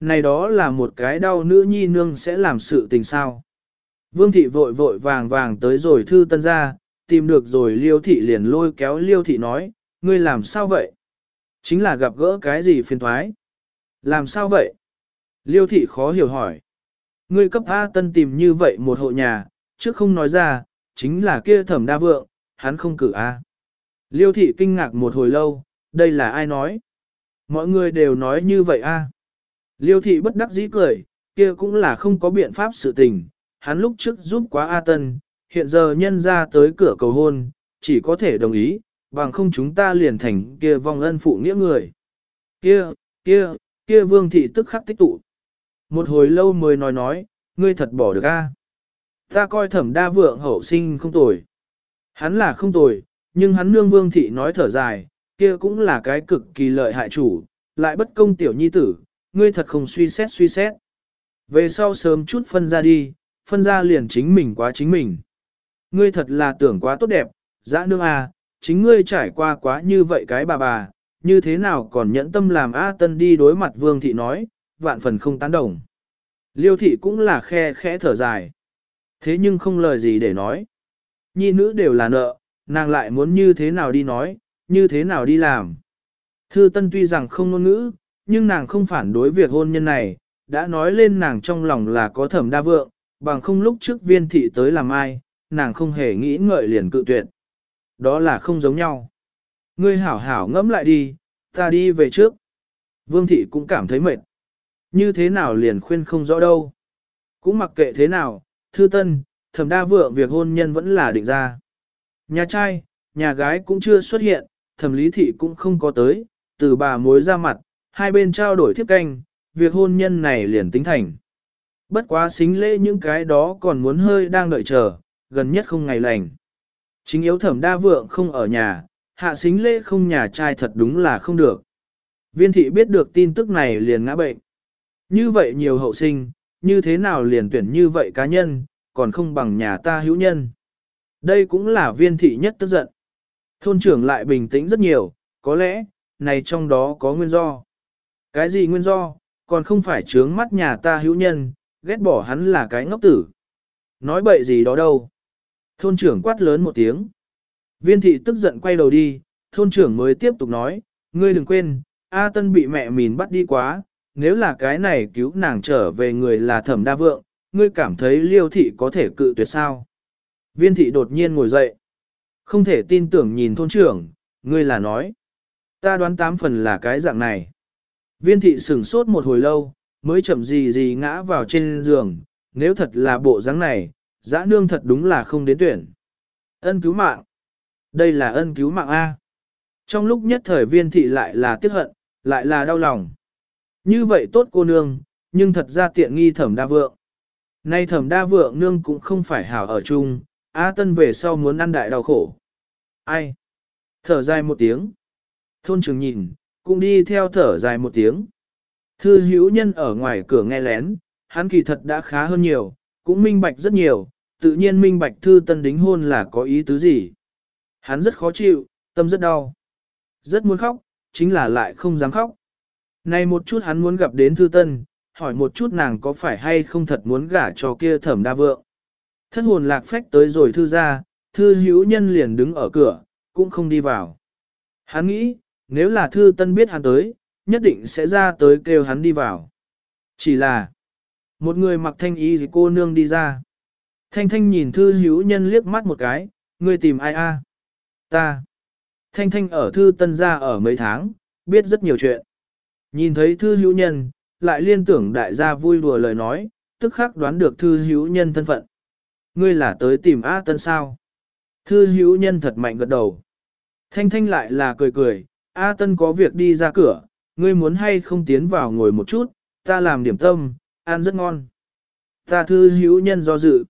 này đó là một cái đau nữ nhi nương sẽ làm sự tình sao. Vương thị vội vội vàng vàng tới rồi thư tân ra, tìm được rồi liêu thị liền lôi kéo liêu thị nói, ngươi làm sao vậy? Chính là gặp gỡ cái gì phiền thoái? Làm sao vậy? Liêu thị khó hiểu hỏi. Ngươi cấp A tân tìm như vậy một hộ nhà, trước không nói ra, chính là kia thẩm đa vượng, hắn không cử A. Liêu thị kinh ngạc một hồi lâu, đây là ai nói? Mọi người đều nói như vậy A. Liêu thị bất đắc dĩ cười, kia cũng là không có biện pháp sự tình, hắn lúc trước giúp quá A Tân, hiện giờ nhân ra tới cửa cầu hôn, chỉ có thể đồng ý, bằng không chúng ta liền thành kia vong ân phụ nghĩa người. Kia, kia, kia vương thị tức khắc tích tụ. Một hồi lâu mới nói nói, ngươi thật bỏ được a? Ta coi thẩm đa vượng hậu sinh không tồi. Hắn là không tồi, nhưng hắn nương vương thị nói thở dài, kia cũng là cái cực kỳ lợi hại chủ, lại bất công tiểu nhi tử, ngươi thật không suy xét suy xét. Về sau sớm chút phân ra đi, phân ra liền chính mình quá chính mình. Ngươi thật là tưởng quá tốt đẹp, dã nương à, chính ngươi trải qua quá như vậy cái bà bà, như thế nào còn nhẫn tâm làm A Tân đi đối mặt Vương Thị nói, vạn phần không tán đồng. Liêu Thị cũng là khe khẽ thở dài. Thế nhưng không lời gì để nói. Nhi nữ đều là nợ, nàng lại muốn như thế nào đi nói, như thế nào đi làm. Thư Tân tuy rằng không ngôn ngữ, nhưng nàng không phản đối việc hôn nhân này, đã nói lên nàng trong lòng là có thẩm đa vượng, bằng không lúc trước viên thị tới làm ai, nàng không hề nghĩ ngợi liền cự tuyệt. Đó là không giống nhau. Ngươi hảo hảo ngẫm lại đi, ta đi về trước. Vương thị cũng cảm thấy mệt. Như thế nào liền khuyên không rõ đâu. Cũng mặc kệ thế nào, thư tân, thẩm đa vượng việc hôn nhân vẫn là định ra. Nhà trai, nhà gái cũng chưa xuất hiện, thẩm lý thị cũng không có tới, từ bà mối ra mặt, hai bên trao đổi thiếp canh, việc hôn nhân này liền tính thành. Bất quá xính lễ những cái đó còn muốn hơi đang đợi chờ, gần nhất không ngày lành. Chính yếu thẩm đa vượng không ở nhà, hạ xính lễ không nhà trai thật đúng là không được. Viên thị biết được tin tức này liền ngã bệnh. Như vậy nhiều hậu sinh, như thế nào liền tuyển như vậy cá nhân, còn không bằng nhà ta hữu nhân. Đây cũng là viên thị nhất tức giận. Thôn trưởng lại bình tĩnh rất nhiều, có lẽ, này trong đó có nguyên do. Cái gì nguyên do, còn không phải trướng mắt nhà ta hữu nhân, ghét bỏ hắn là cái ngốc tử. Nói bậy gì đó đâu. Thôn trưởng quát lớn một tiếng. Viên thị tức giận quay đầu đi, thôn trưởng mới tiếp tục nói, ngươi đừng quên, A Tân bị mẹ mìn bắt đi quá, nếu là cái này cứu nàng trở về người là thẩm đa vượng, ngươi cảm thấy liêu thị có thể cự tuyệt sao. Viên thị đột nhiên ngồi dậy. Không thể tin tưởng nhìn thôn trưởng, ngươi là nói. Ta đoán tám phần là cái dạng này. Viên thị sửng sốt một hồi lâu, mới chậm gì gì ngã vào trên giường, nếu thật là bộ dáng này, dã nương thật đúng là không đến tuyển. Ân cứu mạng. Đây là ân cứu mạng A. Trong lúc nhất thời viên thị lại là tiếc hận, lại là đau lòng. Như vậy tốt cô nương, nhưng thật ra tiện nghi thẩm đa vượng. Nay thẩm đa vượng nương cũng không phải hảo ở chung, A tân về sau muốn ăn đại đau khổ. Ai? Thở dài một tiếng. Thôn trường nhìn, cũng đi theo thở dài một tiếng. Thư hữu nhân ở ngoài cửa nghe lén, hắn kỳ thật đã khá hơn nhiều, cũng minh bạch rất nhiều, tự nhiên minh bạch thư tân đính hôn là có ý tứ gì. Hắn rất khó chịu, tâm rất đau. Rất muốn khóc, chính là lại không dám khóc. Này một chút hắn muốn gặp đến thư tân, hỏi một chút nàng có phải hay không thật muốn gả cho kia thẩm đa vượng. Thất hồn lạc phách tới rồi thư ra, thư hữu nhân liền đứng ở cửa, cũng không đi vào. Hắn nghĩ, nếu là thư tân biết hắn tới, nhất định sẽ ra tới kêu hắn đi vào. Chỉ là, một người mặc thanh y gì cô nương đi ra. Thanh thanh nhìn thư hữu nhân liếc mắt một cái, người tìm ai a? Ta. Thanh thanh ở thư tân gia ở mấy tháng, biết rất nhiều chuyện. Nhìn thấy thư hữu nhân, lại liên tưởng đại gia vui đùa lời nói, tức khắc đoán được thư hữu nhân thân phận. Ngươi là tới tìm A tân sao? Thư hữu nhân thật mạnh gật đầu. Thanh thanh lại là cười cười, A tân có việc đi ra cửa, ngươi muốn hay không tiến vào ngồi một chút, ta làm điểm tâm, ăn rất ngon. Ta thư hữu nhân do dự.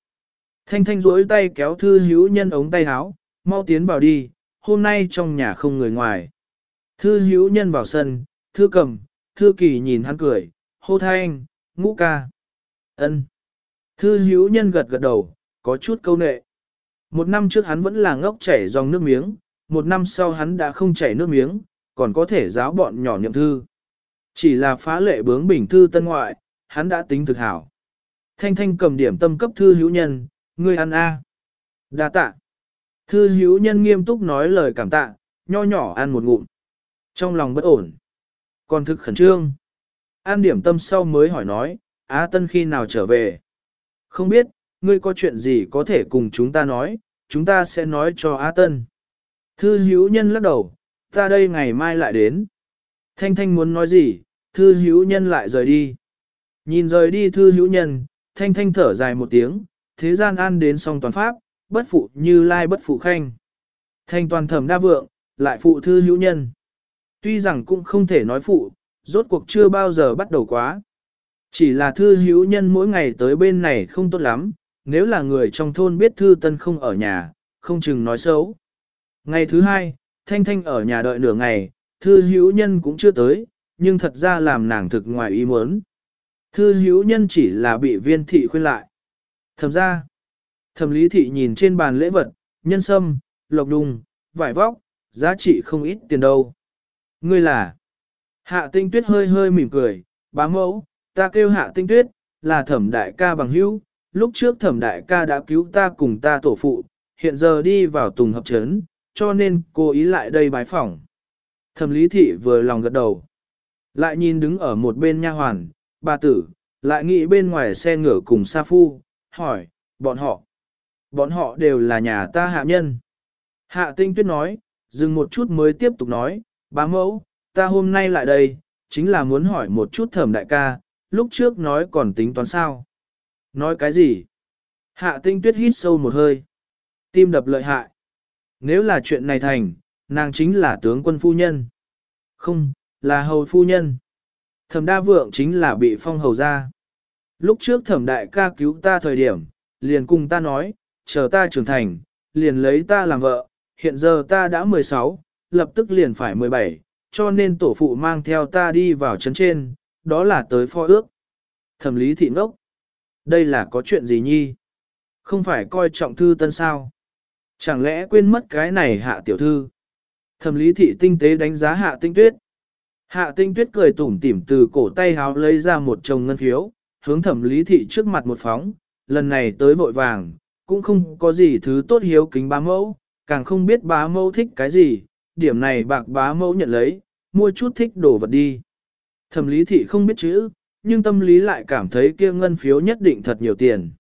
Thanh thanh duỗi tay kéo thư hữu nhân ống tay áo, mau tiến vào đi, hôm nay trong nhà không người ngoài. Thư hữu nhân vào sân, thư cầm, thư kỳ nhìn hắn cười, hô thanh, ngũ ca. ân. Thư hữu nhân gật gật đầu, có chút câu nệ. Một năm trước hắn vẫn là ngốc chảy dòng nước miếng, một năm sau hắn đã không chảy nước miếng, còn có thể giáo bọn nhỏ nhậm thư. Chỉ là phá lệ bướng bình thư tân ngoại, hắn đã tính thực hảo. Thanh thanh cầm điểm tâm cấp thư hữu nhân, ngươi ăn a. Đa tạ. Thư hữu nhân nghiêm túc nói lời cảm tạ, nho nhỏ ăn một ngụm. Trong lòng bất ổn. Còn thực khẩn trương. An điểm tâm sau mới hỏi nói, Á Tân khi nào trở về? Không biết, ngươi có chuyện gì có thể cùng chúng ta nói, chúng ta sẽ nói cho Á Tân. Thư hữu nhân lắc đầu, ta đây ngày mai lại đến. Thanh Thanh muốn nói gì, thư hữu nhân lại rời đi. Nhìn rời đi thư hữu nhân, Thanh Thanh thở dài một tiếng, thế gian an đến song toàn pháp, bất phụ như lai bất phụ khanh. Thanh toàn thẩm đa vượng, lại phụ thư hữu nhân. Tuy rằng cũng không thể nói phụ, rốt cuộc chưa bao giờ bắt đầu quá. Chỉ là thư hữu nhân mỗi ngày tới bên này không tốt lắm, nếu là người trong thôn biết thư tân không ở nhà, không chừng nói xấu. Ngày thứ hai, Thanh Thanh ở nhà đợi nửa ngày, thư hữu nhân cũng chưa tới, nhưng thật ra làm nàng thực ngoài ý muốn. Thư hữu nhân chỉ là bị viên thị khuyên lại. Thầm ra, thầm lý thị nhìn trên bàn lễ vật, nhân sâm, lộc đùng, vải vóc, giá trị không ít tiền đâu. Ngươi là, hạ tinh tuyết hơi hơi mỉm cười, bá mẫu, ta kêu hạ tinh tuyết, là thẩm đại ca bằng hữu, lúc trước thẩm đại ca đã cứu ta cùng ta tổ phụ, hiện giờ đi vào tùng hợp trấn, cho nên cô ý lại đây bái phỏng. Thẩm lý thị vừa lòng gật đầu. Lại nhìn đứng ở một bên nha hoàn, bà tử, lại nghĩ bên ngoài xe ngựa cùng Sa Phu, hỏi, bọn họ, bọn họ đều là nhà ta hạ nhân. Hạ tinh tuyết nói, dừng một chút mới tiếp tục nói, bá mẫu, ta hôm nay lại đây, chính là muốn hỏi một chút thẩm đại ca, lúc trước nói còn tính toán sao. Nói cái gì? Hạ tinh tuyết hít sâu một hơi. Tim đập lợi hại. Nếu là chuyện này thành, nàng chính là tướng quân phu nhân. Không, là hầu phu nhân. Thẩm đa vượng chính là bị phong hầu ra. Lúc trước thẩm đại ca cứu ta thời điểm, liền cùng ta nói, chờ ta trưởng thành, liền lấy ta làm vợ, hiện giờ ta đã 16, lập tức liền phải 17, cho nên tổ phụ mang theo ta đi vào trấn trên, đó là tới pho ước. Thẩm lý thị ngốc. Đây là có chuyện gì nhi? Không phải coi trọng thư tân sao? Chẳng lẽ quên mất cái này hạ tiểu thư? Thẩm lý thị tinh tế đánh giá hạ tinh tuyết. Hạ tinh tuyết cười tủm tỉm từ cổ tay háo lấy ra một chồng ngân phiếu, hướng thẩm lý thị trước mặt một phóng, lần này tới vội vàng, cũng không có gì thứ tốt hiếu kính bá mẫu, càng không biết bá mẫu thích cái gì, điểm này bạc bá mẫu nhận lấy, mua chút thích đồ vật đi. Thẩm lý thị không biết chữ, nhưng tâm lý lại cảm thấy kia ngân phiếu nhất định thật nhiều tiền.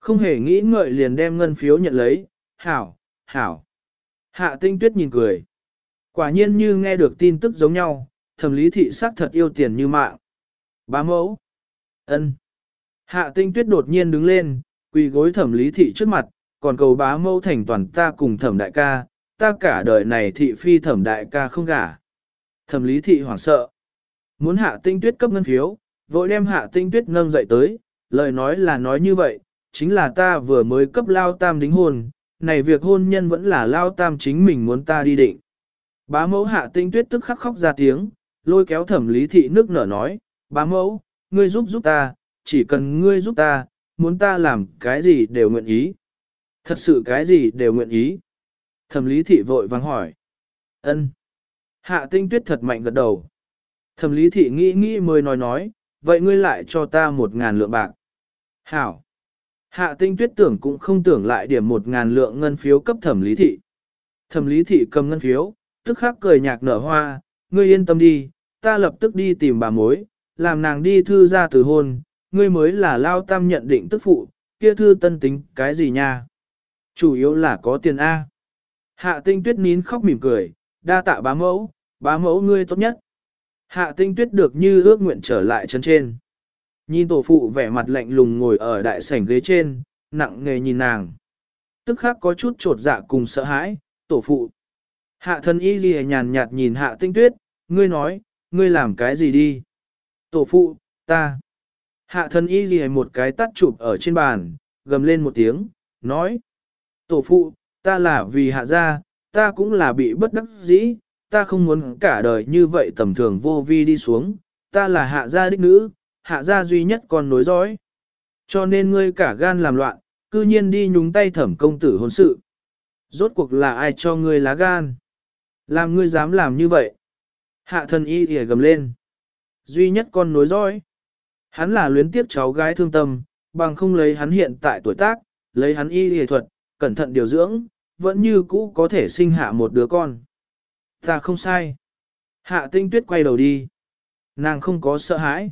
Không hề nghĩ ngợi liền đem ngân phiếu nhận lấy, hảo, hảo. Hạ tinh tuyết nhìn cười. Quả nhiên như nghe được tin tức giống nhau, thẩm lý thị xác thật yêu tiền như mạng. Bá mẫu. ân. Hạ tinh tuyết đột nhiên đứng lên, quỳ gối thẩm lý thị trước mặt, còn cầu bá mẫu thành toàn ta cùng thẩm đại ca, ta cả đời này thị phi thẩm đại ca không gả. Thẩm lý thị hoảng sợ. Muốn hạ tinh tuyết cấp ngân phiếu, vội đem hạ tinh tuyết nâng dậy tới, lời nói là nói như vậy, chính là ta vừa mới cấp lao tam đính hôn, này việc hôn nhân vẫn là lao tam chính mình muốn ta đi định. Bá mẫu hạ tinh tuyết tức khắc khóc ra tiếng, lôi kéo thẩm lý thị nước nở nói, bá mẫu, ngươi giúp giúp ta, chỉ cần ngươi giúp ta, muốn ta làm cái gì đều nguyện ý. Thật sự cái gì đều nguyện ý. Thẩm lý thị vội vàng hỏi. ân. Hạ tinh tuyết thật mạnh gật đầu. Thẩm lý thị nghĩ nghĩ mới nói nói, vậy ngươi lại cho ta một ngàn lượng bạc. Hảo. Hạ tinh tuyết tưởng cũng không tưởng lại điểm một ngàn lượng ngân phiếu cấp thẩm lý thị. Thẩm lý thị cầm ngân phiếu, tức khắc cười nhạc nở hoa, ngươi yên tâm đi, ta lập tức đi tìm bà mối, làm nàng đi thư ra từ hôn, ngươi mới là lao tam nhận định tức phụ, kia thư tân tính cái gì nha. Chủ yếu là có tiền A. Hạ tinh tuyết nín khóc mỉm cười, đa tạ bá mẫu, bá mẫu ngươi tốt nhất. Hạ tinh tuyết được như ước nguyện trở lại chân trên. Nhìn tổ phụ vẻ mặt lạnh lùng ngồi ở đại sảnh ghế trên, nặng nghề nhìn nàng. Tức khắc có chút trột dạ cùng sợ hãi, tổ phụ. Hạ thân y ghi nhàn nhạt nhìn hạ tinh tuyết, ngươi nói, ngươi làm cái gì đi? Tổ phụ, ta. Hạ thân y ghi một cái tắt chụp ở trên bàn, gầm lên một tiếng, nói. Tổ phụ, ta là vì hạ gia, ta cũng là bị bất đắc dĩ, ta không muốn cả đời như vậy tầm thường vô vi đi xuống, ta là hạ gia đích nữ, hạ gia duy nhất còn nối dõi. Cho nên ngươi cả gan làm loạn, cư nhiên đi nhúng tay thẩm công tử hôn sự. Rốt cuộc là ai cho ngươi lá gan? Làm ngươi dám làm như vậy? Hạ thần y ỉa gầm lên. Duy nhất con nối dõi. Hắn là luyến tiếc cháu gái thương tâm, bằng không lấy hắn hiện tại tuổi tác, lấy hắn y y thuật, cẩn thận điều dưỡng, vẫn như cũ có thể sinh hạ một đứa con. Ta không sai. Hạ tinh tuyết quay đầu đi. Nàng không có sợ hãi.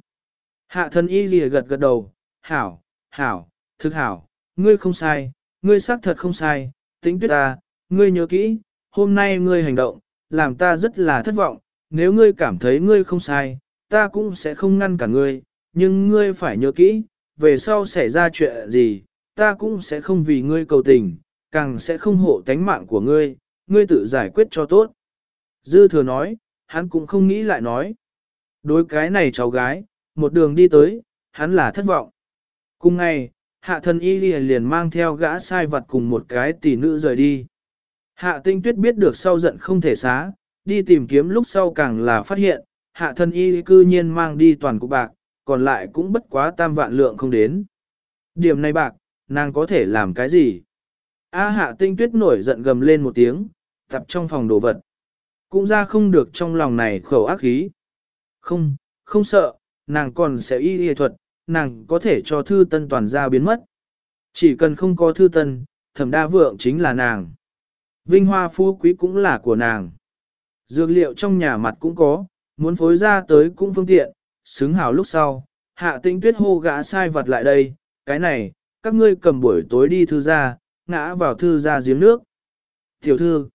Hạ thân y lìa gật gật đầu, hảo, hảo, thực hảo, ngươi không sai, ngươi xác thật không sai, tính tuyết ta, ngươi nhớ kỹ, hôm nay ngươi hành động, làm ta rất là thất vọng, nếu ngươi cảm thấy ngươi không sai, ta cũng sẽ không ngăn cả ngươi, nhưng ngươi phải nhớ kỹ, về sau xảy ra chuyện gì, ta cũng sẽ không vì ngươi cầu tình, càng sẽ không hộ tánh mạng của ngươi, ngươi tự giải quyết cho tốt. Dư thừa nói, hắn cũng không nghĩ lại nói. Đối cái này cháu gái, một đường đi tới, hắn là thất vọng. Cùng ngày, hạ thần y liền mang theo gã sai vật cùng một cái tỷ nữ rời đi. Hạ tinh tuyết biết được sau giận không thể xá, đi tìm kiếm lúc sau càng là phát hiện, hạ thần y cư nhiên mang đi toàn cục bạc, còn lại cũng bất quá tam vạn lượng không đến. Điểm này bạc, nàng có thể làm cái gì? A hạ tinh tuyết nổi giận gầm lên một tiếng, tập trong phòng đồ vật. Cũng ra không được trong lòng này khẩu ác khí. Không, không sợ, nàng còn sẽ y y thuật, nàng có thể cho thư tân toàn ra biến mất. Chỉ cần không có thư tân, thẩm đa vượng chính là nàng. Vinh hoa phú quý cũng là của nàng. Dược liệu trong nhà mặt cũng có, muốn phối ra tới cũng phương tiện, xứng hào lúc sau. Hạ tinh tuyết hô gã sai vật lại đây, cái này, các ngươi cầm buổi tối đi thư ra, ngã vào thư ra giếng nước. Tiểu thư,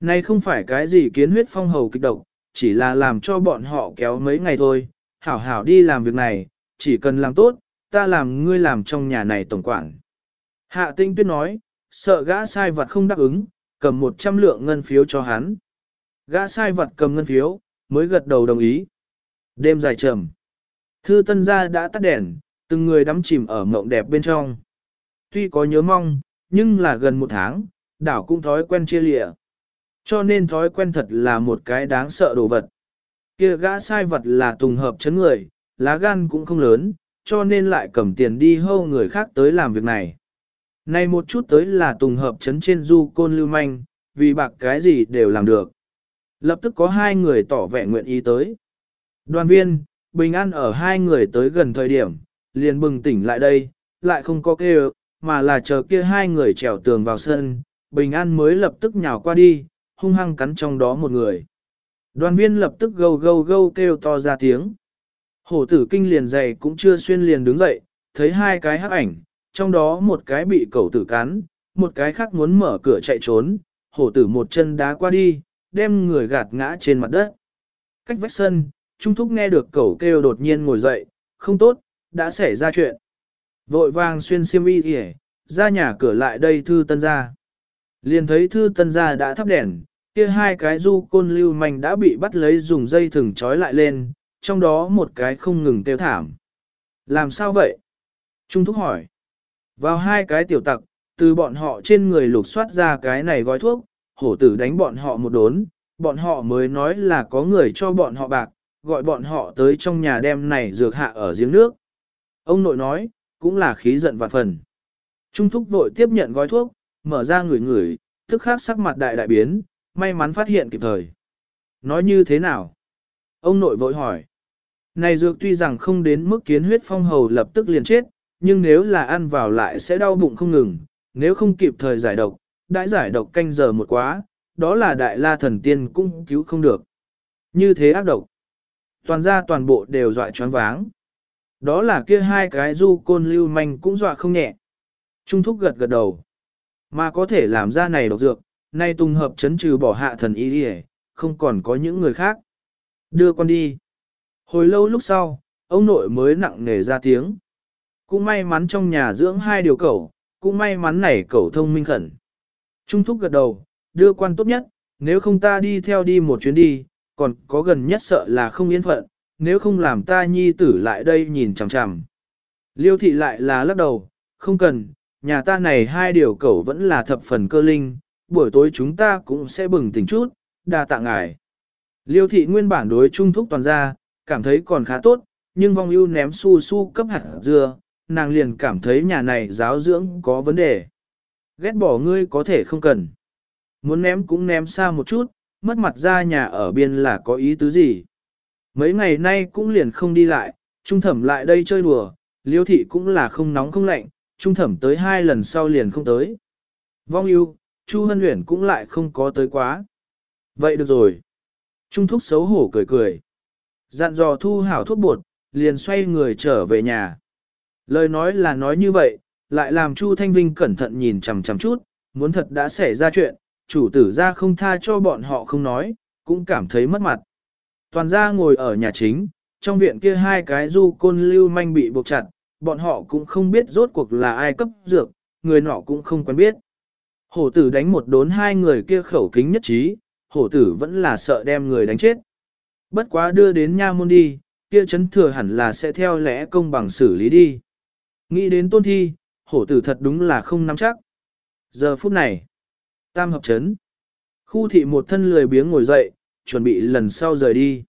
nay không phải cái gì kiến huyết phong hầu kịch độc, chỉ là làm cho bọn họ kéo mấy ngày thôi, hảo hảo đi làm việc này, chỉ cần làm tốt, ta làm ngươi làm trong nhà này tổng quản. Hạ tinh tuyết nói, sợ gã sai vật không đáp ứng, cầm 100 lượng ngân phiếu cho hắn. Gã sai vật cầm ngân phiếu, mới gật đầu đồng ý. Đêm dài trầm. Thư tân gia đã tắt đèn, từng người đắm chìm ở mộng đẹp bên trong. Tuy có nhớ mong, nhưng là gần một tháng, đảo cũng thói quen chia lịa. Cho nên thói quen thật là một cái đáng sợ đồ vật. Kia gã sai vật là tùng hợp chấn người, lá gan cũng không lớn, cho nên lại cầm tiền đi hâu người khác tới làm việc này. Này một chút tới là tùng hợp chấn trên du côn lưu manh, vì bạc cái gì đều làm được. Lập tức có hai người tỏ vẻ nguyện ý tới. Đoàn viên, bình an ở hai người tới gần thời điểm, liền bừng tỉnh lại đây, lại không có kêu, mà là chờ kia hai người trèo tường vào sân, bình an mới lập tức nhào qua đi, hung hăng cắn trong đó một người. Đoàn viên lập tức gâu gâu gâu kêu to ra tiếng. Hổ tử kinh liền dày cũng chưa xuyên liền đứng dậy, thấy hai cái hắc ảnh, trong đó một cái bị cẩu tử cắn, một cái khác muốn mở cửa chạy trốn, hổ tử một chân đá qua đi, đem người gạt ngã trên mặt đất. Cách vách sân, Trung Thúc nghe được cẩu kêu đột nhiên ngồi dậy, không tốt, đã xảy ra chuyện. Vội vàng xuyên xiêm y kìa, ra nhà cửa lại đây thư tân gia. Liền thấy thư tân gia đã thắp đèn, kia hai cái du côn lưu manh đã bị bắt lấy dùng dây thừng trói lại lên, trong đó một cái không ngừng tiêu thảm. Làm sao vậy? Trung thúc hỏi. Vào hai cái tiểu tặc, từ bọn họ trên người lục soát ra cái này gói thuốc, hổ tử đánh bọn họ một đốn, bọn họ mới nói là có người cho bọn họ bạc, gọi bọn họ tới trong nhà đem này dược hạ ở giếng nước. Ông nội nói, cũng là khí giận vạn phần. Trung thúc vội tiếp nhận gói thuốc, mở ra người người, tức khắc sắc mặt đại đại biến, may mắn phát hiện kịp thời. Nói như thế nào? Ông nội vội hỏi. Này dược tuy rằng không đến mức kiến huyết phong hầu lập tức liền chết, nhưng nếu là ăn vào lại sẽ đau bụng không ngừng, nếu không kịp thời giải độc, đã giải độc canh giờ một quá, đó là đại la thần tiên cũng cứu không được. Như thế ác độc. Toàn ra toàn bộ đều dọa choáng váng. Đó là kia hai cái du côn lưu manh cũng dọa không nhẹ. Trung thúc gật gật đầu. Mà có thể làm ra này độc dược, nay tùng hợp chấn trừ bỏ hạ thần y đi không còn có những người khác. Đưa con đi. Hồi lâu lúc sau, ông nội mới nặng nề ra tiếng. Cũng may mắn trong nhà dưỡng hai điều cẩu, cũng may mắn này cẩu thông minh khẩn. Trung thúc gật đầu, đưa quan tốt nhất, nếu không ta đi theo đi một chuyến đi, còn có gần nhất sợ là không yên phận, nếu không làm ta nhi tử lại đây nhìn chằm chằm. Liêu thị lại là lắc đầu, không cần, nhà ta này hai điều cẩu vẫn là thập phần cơ linh, buổi tối chúng ta cũng sẽ bừng tỉnh chút, đa tạ ngài. Liêu thị nguyên bản đối trung thúc toàn ra, cảm thấy còn khá tốt, nhưng vong ưu ném su su cấp hạt dưa, nàng liền cảm thấy nhà này giáo dưỡng có vấn đề. Ghét bỏ ngươi có thể không cần. Muốn ném cũng ném xa một chút, mất mặt ra nhà ở biên là có ý tứ gì. mấy ngày nay cũng liền không đi lại, trung thẩm lại đây chơi đùa, liêu thị cũng là không nóng không lạnh, trung thẩm tới hai lần sau liền không tới. Vong ưu. Chu Hân Uyển cũng lại không có tới quá. Vậy được rồi. Trung thúc xấu hổ cười cười. Dặn dò thu hảo thuốc bột, liền xoay người trở về nhà. Lời nói là nói như vậy, lại làm Chu Thanh Vinh cẩn thận nhìn chằm chằm chút, muốn thật đã xảy ra chuyện, chủ tử ra không tha cho bọn họ không nói, cũng cảm thấy mất mặt. Toàn gia ngồi ở nhà chính, trong viện kia hai cái du côn lưu manh bị buộc chặt, bọn họ cũng không biết rốt cuộc là ai cấp dược, người nọ cũng không quen biết. Hổ tử đánh một đốn hai người kia khẩu kính nhất trí, hổ tử vẫn là sợ đem người đánh chết. Bất quá đưa đến nha môn đi, kia chấn thừa hẳn là sẽ theo lẽ công bằng xử lý đi. Nghĩ đến tôn thi, hổ tử thật đúng là không nắm chắc. Giờ phút này, tam hợp chấn. Khu thị một thân lười biếng ngồi dậy, chuẩn bị lần sau rời đi.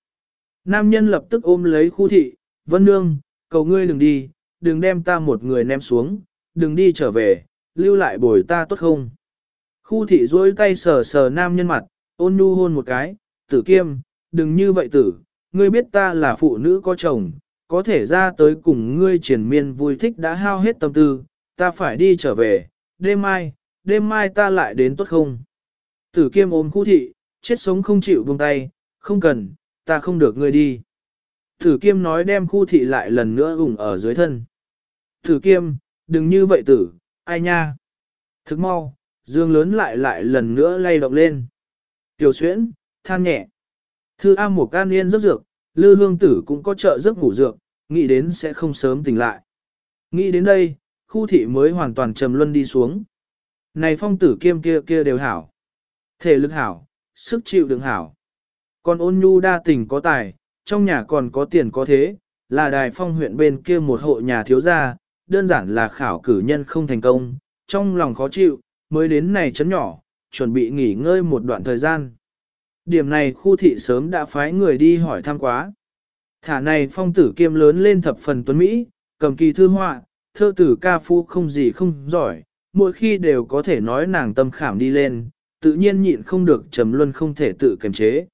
Nam nhân lập tức ôm lấy khu thị, vân nương, cầu ngươi đừng đi, đừng đem ta một người ném xuống, đừng đi trở về, lưu lại bồi ta tốt không. Khu thị duỗi tay sờ sờ nam nhân mặt, ôn nhu hôn một cái, tử kiêm, đừng như vậy tử, ngươi biết ta là phụ nữ có chồng, có thể ra tới cùng ngươi triển miên vui thích đã hao hết tâm tư, ta phải đi trở về, đêm mai, đêm mai ta lại đến tốt không? Tử kiêm ôm khu thị, chết sống không chịu buông tay, không cần, ta không được ngươi đi. Tử kiêm nói đem khu thị lại lần nữa ủng ở dưới thân. Tử kiêm, đừng như vậy tử, ai nha. Thức mau, dương lớn lại lại lần nữa lay động lên. Tiểu xuyễn, than nhẹ. Thư a một can yên giấc dược, lư hương tử cũng có trợ giấc ngủ dược, nghĩ đến sẽ không sớm tỉnh lại. Nghĩ đến đây, khu thị mới hoàn toàn trầm luân đi xuống. Này phong tử kiêm kia kia đều hảo. Thể lực hảo, sức chịu đựng hảo. Còn ôn nhu đa tình có tài, trong nhà còn có tiền có thế, là đài phong huyện bên kia một hộ nhà thiếu gia, đơn giản là khảo cử nhân không thành công, trong lòng khó chịu, mới đến này chấn nhỏ, chuẩn bị nghỉ ngơi một đoạn thời gian. Điểm này khu thị sớm đã phái người đi hỏi thăm quá. Thả này phong tử kiêm lớn lên thập phần tuấn Mỹ, cầm kỳ thư họa, thơ tử ca phu không gì không giỏi, mỗi khi đều có thể nói nàng tâm khảm đi lên, tự nhiên nhịn không được trầm luân không thể tự kiềm chế.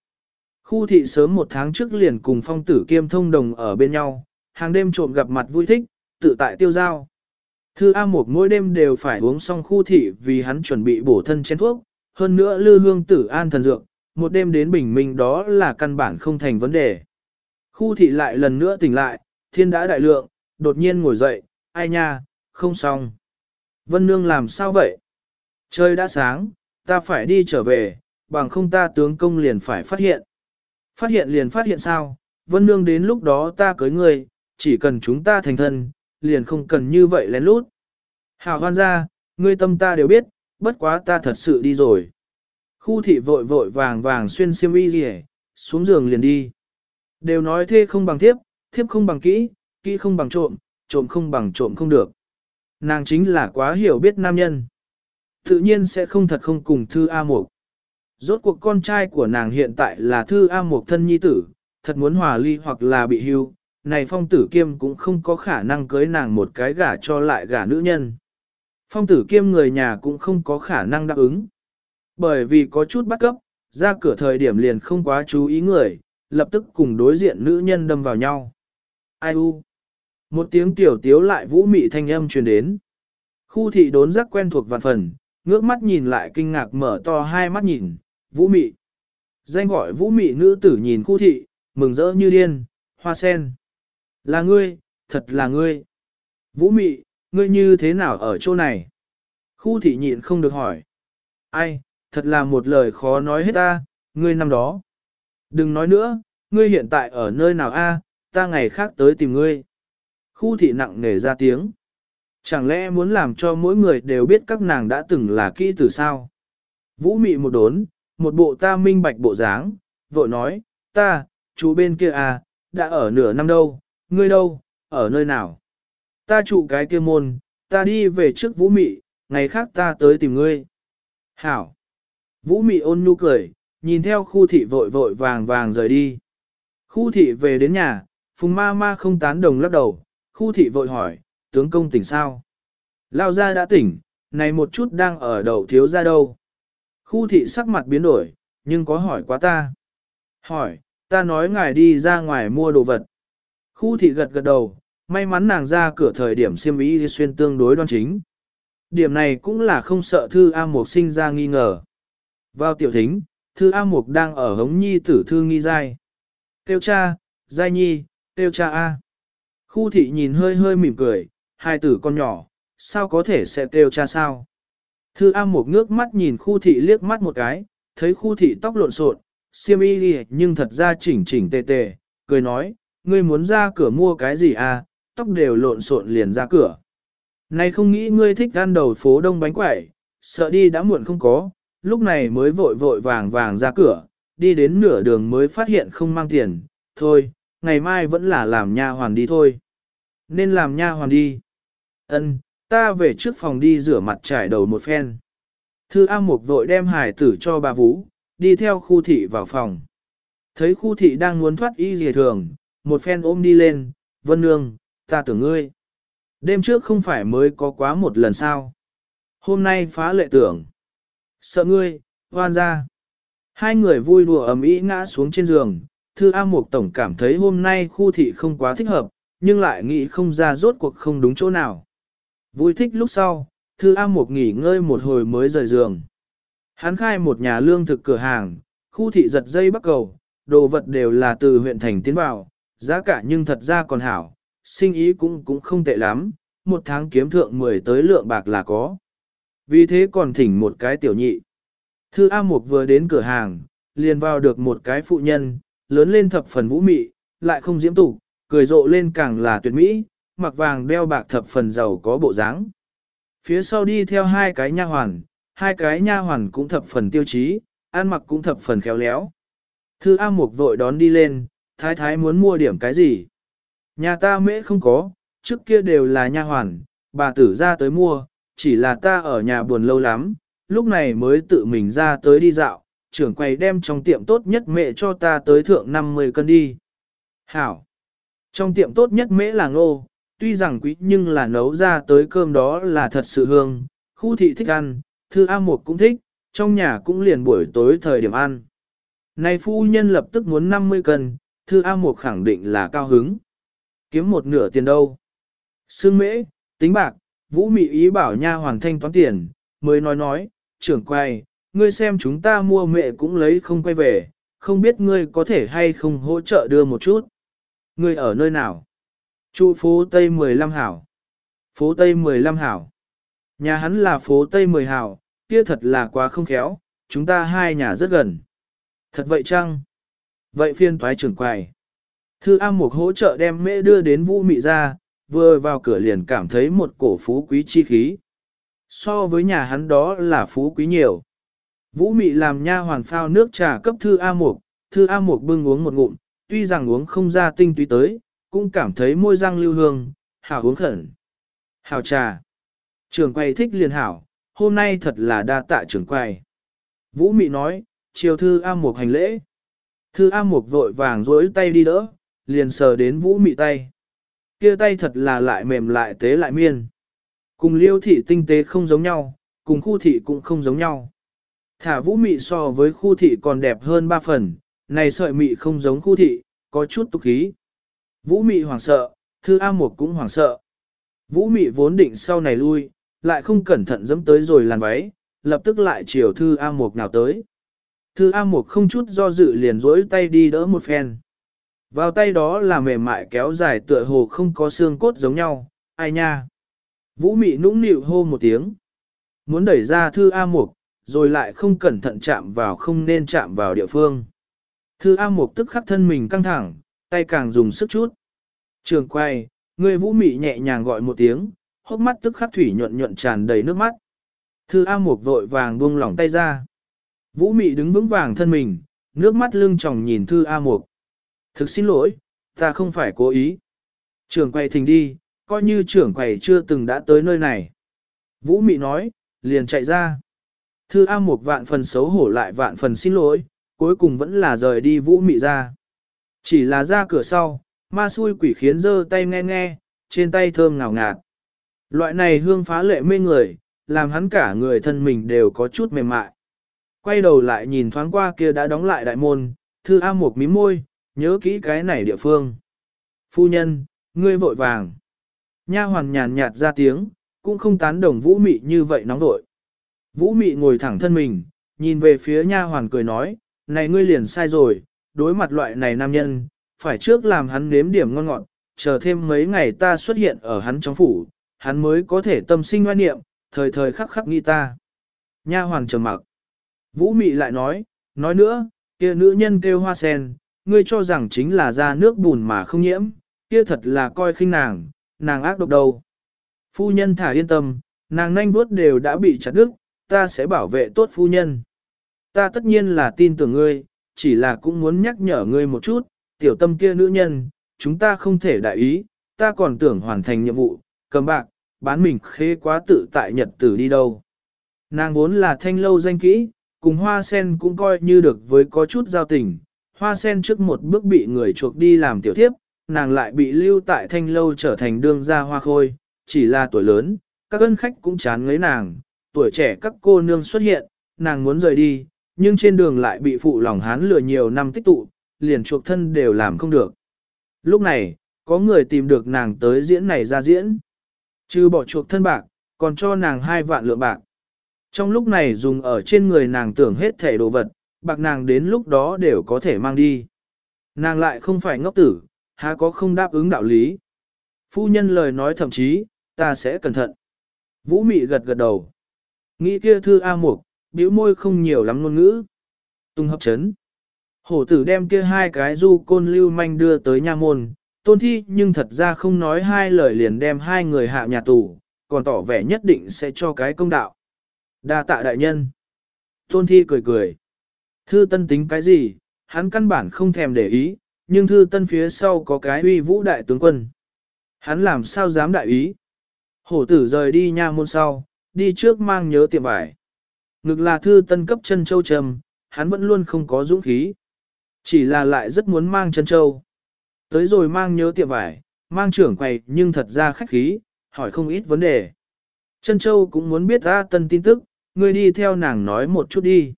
Khu thị sớm một tháng trước liền cùng phong tử kiêm thông đồng ở bên nhau, hàng đêm trộm gặp mặt vui thích, tự tại tiêu giao. Thư A Mộc mỗi đêm đều phải uống xong khu thị vì hắn chuẩn bị bổ thân chén thuốc, hơn nữa lư hương tử an thần dược, một đêm đến bình minh đó là căn bản không thành vấn đề. Khu thị lại lần nữa tỉnh lại, thiên đã đại lượng, đột nhiên ngồi dậy, ai nha, không xong. Vân Nương làm sao vậy? Trời đã sáng, ta phải đi trở về, bằng không ta tướng công liền phải phát hiện. Phát hiện liền phát hiện sao? Vân Nương đến lúc đó ta cưới người, chỉ cần chúng ta thành thân, liền không cần như vậy lén lút. Hảo hoan ra, ngươi tâm ta đều biết, bất quá ta thật sự đi rồi. Khu thị vội vội vàng vàng xuyên xiêm y gì xuống giường liền đi. Đều nói thê không bằng thiếp, thiếp không bằng kỹ, kỹ không bằng trộm, trộm không bằng trộm không được. Nàng chính là quá hiểu biết nam nhân. Tự nhiên sẽ không thật không cùng thư A Mục. Rốt cuộc con trai của nàng hiện tại là thư A Mục thân nhi tử, thật muốn hòa ly hoặc là bị hưu, này phong tử kiêm cũng không có khả năng cưới nàng một cái gả cho lại gả nữ nhân. Phong tử kiêm người nhà cũng không có khả năng đáp ứng. Bởi vì có chút bắt cấp, ra cửa thời điểm liền không quá chú ý người, lập tức cùng đối diện nữ nhân đâm vào nhau. Ai u? Một tiếng tiểu tiếu lại vũ mị thanh âm truyền đến. Khu thị đốn giác quen thuộc vạn phần, ngước mắt nhìn lại kinh ngạc mở to hai mắt nhìn, vũ mị. Danh gọi vũ mị nữ tử nhìn khu thị, mừng rỡ như điên, hoa sen. Là ngươi, thật là ngươi. Vũ mị, ngươi như thế nào ở chỗ này? Khu thị nhịn không được hỏi. Ai, thật là một lời khó nói hết ta, ngươi năm đó. Đừng nói nữa, ngươi hiện tại ở nơi nào a? ta ngày khác tới tìm ngươi. Khu thị nặng nề ra tiếng. Chẳng lẽ muốn làm cho mỗi người đều biết các nàng đã từng là kỹ từ sao? Vũ mị một đốn, một bộ ta minh bạch bộ dáng, vội nói, ta, chú bên kia à, đã ở nửa năm đâu, ngươi đâu, ở nơi nào? Ta trụ cái kia môn, ta đi về trước vũ mị, ngày khác ta tới tìm ngươi. Hảo! Vũ mị ôn nhu cười, nhìn theo khu thị vội vội vàng vàng rời đi. Khu thị về đến nhà, phùng ma ma không tán đồng lắc đầu, khu thị vội hỏi, tướng công tỉnh sao? Lao ra đã tỉnh, này một chút đang ở đầu thiếu ra đâu? Khu thị sắc mặt biến đổi, nhưng có hỏi quá ta. Hỏi, Ta nói ngài đi ra ngoài mua đồ vật. Khu thị gật gật đầu, may mắn nàng ra cửa thời điểm siêm ý xuyên tương đối đoan chính. Điểm này cũng là không sợ thư A Mục sinh ra nghi ngờ. Vào tiểu thính, thư A Mục đang ở hống nhi tử thư nghi giai. Tiêu cha, giai nhi, tiêu cha A. Khu thị nhìn hơi hơi mỉm cười, hai tử con nhỏ, sao có thể sẽ tiêu cha sao? Thư A Mục ngước mắt nhìn khu thị liếc mắt một cái, thấy khu thị tóc lộn xộn, Siêm y nhưng thật ra chỉnh chỉnh tề tề, cười nói, ngươi muốn ra cửa mua cái gì à, tóc đều lộn xộn liền ra cửa. Này không nghĩ ngươi thích ăn đầu phố đông bánh quẩy, sợ đi đã muộn không có, lúc này mới vội vội vàng vàng ra cửa, đi đến nửa đường mới phát hiện không mang tiền, thôi, ngày mai vẫn là làm nha hoàn đi thôi. Nên làm nha hoàn đi. Ân, ta về trước phòng đi rửa mặt trải đầu một phen. Thư A Mục vội đem hải tử cho bà Vũ, đi theo khu thị vào phòng. Thấy khu thị đang muốn thoát y dề thường, một phen ôm đi lên, vân nương, ta tưởng ngươi. Đêm trước không phải mới có quá một lần sao. Hôm nay phá lệ tưởng. Sợ ngươi, hoan ra. Hai người vui đùa ầm ĩ ngã xuống trên giường, thư A Mục Tổng cảm thấy hôm nay khu thị không quá thích hợp, nhưng lại nghĩ không ra rốt cuộc không đúng chỗ nào. Vui thích lúc sau, thư A Mục nghỉ ngơi một hồi mới rời giường. Hắn khai một nhà lương thực cửa hàng, khu thị giật dây bắt cầu, đồ vật đều là từ huyện thành tiến vào, giá cả nhưng thật ra còn hảo, sinh ý cũng cũng không tệ lắm, một tháng kiếm thượng 10 tới lượng bạc là có. Vì thế còn thỉnh một cái tiểu nhị. Thư A Mục vừa đến cửa hàng, liền vào được một cái phụ nhân, lớn lên thập phần vũ mị, lại không diễm tục, cười rộ lên càng là tuyệt mỹ, mặc vàng đeo bạc thập phần giàu có bộ dáng. Phía sau đi theo hai cái nha hoàn, hai cái nha hoàn cũng thập phần tiêu chí, ăn mặc cũng thập phần khéo léo. Thư A Mục vội đón đi lên, thái thái muốn mua điểm cái gì? Nhà ta mễ không có, trước kia đều là nha hoàn, bà tử ra tới mua, chỉ là ta ở nhà buồn lâu lắm, lúc này mới tự mình ra tới đi dạo, trưởng quầy đem trong tiệm tốt nhất mẹ cho ta tới thượng 50 cân đi. Hảo! Trong tiệm tốt nhất mễ là ngô, tuy rằng quý nhưng là nấu ra tới cơm đó là thật sự hương, khu thị thích ăn, thư A Một cũng thích, trong nhà cũng liền buổi tối thời điểm ăn. Này phu nhân lập tức muốn 50 cân, thư A Một khẳng định là cao hứng. Kiếm một nửa tiền đâu. Sương mễ, tính bạc, vũ mị ý bảo nha hoàn thanh toán tiền, mới nói nói, trưởng quay, ngươi xem chúng ta mua mẹ cũng lấy không quay về, không biết ngươi có thể hay không hỗ trợ đưa một chút. Ngươi ở nơi nào? Trụ phố Tây 15 hảo. Phố Tây 15 hảo. Nhà hắn là phố Tây 10 hảo, kia thật là quá không khéo, chúng ta hai nhà rất gần. Thật vậy chăng? Vậy phiên thoái trưởng quầy. Thư A Mục hỗ trợ đem mễ đưa đến Vũ Mị ra, vừa vào cửa liền cảm thấy một cổ phú quý chi khí. So với nhà hắn đó là phú quý nhiều. Vũ Mị làm nha hoàn phao nước trà cấp Thư A Mục, Thư A Mục bưng uống một ngụm, tuy rằng uống không ra tinh túy tới, cũng cảm thấy môi răng lưu hương, hảo uống khẩn. Hảo trà. Trường quay thích liền hảo, hôm nay thật là đa tạ trưởng quay. Vũ Mị nói, chiều Thư A Mục hành lễ. Thư A Mục vội vàng rối tay đi đỡ, liền sờ đến Vũ Mị tay. Kia tay thật là lại mềm lại tế lại miên. Cùng liêu thị tinh tế không giống nhau, cùng khu thị cũng không giống nhau. Thả Vũ Mị so với khu thị còn đẹp hơn ba phần, này sợi mị không giống khu thị, có chút tục khí. Vũ mị hoảng sợ, thư A Mục cũng hoảng sợ. Vũ mị vốn định sau này lui, lại không cẩn thận dẫm tới rồi làn váy, lập tức lại chiều thư A Mục nào tới. Thư A Mục không chút do dự liền rỗi tay đi đỡ một phen. Vào tay đó là mềm mại kéo dài tựa hồ không có xương cốt giống nhau, ai nha. Vũ mị nũng nịu hô một tiếng. Muốn đẩy ra thư A Mục, rồi lại không cẩn thận chạm vào không nên chạm vào địa phương. Thư A Mục tức khắc thân mình căng thẳng, tay càng dùng sức chút. Trường quay, người vũ mị nhẹ nhàng gọi một tiếng, hốc mắt tức khắc thủy nhuận nhuận tràn đầy nước mắt. Thư A Mục vội vàng buông lỏng tay ra. Vũ mị đứng vững vàng thân mình, nước mắt lưng tròng nhìn Thư A Mục. Thực xin lỗi, ta không phải cố ý. Trường quay thình đi, coi như trưởng quầy chưa từng đã tới nơi này. Vũ mị nói, liền chạy ra. Thư A Mục vạn phần xấu hổ lại vạn phần xin lỗi, cuối cùng vẫn là rời đi vũ mị ra. Chỉ là ra cửa sau, ma xui quỷ khiến giơ tay nghe nghe, trên tay thơm ngào ngạt. Loại này hương phá lệ mê người, làm hắn cả người thân mình đều có chút mềm mại. Quay đầu lại nhìn thoáng qua kia đã đóng lại đại môn, thư A mộc mím môi, nhớ kỹ cái này địa phương. Phu nhân, ngươi vội vàng. Nha hoàn nhàn nhạt ra tiếng, cũng không tán đồng vũ mị như vậy nóng vội. Vũ mị ngồi thẳng thân mình, nhìn về phía nha hoàn cười nói, này ngươi liền sai rồi, đối mặt loại này nam nhân, phải trước làm hắn nếm điểm ngon ngọt, chờ thêm mấy ngày ta xuất hiện ở hắn trong phủ, hắn mới có thể tâm sinh ngoan niệm, thời thời khắc khắc nghi ta. Nha hoàn trầm mặc. Vũ mị lại nói, nói nữa, kia nữ nhân kêu hoa sen, ngươi cho rằng chính là ra nước bùn mà không nhiễm, kia thật là coi khinh nàng, nàng ác độc đầu. Phu nhân thả yên tâm, nàng nanh vuốt đều đã bị chặt đứt, ta sẽ bảo vệ tốt phu nhân. Ta tất nhiên là tin tưởng ngươi, chỉ là cũng muốn nhắc nhở ngươi một chút, tiểu tâm kia nữ nhân, chúng ta không thể đại ý, ta còn tưởng hoàn thành nhiệm vụ, cầm bạc, bán mình khế quá tự tại nhật tử đi đâu. Nàng vốn là thanh lâu danh kỹ, cùng hoa sen cũng coi như được với có chút giao tình, hoa sen trước một bước bị người chuộc đi làm tiểu thiếp, nàng lại bị lưu tại thanh lâu trở thành đương gia hoa khôi, chỉ là tuổi lớn, các ân khách cũng chán ngấy nàng, tuổi trẻ các cô nương xuất hiện, nàng muốn rời đi, nhưng trên đường lại bị phụ lòng hán lừa nhiều năm tích tụ, liền chuộc thân đều làm không được. Lúc này, có người tìm được nàng tới diễn này ra diễn. Chứ bỏ chuộc thân bạc, còn cho nàng hai vạn lượng bạc. Trong lúc này dùng ở trên người nàng tưởng hết thể đồ vật, bạc nàng đến lúc đó đều có thể mang đi. Nàng lại không phải ngốc tử, há có không đáp ứng đạo lý. Phu nhân lời nói thậm chí, ta sẽ cẩn thận. Vũ mị gật gật đầu. Nghĩ kia thư A Mục, biểu môi không nhiều lắm ngôn ngữ. Tung hấp chấn. Hổ tử đem kia hai cái du côn lưu manh đưa tới nha môn, tôn thi nhưng thật ra không nói hai lời liền đem hai người hạ nhà tù, còn tỏ vẻ nhất định sẽ cho cái công đạo đa tạ đại nhân. Tôn thi cười cười. Thư tân tính cái gì, hắn căn bản không thèm để ý, nhưng thư tân phía sau có cái uy vũ đại tướng quân. Hắn làm sao dám đại ý. Hổ tử rời đi nha môn sau, đi trước mang nhớ tiệm vải. Ngực là thư tân cấp chân châu trầm, hắn vẫn luôn không có dũng khí. Chỉ là lại rất muốn mang chân châu. Tới rồi mang nhớ tiệm vải, mang trưởng quầy nhưng thật ra khách khí, hỏi không ít vấn đề. Chân châu cũng muốn biết ra tân tin tức, ngươi đi theo nàng nói một chút đi.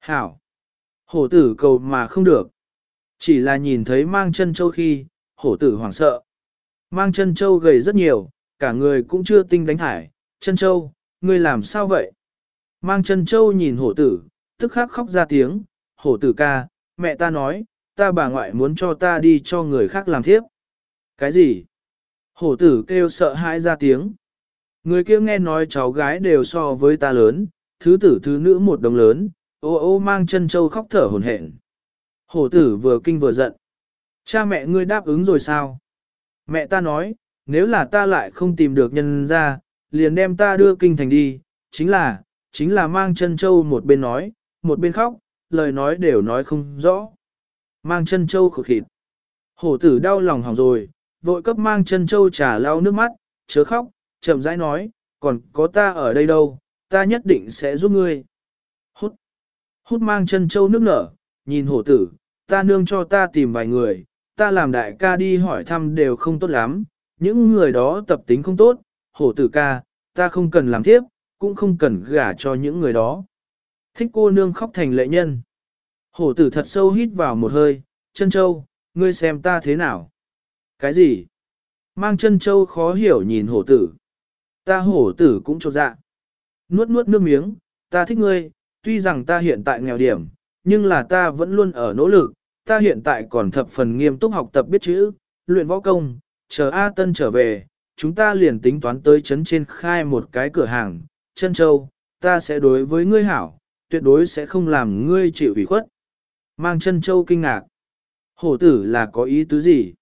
Hảo. Hổ tử cầu mà không được. Chỉ là nhìn thấy mang chân châu khi, hổ tử hoảng sợ. Mang chân châu gầy rất nhiều, cả người cũng chưa tinh đánh thải. Chân châu, ngươi làm sao vậy? Mang chân châu nhìn hổ tử, tức khắc khóc ra tiếng, hổ tử ca, mẹ ta nói, ta bà ngoại muốn cho ta đi cho người khác làm thiếp. Cái gì? Hổ tử kêu sợ hãi ra tiếng. Người kia nghe nói cháu gái đều so với ta lớn, thứ tử thứ nữ một đồng lớn, ô ô mang chân châu khóc thở hồn hển. Hổ tử vừa kinh vừa giận. Cha mẹ ngươi đáp ứng rồi sao? Mẹ ta nói, nếu là ta lại không tìm được nhân ra, liền đem ta đưa kinh thành đi, chính là, chính là mang chân châu một bên nói, một bên khóc, lời nói đều nói không rõ. Mang chân châu khổ khịt. Hổ tử đau lòng hỏng rồi, vội cấp mang chân châu trả lau nước mắt, chớ khóc, chậm rãi nói, còn có ta ở đây đâu, ta nhất định sẽ giúp ngươi. Hút. Hút mang chân châu nước nở, nhìn hổ tử, ta nương cho ta tìm vài người, ta làm đại ca đi hỏi thăm đều không tốt lắm, những người đó tập tính không tốt, hổ tử ca, ta không cần làm tiếp, cũng không cần gả cho những người đó. Thích cô nương khóc thành lệ nhân. Hổ tử thật sâu hít vào một hơi, chân châu, ngươi xem ta thế nào? Cái gì? Mang chân châu khó hiểu nhìn hổ tử. Ta hổ tử cũng trột dạ. Nuốt nuốt nước miếng, ta thích ngươi, tuy rằng ta hiện tại nghèo điểm, nhưng là ta vẫn luôn ở nỗ lực, ta hiện tại còn thập phần nghiêm túc học tập biết chữ, luyện võ công, chờ A Tân trở về, chúng ta liền tính toán tới chấn trên khai một cái cửa hàng, chân châu, ta sẽ đối với ngươi hảo, tuyệt đối sẽ không làm ngươi chịu ủy khuất. Mang chân châu kinh ngạc. Hổ tử là có ý tứ gì?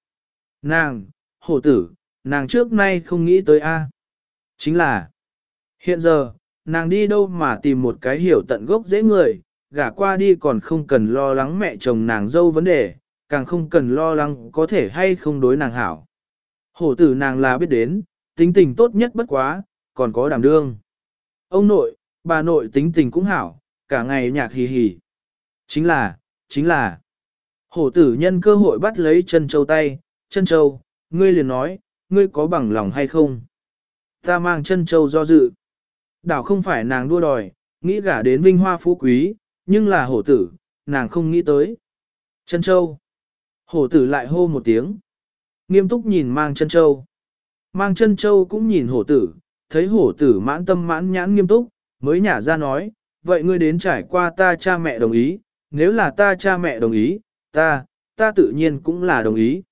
Nàng, hổ tử, nàng trước nay không nghĩ tới A. Chính là, hiện giờ, nàng đi đâu mà tìm một cái hiểu tận gốc dễ người, gả qua đi còn không cần lo lắng mẹ chồng nàng dâu vấn đề, càng không cần lo lắng có thể hay không đối nàng hảo. Hổ tử nàng là biết đến, tính tình tốt nhất bất quá, còn có đảm đương. Ông nội, bà nội tính tình cũng hảo, cả ngày nhạc hì hì. Chính là, chính là, hổ tử nhân cơ hội bắt lấy chân châu tay, chân châu, ngươi liền nói, ngươi có bằng lòng hay không? Ta mang chân châu do dự. Đảo không phải nàng đua đòi, nghĩ gả đến vinh hoa phú quý, nhưng là hổ tử, nàng không nghĩ tới. Chân châu. Hổ tử lại hô một tiếng. Nghiêm túc nhìn mang chân châu. Mang chân châu cũng nhìn hổ tử, thấy hổ tử mãn tâm mãn nhãn nghiêm túc, mới nhả ra nói, vậy ngươi đến trải qua ta cha mẹ đồng ý, nếu là ta cha mẹ đồng ý, ta, ta tự nhiên cũng là đồng ý.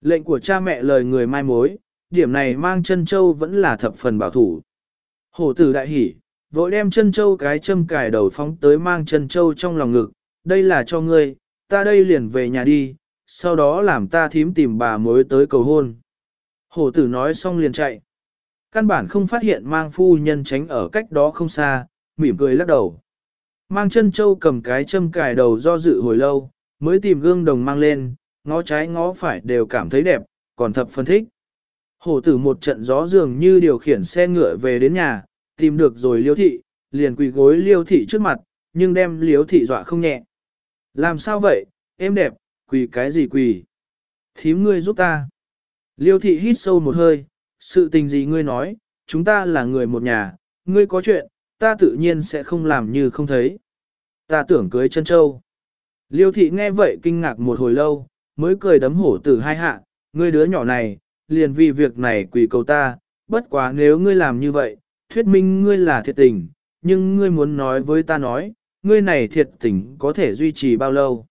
Lệnh của cha mẹ lời người mai mối, điểm này mang chân châu vẫn là thập phần bảo thủ. Hổ tử đại hỉ, vội đem chân châu cái châm cài đầu phóng tới mang chân châu trong lòng ngực, đây là cho ngươi, ta đây liền về nhà đi, sau đó làm ta thím tìm bà mối tới cầu hôn. Hổ tử nói xong liền chạy. Căn bản không phát hiện mang phu nhân tránh ở cách đó không xa, mỉm cười lắc đầu. Mang chân châu cầm cái châm cài đầu do dự hồi lâu, mới tìm gương đồng mang lên, ngó trái ngó phải đều cảm thấy đẹp, còn thập phân thích. Hổ tử một trận gió dường như điều khiển xe ngựa về đến nhà, tìm được rồi liêu thị, liền quỳ gối liêu thị trước mặt, nhưng đem liêu thị dọa không nhẹ. Làm sao vậy, em đẹp, quỳ cái gì quỳ? Thím ngươi giúp ta. Liêu thị hít sâu một hơi, sự tình gì ngươi nói, chúng ta là người một nhà, ngươi có chuyện, ta tự nhiên sẽ không làm như không thấy. Ta tưởng cưới chân châu. Liêu thị nghe vậy kinh ngạc một hồi lâu, mới cười đấm hổ tử hai hạ, ngươi đứa nhỏ này, liền vì việc này quỳ cầu ta, bất quá nếu ngươi làm như vậy, thuyết minh ngươi là thiệt tình, nhưng ngươi muốn nói với ta nói, ngươi này thiệt tình có thể duy trì bao lâu.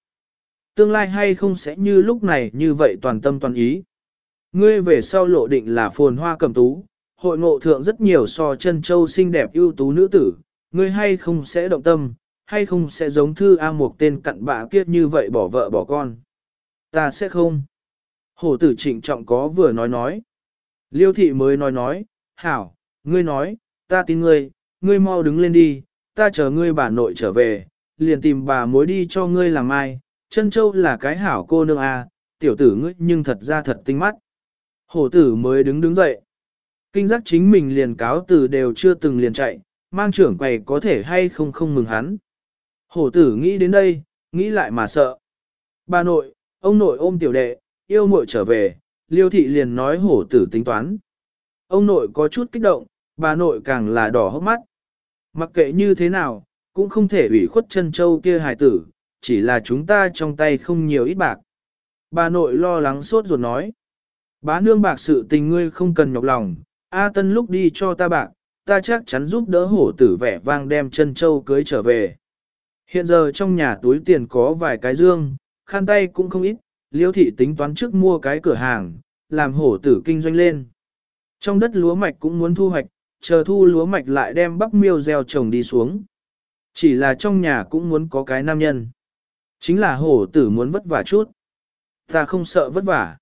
Tương lai hay không sẽ như lúc này như vậy toàn tâm toàn ý. Ngươi về sau lộ định là phồn hoa cầm tú, hội ngộ thượng rất nhiều so chân châu xinh đẹp ưu tú nữ tử, ngươi hay không sẽ động tâm, hay không sẽ giống thư A một tên cặn bạ kiết như vậy bỏ vợ bỏ con. Ta sẽ không. Hổ tử trịnh trọng có vừa nói nói. Liêu thị mới nói nói, hảo, ngươi nói, ta tin ngươi, ngươi mau đứng lên đi, ta chờ ngươi bà nội trở về, liền tìm bà mối đi cho ngươi làm ai, chân châu là cái hảo cô nương a, tiểu tử ngươi nhưng thật ra thật tinh mắt. Hổ tử mới đứng đứng dậy. Kinh giác chính mình liền cáo từ đều chưa từng liền chạy, mang trưởng quầy có thể hay không không mừng hắn. Hổ tử nghĩ đến đây, nghĩ lại mà sợ. Bà nội, ông nội ôm tiểu đệ, yêu muội trở về, liêu thị liền nói hổ tử tính toán. Ông nội có chút kích động, bà nội càng là đỏ hốc mắt. Mặc kệ như thế nào, cũng không thể ủy khuất chân châu kia hài tử, chỉ là chúng ta trong tay không nhiều ít bạc. Bà nội lo lắng sốt ruột nói. Bá nương bạc sự tình ngươi không cần nhọc lòng, A Tân lúc đi cho ta bạc, ta chắc chắn giúp đỡ hổ tử vẻ vang đem chân châu cưới trở về. Hiện giờ trong nhà túi tiền có vài cái dương, khăn tay cũng không ít, liêu thị tính toán trước mua cái cửa hàng, làm hổ tử kinh doanh lên. Trong đất lúa mạch cũng muốn thu hoạch, chờ thu lúa mạch lại đem bắp miêu gieo trồng đi xuống. Chỉ là trong nhà cũng muốn có cái nam nhân. Chính là hổ tử muốn vất vả chút. Ta không sợ vất vả.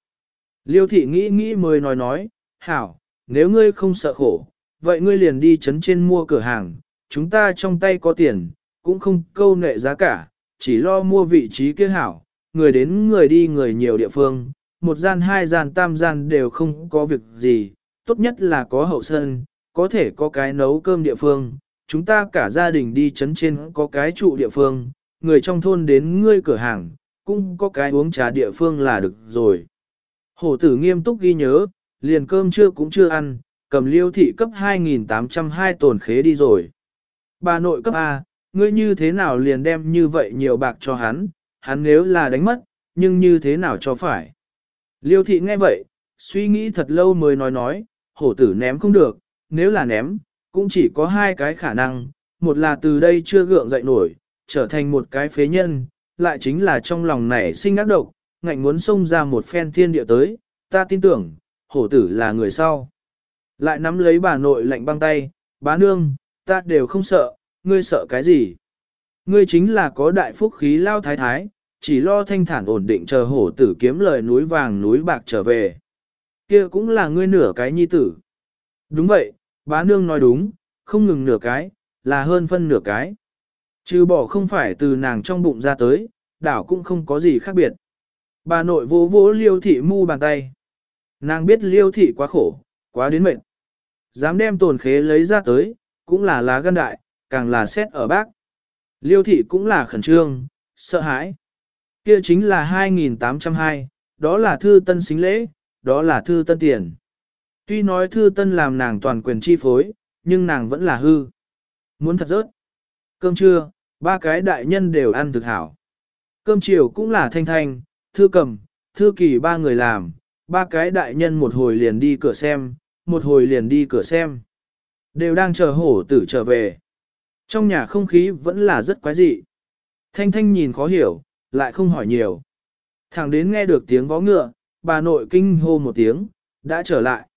Liêu thị nghĩ nghĩ mới nói nói, hảo, nếu ngươi không sợ khổ, vậy ngươi liền đi chấn trên mua cửa hàng, chúng ta trong tay có tiền, cũng không câu nệ giá cả, chỉ lo mua vị trí kia hảo, người đến người đi người nhiều địa phương, một gian hai gian tam gian đều không có việc gì, tốt nhất là có hậu sân, có thể có cái nấu cơm địa phương, chúng ta cả gia đình đi chấn trên có cái trụ địa phương, người trong thôn đến ngươi cửa hàng, cũng có cái uống trà địa phương là được rồi. Hổ tử nghiêm túc ghi nhớ, liền cơm trưa cũng chưa ăn, cầm liêu thị cấp 2.802 tồn khế đi rồi. Bà nội cấp A, ngươi như thế nào liền đem như vậy nhiều bạc cho hắn, hắn nếu là đánh mất, nhưng như thế nào cho phải. Liêu thị nghe vậy, suy nghĩ thật lâu mới nói nói, hổ tử ném không được, nếu là ném, cũng chỉ có hai cái khả năng, một là từ đây chưa gượng dậy nổi, trở thành một cái phế nhân, lại chính là trong lòng nảy sinh ác độc, ngạnh muốn xông ra một phen thiên địa tới, ta tin tưởng, hổ tử là người sau. Lại nắm lấy bà nội lạnh băng tay, bá nương, ta đều không sợ, ngươi sợ cái gì? Ngươi chính là có đại phúc khí lao thái thái, chỉ lo thanh thản ổn định chờ hổ tử kiếm lời núi vàng núi bạc trở về. kia cũng là ngươi nửa cái nhi tử. Đúng vậy, bá nương nói đúng, không ngừng nửa cái, là hơn phân nửa cái. Trừ bỏ không phải từ nàng trong bụng ra tới, đảo cũng không có gì khác biệt. Bà nội vỗ vỗ liêu thị mu bàn tay. Nàng biết liêu thị quá khổ, quá đến mệt. Dám đem tồn khế lấy ra tới, cũng là lá gan đại, càng là xét ở bác. Liêu thị cũng là khẩn trương, sợ hãi. Kia chính là 2.802, đó là thư tân xính lễ, đó là thư tân tiền. Tuy nói thư tân làm nàng toàn quyền chi phối, nhưng nàng vẫn là hư. Muốn thật rớt. Cơm trưa, ba cái đại nhân đều ăn thực hảo. Cơm chiều cũng là thanh thanh, thư cầm, thư kỳ ba người làm, ba cái đại nhân một hồi liền đi cửa xem, một hồi liền đi cửa xem. Đều đang chờ hổ tử trở về. Trong nhà không khí vẫn là rất quái dị. Thanh thanh nhìn khó hiểu, lại không hỏi nhiều. Thẳng đến nghe được tiếng vó ngựa, bà nội kinh hô một tiếng, đã trở lại.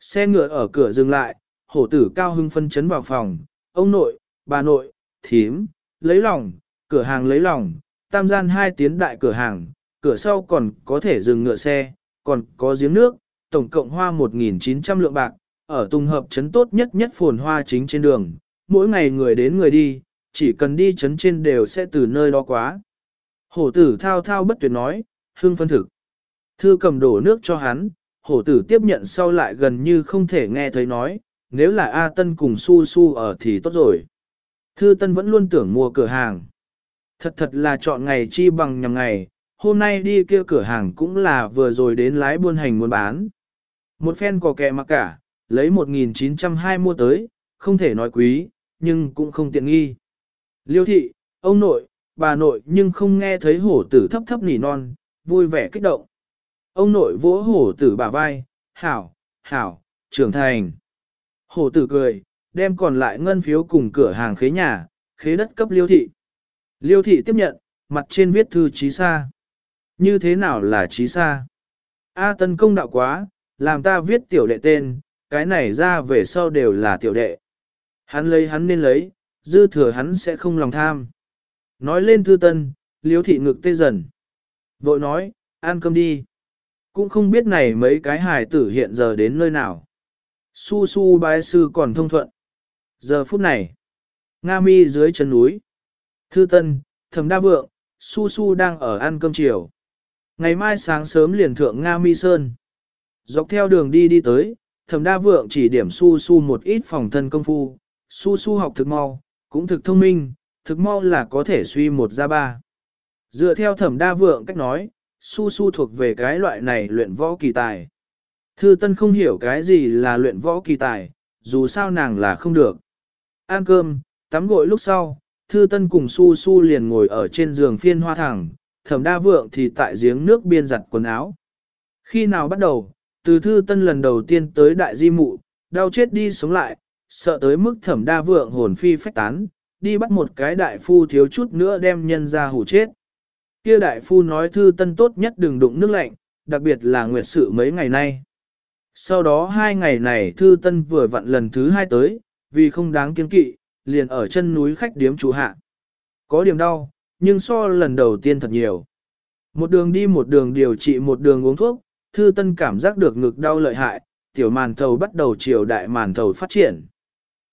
Xe ngựa ở cửa dừng lại, hổ tử cao hưng phân chấn vào phòng, ông nội, bà nội, thím, lấy lòng, cửa hàng lấy lòng, tam gian hai tiến đại cửa hàng, cửa sau còn có thể dừng ngựa xe, còn có giếng nước, tổng cộng hoa 1.900 lượng bạc, ở tung hợp chấn tốt nhất nhất phồn hoa chính trên đường, mỗi ngày người đến người đi, chỉ cần đi chấn trên đều sẽ từ nơi đó quá. Hổ tử thao thao bất tuyệt nói, hương phân thực. Thư cầm đổ nước cho hắn, hổ tử tiếp nhận sau lại gần như không thể nghe thấy nói, nếu là A Tân cùng Su Su ở thì tốt rồi. Thư Tân vẫn luôn tưởng mua cửa hàng. Thật thật là chọn ngày chi bằng nhằm ngày, hôm nay đi kia cửa hàng cũng là vừa rồi đến lái buôn hành muốn bán. Một phen có kẹ mặc cả, lấy 1.920 mua tới, không thể nói quý, nhưng cũng không tiện nghi. Liêu thị, ông nội, bà nội nhưng không nghe thấy hổ tử thấp thấp nỉ non, vui vẻ kích động. Ông nội vỗ hổ tử bả vai, hảo, hảo, trưởng thành. Hổ tử cười, đem còn lại ngân phiếu cùng cửa hàng khế nhà, khế đất cấp liêu thị. Liêu thị tiếp nhận, mặt trên viết thư trí xa. Như thế nào là trí xa? A tân công đạo quá, làm ta viết tiểu đệ tên, cái này ra về sau đều là tiểu đệ. Hắn lấy hắn nên lấy, dư thừa hắn sẽ không lòng tham. Nói lên thư tân, liếu thị ngực tê dần. Vội nói, ăn cơm đi. Cũng không biết này mấy cái hài tử hiện giờ đến nơi nào. Su su bái sư còn thông thuận. Giờ phút này, Nga mi dưới chân núi. Thư Tân, thầm Đa Vượng, Su Su đang ở ăn cơm chiều. Ngày mai sáng sớm liền thượng Nga Mi Sơn. Dọc theo đường đi đi tới, thầm Đa Vượng chỉ điểm Su Su một ít phòng thân công phu. Su Su học thực mau, cũng thực thông minh, thực mau là có thể suy một ra ba. Dựa theo Thẩm Đa Vượng cách nói, Su Su thuộc về cái loại này luyện võ kỳ tài. Thư Tân không hiểu cái gì là luyện võ kỳ tài, dù sao nàng là không được. Ăn cơm, tắm gội lúc sau, Thư Tân cùng Su Su liền ngồi ở trên giường phiên hoa thẳng, Thẩm Đa Vượng thì tại giếng nước biên giặt quần áo. Khi nào bắt đầu, từ Thư Tân lần đầu tiên tới đại di mụ, đau chết đi sống lại, sợ tới mức Thẩm Đa Vượng hồn phi phách tán, đi bắt một cái đại phu thiếu chút nữa đem nhân ra hủ chết. Kia đại phu nói Thư Tân tốt nhất đừng đụng nước lạnh, đặc biệt là nguyệt sự mấy ngày nay. Sau đó hai ngày này Thư Tân vừa vặn lần thứ hai tới, vì không đáng kiên kỵ, liền ở chân núi khách điếm chủ hạ. Có điểm đau, nhưng so lần đầu tiên thật nhiều. Một đường đi một đường điều trị một đường uống thuốc, Thư Tân cảm giác được ngực đau lợi hại, tiểu màn thầu bắt đầu chiều đại màn thầu phát triển.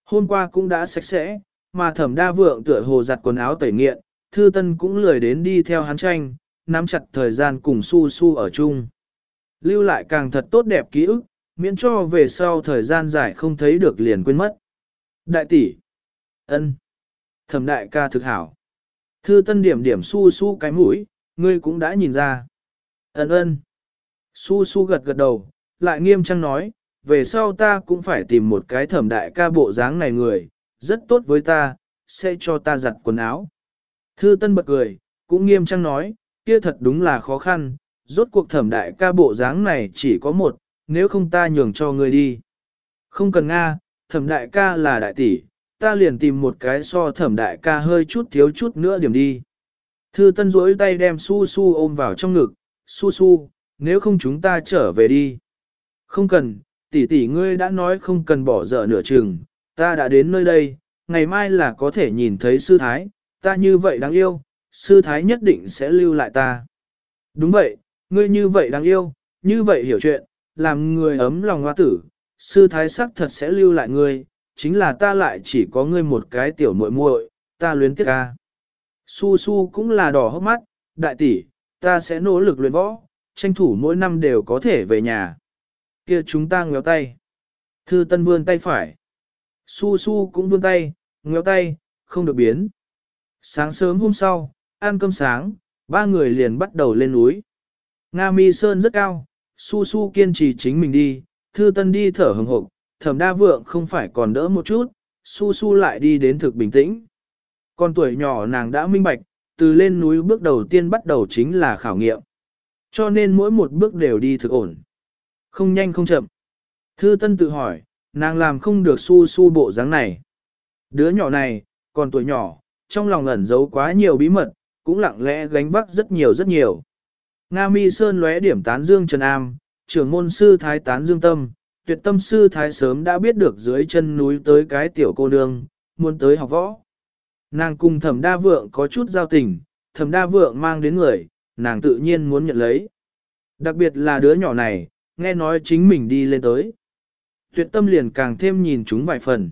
Hôm qua cũng đã sạch sẽ, mà thẩm đa vượng tựa hồ giặt quần áo tẩy nghiện, Thư Tân cũng lười đến đi theo hắn tranh, nắm chặt thời gian cùng su su ở chung. Lưu lại càng thật tốt đẹp ký ức, miễn cho về sau thời gian dài không thấy được liền quên mất. Đại tỷ, ân, thẩm đại ca thực hảo. Thư tân điểm điểm su su cái mũi, ngươi cũng đã nhìn ra. Ân ân. Su su gật gật đầu, lại nghiêm trang nói, về sau ta cũng phải tìm một cái thẩm đại ca bộ dáng này người, rất tốt với ta, sẽ cho ta giặt quần áo. Thư tân bật cười, cũng nghiêm trang nói, kia thật đúng là khó khăn, rốt cuộc thẩm đại ca bộ dáng này chỉ có một, nếu không ta nhường cho ngươi đi. Không cần Nga, thẩm đại ca là đại tỷ, ta liền tìm một cái so thẩm đại ca hơi chút thiếu chút nữa điểm đi. Thư tân duỗi tay đem su su ôm vào trong ngực, su su, nếu không chúng ta trở về đi. Không cần, tỷ tỷ ngươi đã nói không cần bỏ dở nửa chừng, ta đã đến nơi đây, ngày mai là có thể nhìn thấy sư thái, ta như vậy đáng yêu, sư thái nhất định sẽ lưu lại ta. Đúng vậy, ngươi như vậy đáng yêu, như vậy hiểu chuyện, làm người ấm lòng hoa tử, sư thái sắc thật sẽ lưu lại ngươi, chính là ta lại chỉ có ngươi một cái tiểu muội muội, ta luyến tiếc ca. Su su cũng là đỏ hốc mắt, đại tỷ, ta sẽ nỗ lực luyện võ, tranh thủ mỗi năm đều có thể về nhà. Kia chúng ta ngéo tay. Thư tân vươn tay phải. Su su cũng vươn tay, ngéo tay, không được biến. Sáng sớm hôm sau, ăn cơm sáng, ba người liền bắt đầu lên núi. Nga mi sơn rất cao, su su kiên trì chính mình đi, thư tân đi thở hừng hộp, thẩm đa vượng không phải còn đỡ một chút, su su lại đi đến thực bình tĩnh. Con tuổi nhỏ nàng đã minh bạch, từ lên núi bước đầu tiên bắt đầu chính là khảo nghiệm. Cho nên mỗi một bước đều đi thực ổn. Không nhanh không chậm. Thư Tân tự hỏi, nàng làm không được su su bộ dáng này. Đứa nhỏ này, còn tuổi nhỏ, trong lòng ẩn giấu quá nhiều bí mật, cũng lặng lẽ gánh vác rất nhiều rất nhiều. Nga Mi Sơn lóe điểm tán dương Trần Am, trưởng môn sư Thái tán dương tâm, tuyệt tâm sư Thái sớm đã biết được dưới chân núi tới cái tiểu cô nương, muốn tới học võ. Nàng cùng thẩm đa vượng có chút giao tình, thẩm đa vượng mang đến người, nàng tự nhiên muốn nhận lấy. Đặc biệt là đứa nhỏ này, nghe nói chính mình đi lên tới. Tuyệt tâm liền càng thêm nhìn chúng vài phần.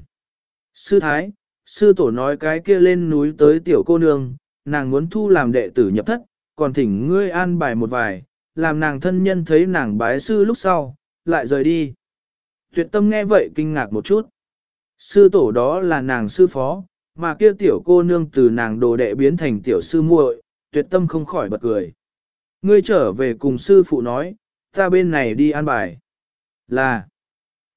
Sư Thái, sư tổ nói cái kia lên núi tới tiểu cô nương, nàng muốn thu làm đệ tử nhập thất, còn thỉnh ngươi an bài một vài, làm nàng thân nhân thấy nàng bái sư lúc sau, lại rời đi. Tuyệt tâm nghe vậy kinh ngạc một chút. Sư tổ đó là nàng sư phó, mà kia tiểu cô nương từ nàng đồ đệ biến thành tiểu sư muội, tuyệt tâm không khỏi bật cười. Ngươi trở về cùng sư phụ nói, ta bên này đi an bài. Là,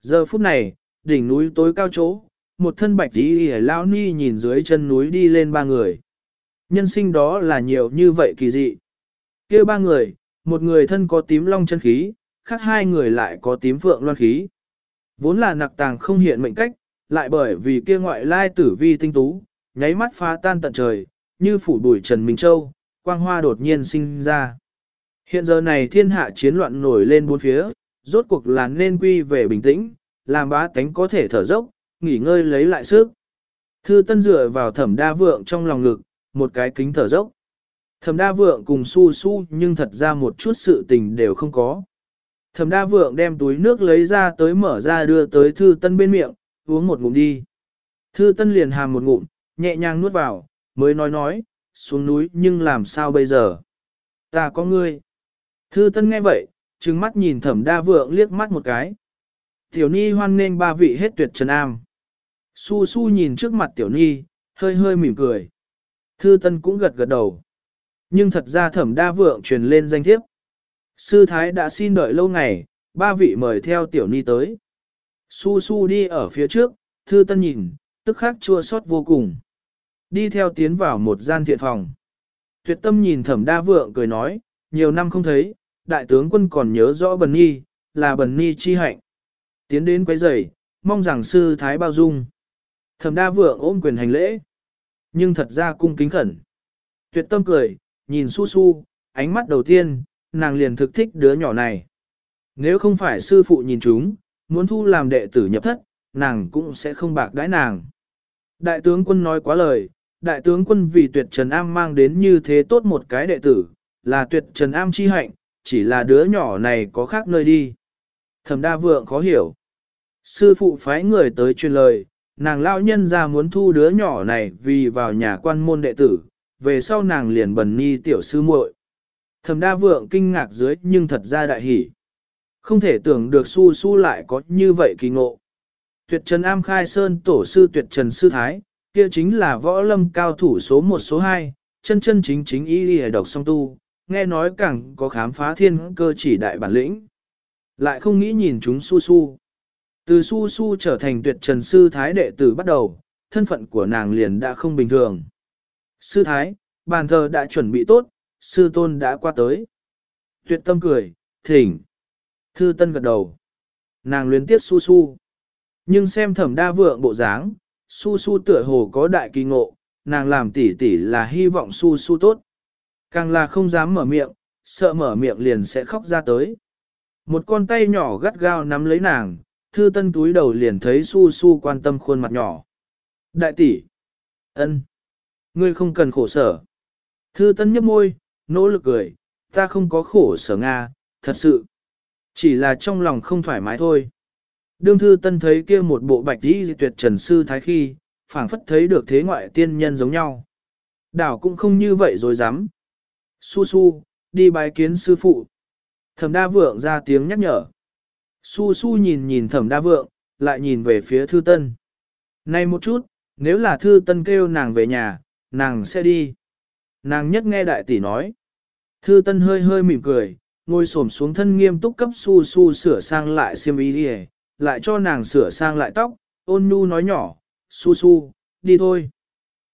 giờ phút này, đỉnh núi tối cao chỗ, một thân bạch tí lão ni nhìn dưới chân núi đi lên ba người. Nhân sinh đó là nhiều như vậy kỳ dị. kia ba người, một người thân có tím long chân khí, khác hai người lại có tím phượng loan khí. Vốn là nặc tàng không hiện mệnh cách, lại bởi vì kia ngoại lai tử vi tinh tú, nháy mắt phá tan tận trời, như phủ bụi Trần Minh Châu, quang hoa đột nhiên sinh ra. Hiện giờ này thiên hạ chiến loạn nổi lên bốn phía, rốt cuộc là nên quy về bình tĩnh, làm bá tánh có thể thở dốc, nghỉ ngơi lấy lại sức. Thư tân dựa vào thẩm đa vượng trong lòng ngực, một cái kính thở dốc. Thẩm đa vượng cùng su su nhưng thật ra một chút sự tình đều không có. Thẩm đa vượng đem túi nước lấy ra tới mở ra đưa tới thư tân bên miệng, uống một ngụm đi. Thư tân liền hàm một ngụm, nhẹ nhàng nuốt vào, mới nói nói, xuống núi nhưng làm sao bây giờ? Ta có ngươi. Thư tân nghe vậy, trừng mắt nhìn thẩm đa vượng liếc mắt một cái. Tiểu Ni hoan nghênh ba vị hết tuyệt trần am. Su su nhìn trước mặt Tiểu Ni, hơi hơi mỉm cười. Thư Tân cũng gật gật đầu. Nhưng thật ra thẩm đa vượng truyền lên danh thiếp. Sư Thái đã xin đợi lâu ngày, ba vị mời theo Tiểu Ni tới. Su su đi ở phía trước, Thư Tân nhìn, tức khắc chua xót vô cùng. Đi theo tiến vào một gian thiện phòng. Tuyệt tâm nhìn thẩm đa vượng cười nói, nhiều năm không thấy, đại tướng quân còn nhớ rõ Bần Nhi, là Bần Nhi chi hạnh. Tiến đến quấy rầy, mong rằng sư thái bao dung. Thẩm đa vượng ôm quyền hành lễ. Nhưng thật ra cung kính khẩn. Tuyệt tâm cười, nhìn su su, ánh mắt đầu tiên, nàng liền thực thích đứa nhỏ này. Nếu không phải sư phụ nhìn chúng, muốn thu làm đệ tử nhập thất, nàng cũng sẽ không bạc đãi nàng. Đại tướng quân nói quá lời, đại tướng quân vì tuyệt trần am mang đến như thế tốt một cái đệ tử, là tuyệt trần am chi hạnh, chỉ là đứa nhỏ này có khác nơi đi. Thẩm đa vượng khó hiểu. Sư phụ phái người tới truyền lời, nàng lao nhân ra muốn thu đứa nhỏ này vì vào nhà quan môn đệ tử, về sau nàng liền bần ni tiểu sư muội. Thẩm đa vượng kinh ngạc dưới nhưng thật ra đại hỉ. Không thể tưởng được su su lại có như vậy kỳ ngộ. Tuyệt trần am khai sơn tổ sư tuyệt trần sư thái, kia chính là võ lâm cao thủ số 1 số 2, chân chân chính chính y đi độc song tu, nghe nói càng có khám phá thiên cơ chỉ đại bản lĩnh. Lại không nghĩ nhìn chúng su su. Từ su su trở thành tuyệt trần sư thái đệ tử bắt đầu, thân phận của nàng liền đã không bình thường. Sư thái, bàn thờ đã chuẩn bị tốt, sư tôn đã qua tới. Tuyệt tâm cười, thỉnh. Thư tân gật đầu. Nàng luyến tiếc su su. Nhưng xem thẩm đa vượng bộ dáng, su su tựa hồ có đại kỳ ngộ, nàng làm tỉ tỉ là hy vọng su su tốt. Càng là không dám mở miệng, sợ mở miệng liền sẽ khóc ra tới. Một con tay nhỏ gắt gao nắm lấy nàng, thư tân túi đầu liền thấy su su quan tâm khuôn mặt nhỏ. Đại tỷ, ân, ngươi không cần khổ sở. Thư tân nhấp môi, nỗ lực cười, ta không có khổ sở Nga, thật sự. Chỉ là trong lòng không thoải mái thôi. Đương thư tân thấy kia một bộ bạch đi tuyệt trần sư thái khi, phảng phất thấy được thế ngoại tiên nhân giống nhau. Đảo cũng không như vậy rồi dám. Su su, đi bài kiến sư phụ. Thẩm đa vượng ra tiếng nhắc nhở. Su su nhìn nhìn thẩm đa vượng, lại nhìn về phía thư tân. Này một chút, nếu là thư tân kêu nàng về nhà, nàng sẽ đi. Nàng nhất nghe đại tỷ nói. Thư tân hơi hơi mỉm cười, ngồi xổm xuống thân nghiêm túc cấp su su sửa sang lại xiêm y đi lại cho nàng sửa sang lại tóc, ôn nhu nói nhỏ, su su, đi thôi.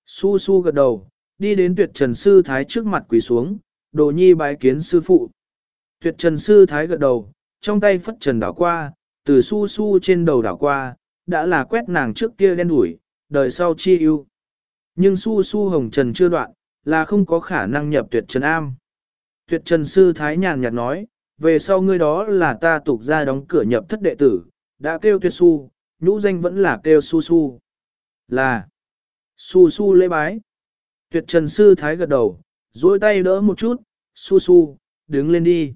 Su su gật đầu, đi đến tuyệt trần sư thái trước mặt quỳ xuống, đồ nhi bái kiến sư phụ. Tuyệt trần sư thái gật đầu, trong tay phất trần đảo qua, từ su su trên đầu đảo qua, đã là quét nàng trước kia đen đủi, đời sau chi ưu. Nhưng su su hồng trần chưa đoạn, là không có khả năng nhập tuyệt trần am. Tuyệt trần sư thái nhàn nhạt nói, về sau ngươi đó là ta tục ra đóng cửa nhập thất đệ tử, đã kêu tuyệt su, nhũ danh vẫn là kêu su su. Là su su lễ bái. Tuyệt trần sư thái gật đầu, duỗi tay đỡ một chút, su su, đứng lên đi.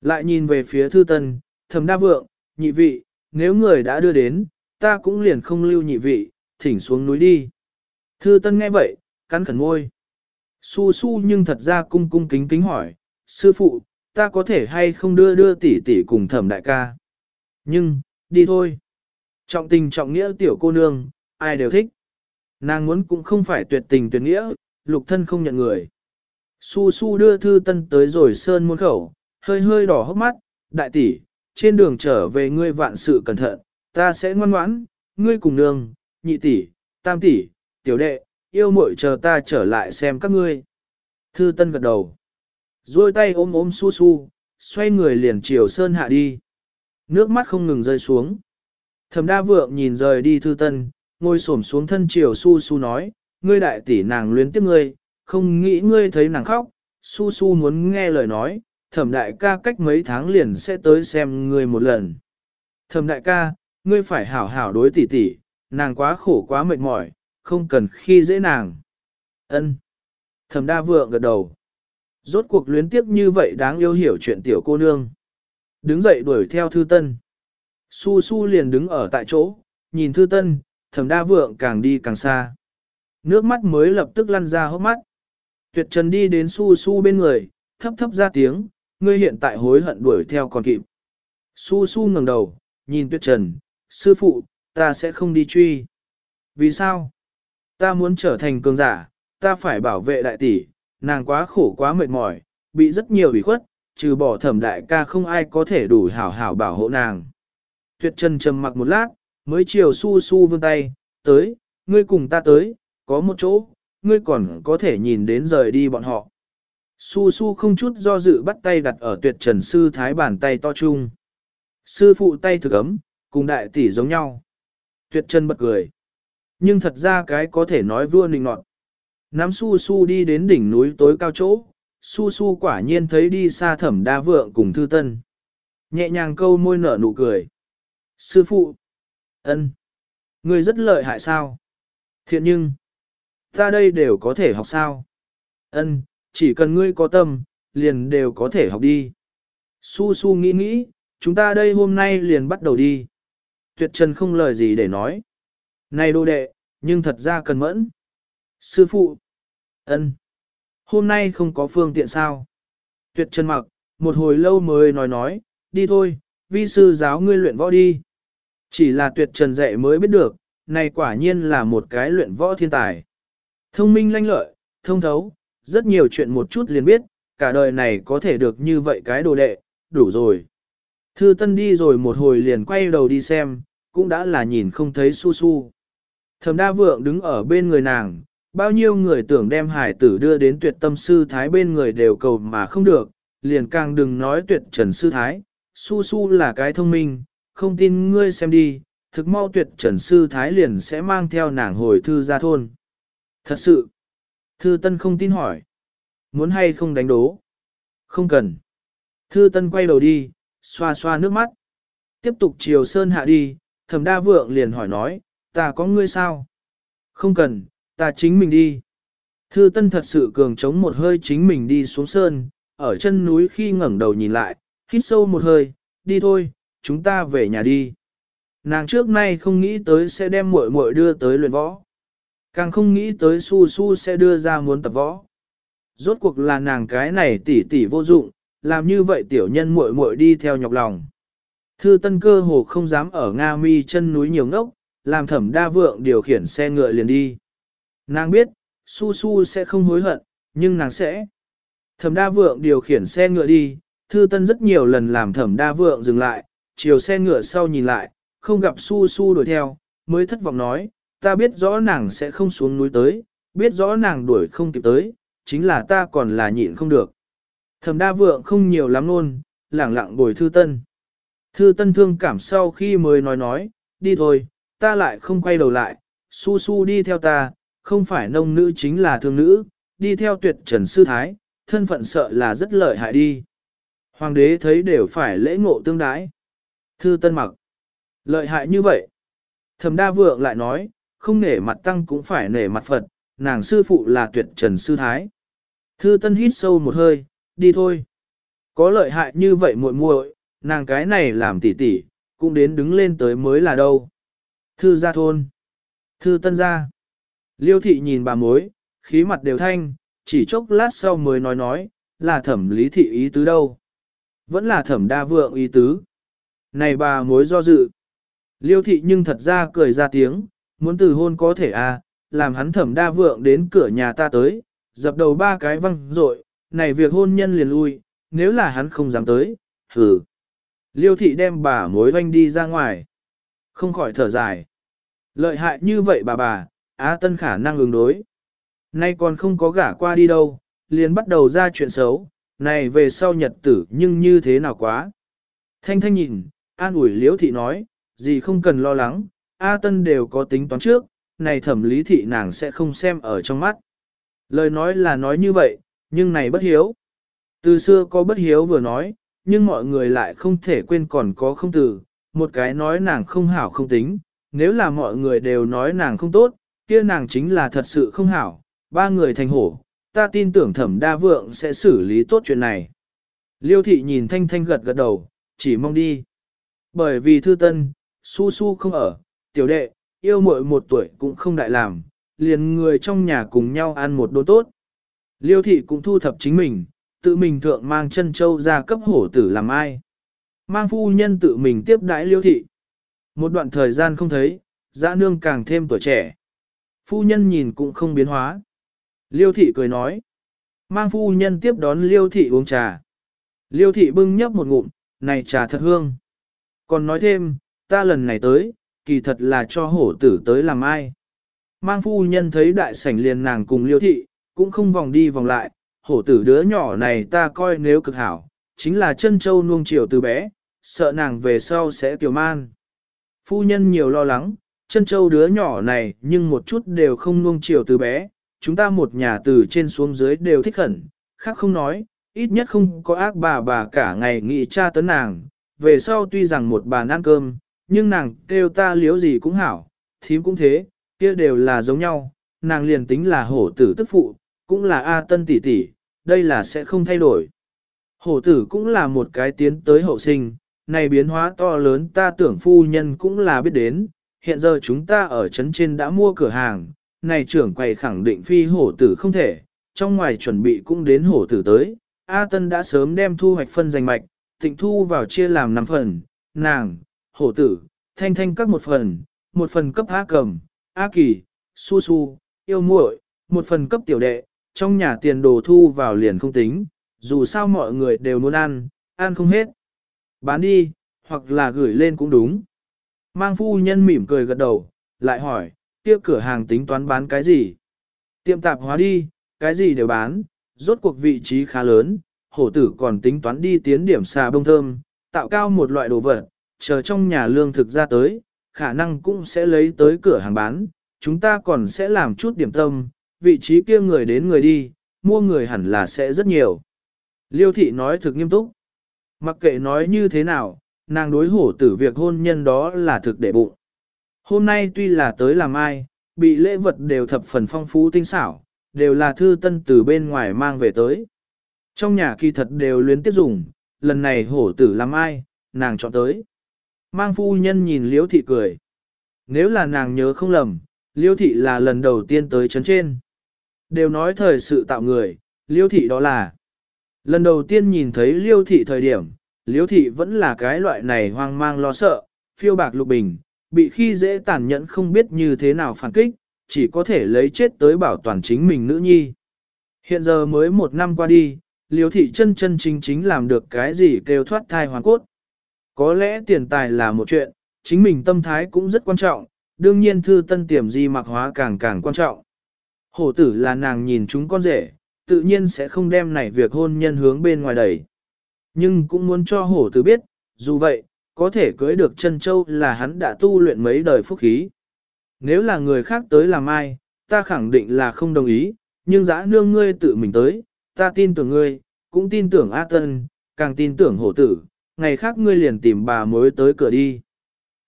Lại nhìn về phía thư tân, thầm đa vượng, nhị vị, nếu người đã đưa đến, ta cũng liền không lưu nhị vị, thỉnh xuống núi đi. Thư tân nghe vậy, cắn khẩn ngôi. Su su nhưng thật ra cung cung kính kính hỏi, sư phụ, ta có thể hay không đưa đưa tỷ tỷ cùng thẩm đại ca. Nhưng, đi thôi. Trọng tình trọng nghĩa tiểu cô nương, ai đều thích. Nàng muốn cũng không phải tuyệt tình tuyệt nghĩa, lục thân không nhận người. Su su đưa thư tân tới rồi sơn muôn khẩu, hơi hơi đỏ hốc mắt, đại tỷ, trên đường trở về ngươi vạn sự cẩn thận, ta sẽ ngoan ngoãn, ngươi cùng nương, nhị tỷ, tam tỷ, tiểu đệ, yêu muội chờ ta trở lại xem các ngươi. Thư Tân gật đầu. Rồi tay ôm ôm su su, xoay người liền chiều sơn hạ đi. Nước mắt không ngừng rơi xuống. Thẩm đa vượng nhìn rời đi Thư Tân, ngồi xổm xuống thân chiều su su nói, ngươi đại tỷ nàng luyến tiếc ngươi, không nghĩ ngươi thấy nàng khóc, su su muốn nghe lời nói, thẩm đại ca cách mấy tháng liền sẽ tới xem ngươi một lần. Thẩm đại ca, ngươi phải hảo hảo đối tỷ tỷ, nàng quá khổ quá mệt mỏi, không cần khi dễ nàng. Ân. Thẩm đa vượng gật đầu. Rốt cuộc luyến tiếp như vậy đáng yêu hiểu chuyện tiểu cô nương. Đứng dậy đuổi theo thư tân. Su su liền đứng ở tại chỗ, nhìn thư tân, thẩm đa vượng càng đi càng xa. Nước mắt mới lập tức lăn ra hốc mắt. Tuyệt trần đi đến su su bên người, thấp thấp ra tiếng, ngươi hiện tại hối hận đuổi theo còn kịp. Su su ngẩng đầu, nhìn tuyệt trần, sư phụ, ta sẽ không đi truy. Vì sao? Ta muốn trở thành cường giả, ta phải bảo vệ đại tỷ, nàng quá khổ quá mệt mỏi, bị rất nhiều ủy khuất, trừ bỏ thẩm đại ca không ai có thể đủ hảo hảo bảo hộ nàng. Tuyệt trần trầm mặc một lát, mới chiều su su vươn tay, tới, ngươi cùng ta tới, có một chỗ, ngươi còn có thể nhìn đến rời đi bọn họ. Su su không chút do dự bắt tay đặt ở tuyệt trần sư thái bàn tay to chung. Sư phụ tay thực ấm, cùng đại tỷ giống nhau. Tuyệt trần bật cười. Nhưng thật ra cái có thể nói vua nịnh nọt. Nắm su su đi đến đỉnh núi tối cao chỗ, su su quả nhiên thấy đi xa thẩm đa vượng cùng thư tân. Nhẹ nhàng câu môi nở nụ cười. Sư phụ. ân, Người rất lợi hại sao? Thiện nhưng. Ta đây đều có thể học sao? Ân, chỉ cần ngươi có tâm, liền đều có thể học đi. Su su nghĩ nghĩ, chúng ta đây hôm nay liền bắt đầu đi. Tuyệt trần không lời gì để nói. Này đô đệ, nhưng thật ra cần mẫn. Sư phụ. ân, Hôm nay không có phương tiện sao? Tuyệt trần mặc, một hồi lâu mới nói nói, đi thôi, vi sư giáo ngươi luyện võ đi. Chỉ là tuyệt trần dạy mới biết được, này quả nhiên là một cái luyện võ thiên tài. Thông minh lanh lợi, thông thấu, rất nhiều chuyện một chút liền biết, cả đời này có thể được như vậy cái đồ đệ, đủ rồi. Thư Tân đi rồi một hồi liền quay đầu đi xem, cũng đã là nhìn không thấy su su. Thẩm đa vượng đứng ở bên người nàng, bao nhiêu người tưởng đem hải tử đưa đến tuyệt tâm sư thái bên người đều cầu mà không được, liền càng đừng nói tuyệt trần sư thái, su su là cái thông minh, không tin ngươi xem đi, thực mau tuyệt trần sư thái liền sẽ mang theo nàng hồi thư ra thôn. Thật sự, thư tân không tin hỏi, muốn hay không đánh đố? Không cần. Thư tân quay đầu đi, xoa xoa nước mắt. Tiếp tục chiều sơn hạ đi, thẩm đa vượng liền hỏi nói, ta có ngươi sao? Không cần, ta chính mình đi. Thư Tân thật sự cường chống một hơi chính mình đi xuống sơn, ở chân núi khi ngẩng đầu nhìn lại, hít sâu một hơi, đi thôi, chúng ta về nhà đi. Nàng trước nay không nghĩ tới sẽ đem muội muội đưa tới luyện võ. Càng không nghĩ tới su su sẽ đưa ra muốn tập võ. Rốt cuộc là nàng cái này tỉ tỉ vô dụng, làm như vậy tiểu nhân muội muội đi theo nhọc lòng. Thư tân cơ hồ không dám ở Nga mi chân núi nhiều ngốc, làm thẩm đa vượng điều khiển xe ngựa liền đi. Nàng biết, su su sẽ không hối hận, nhưng nàng sẽ. Thẩm đa vượng điều khiển xe ngựa đi, thư tân rất nhiều lần làm thẩm đa vượng dừng lại, chiều xe ngựa sau nhìn lại, không gặp su su đuổi theo, mới thất vọng nói, ta biết rõ nàng sẽ không xuống núi tới, biết rõ nàng đuổi không kịp tới, chính là ta còn là nhịn không được. Thẩm đa vượng không nhiều lắm luôn, lẳng lặng bồi thư tân. Thư tân thương cảm sau khi mới nói nói, đi thôi, ta lại không quay đầu lại, su su đi theo ta, không phải nông nữ chính là thương nữ, đi theo tuyệt trần sư thái, thân phận sợ là rất lợi hại đi. Hoàng đế thấy đều phải lễ ngộ tương đái. Thư tân mặc. Lợi hại như vậy. Thẩm đa vượng lại nói, không nể mặt tăng cũng phải nể mặt Phật, nàng sư phụ là tuyệt trần sư thái. Thư tân hít sâu một hơi, đi thôi. Có lợi hại như vậy muội muội, nàng cái này làm tỉ tỉ, cũng đến đứng lên tới mới là đâu. Thư gia thôn. Thư tân gia. Liêu thị nhìn bà mối, khí mặt đều thanh, chỉ chốc lát sau mới nói nói, là thẩm lý thị ý tứ đâu. Vẫn là thẩm đa vượng ý tứ. Này bà mối do dự. Liêu thị nhưng thật ra cười ra tiếng, muốn từ hôn có thể à, làm hắn thẩm đa vượng đến cửa nhà ta tới, dập đầu ba cái văng rội, này việc hôn nhân liền lui, nếu là hắn không dám tới, hừ. Liêu thị đem bà mối vanh đi ra ngoài. Không khỏi thở dài. Lợi hại như vậy bà bà, Á Tân khả năng ứng đối. Nay còn không có gả qua đi đâu, liền bắt đầu ra chuyện xấu, này về sau nhật tử nhưng như thế nào quá. Thanh thanh nhìn, an ủi liễu thị nói, gì không cần lo lắng, A Tân đều có tính toán trước, này thẩm lý thị nàng sẽ không xem ở trong mắt. Lời nói là nói như vậy, nhưng này bất hiếu. Từ xưa có bất hiếu vừa nói, nhưng mọi người lại không thể quên còn có không từ, một cái nói nàng không hảo không tính, nếu là mọi người đều nói nàng không tốt, kia nàng chính là thật sự không hảo, ba người thành hổ, ta tin tưởng thẩm đa vượng sẽ xử lý tốt chuyện này. Liêu thị nhìn thanh thanh gật gật đầu, chỉ mong đi. Bởi vì thư tân, su su không ở, tiểu đệ, yêu muội một tuổi cũng không đại làm, liền người trong nhà cùng nhau ăn một đốn tốt. Liêu thị cũng thu thập chính mình, tự mình thượng mang chân châu ra cấp hổ tử làm ai. Mang phu nhân tự mình tiếp đãi liêu thị. Một đoạn thời gian không thấy, dã nương càng thêm tuổi trẻ. Phu nhân nhìn cũng không biến hóa. Liêu thị cười nói. Mang phu nhân tiếp đón liêu thị uống trà. Liêu thị bưng nhấp một ngụm, này trà thật hương. Còn nói thêm, ta lần này tới, kỳ thật là cho hổ tử tới làm ai. Mang phu nhân thấy đại sảnh liền nàng cùng liêu thị, cũng không vòng đi vòng lại, hổ tử đứa nhỏ này ta coi nếu cực hảo, chính là chân châu nuông chiều từ bé, sợ nàng về sau sẽ tiểu man. Phu nhân nhiều lo lắng, chân châu đứa nhỏ này nhưng một chút đều không nuông chiều từ bé, chúng ta một nhà từ trên xuống dưới đều thích khẩn, khác không nói, ít nhất không có ác bà bà cả ngày nghị cha tấn nàng, về sau tuy rằng một bàn ăn cơm, nhưng nàng kêu ta liếu gì cũng hảo, thím cũng thế, kia đều là giống nhau, nàng liền tính là hổ tử tức phụ, cũng là A tân tỷ tỷ, đây là sẽ không thay đổi. Hổ tử cũng là một cái tiến tới hậu sinh, này biến hóa to lớn ta tưởng phu nhân cũng là biết đến, hiện giờ chúng ta ở trấn trên đã mua cửa hàng, này trưởng quầy khẳng định phi hổ tử không thể, trong ngoài chuẩn bị cũng đến hổ tử tới, A Tân đã sớm đem thu hoạch phân giành mạch, tịnh thu vào chia làm 5 phần, nàng, hổ tử, thanh thanh các một phần, một phần cấp A cầm, A kỳ, su su, yêu muội, một phần cấp tiểu đệ, trong nhà tiền đồ thu vào liền không tính, dù sao mọi người đều muốn ăn, ăn không hết. Bán đi, hoặc là gửi lên cũng đúng. Mang phu nhân mỉm cười gật đầu, lại hỏi, kia cửa hàng tính toán bán cái gì? Tiệm tạp hóa đi, cái gì đều bán, rốt cuộc vị trí khá lớn, hổ tử còn tính toán đi tiến điểm xà bông thơm, tạo cao một loại đồ vật, chờ trong nhà lương thực ra tới, khả năng cũng sẽ lấy tới cửa hàng bán, chúng ta còn sẽ làm chút điểm tâm, vị trí kia người đến người đi, mua người hẳn là sẽ rất nhiều. Liêu thị nói thực nghiêm túc. Mặc kệ nói như thế nào, nàng đối hổ tử việc hôn nhân đó là thực để bụng. Hôm nay tuy là tới làm ai, bị lễ vật đều thập phần phong phú tinh xảo, đều là thư tân từ bên ngoài mang về tới. Trong nhà kỳ thật đều luyến tiếp dùng, lần này hổ tử làm ai, nàng chọn tới. Mang phu nhân nhìn liễu thị cười. Nếu là nàng nhớ không lầm, liễu thị là lần đầu tiên tới chấn trên. Đều nói thời sự tạo người, liễu thị đó là. Lần đầu tiên nhìn thấy liễu thị thời điểm, liễu thị vẫn là cái loại này hoang mang lo sợ, phiêu bạc lục bình, bị khi dễ tàn nhẫn không biết như thế nào phản kích, chỉ có thể lấy chết tới bảo toàn chính mình nữ nhi. Hiện giờ mới một năm qua đi, liễu thị chân chân chính chính làm được cái gì kêu thoát thai hoàn cốt. Có lẽ tiền tài là một chuyện, chính mình tâm thái cũng rất quan trọng, đương nhiên thư tân tiềm di mặc hóa càng càng quan trọng. Hổ tử là nàng nhìn chúng con rể, tự nhiên sẽ không đem này việc hôn nhân hướng bên ngoài đẩy. Nhưng cũng muốn cho hổ tử biết, dù vậy, có thể cưới được chân châu là hắn đã tu luyện mấy đời phúc khí. Nếu là người khác tới làm ai, ta khẳng định là không đồng ý, nhưng dã nương ngươi tự mình tới, ta tin tưởng ngươi, cũng tin tưởng A Tân, càng tin tưởng hổ tử, ngày khác ngươi liền tìm bà mới tới cửa đi.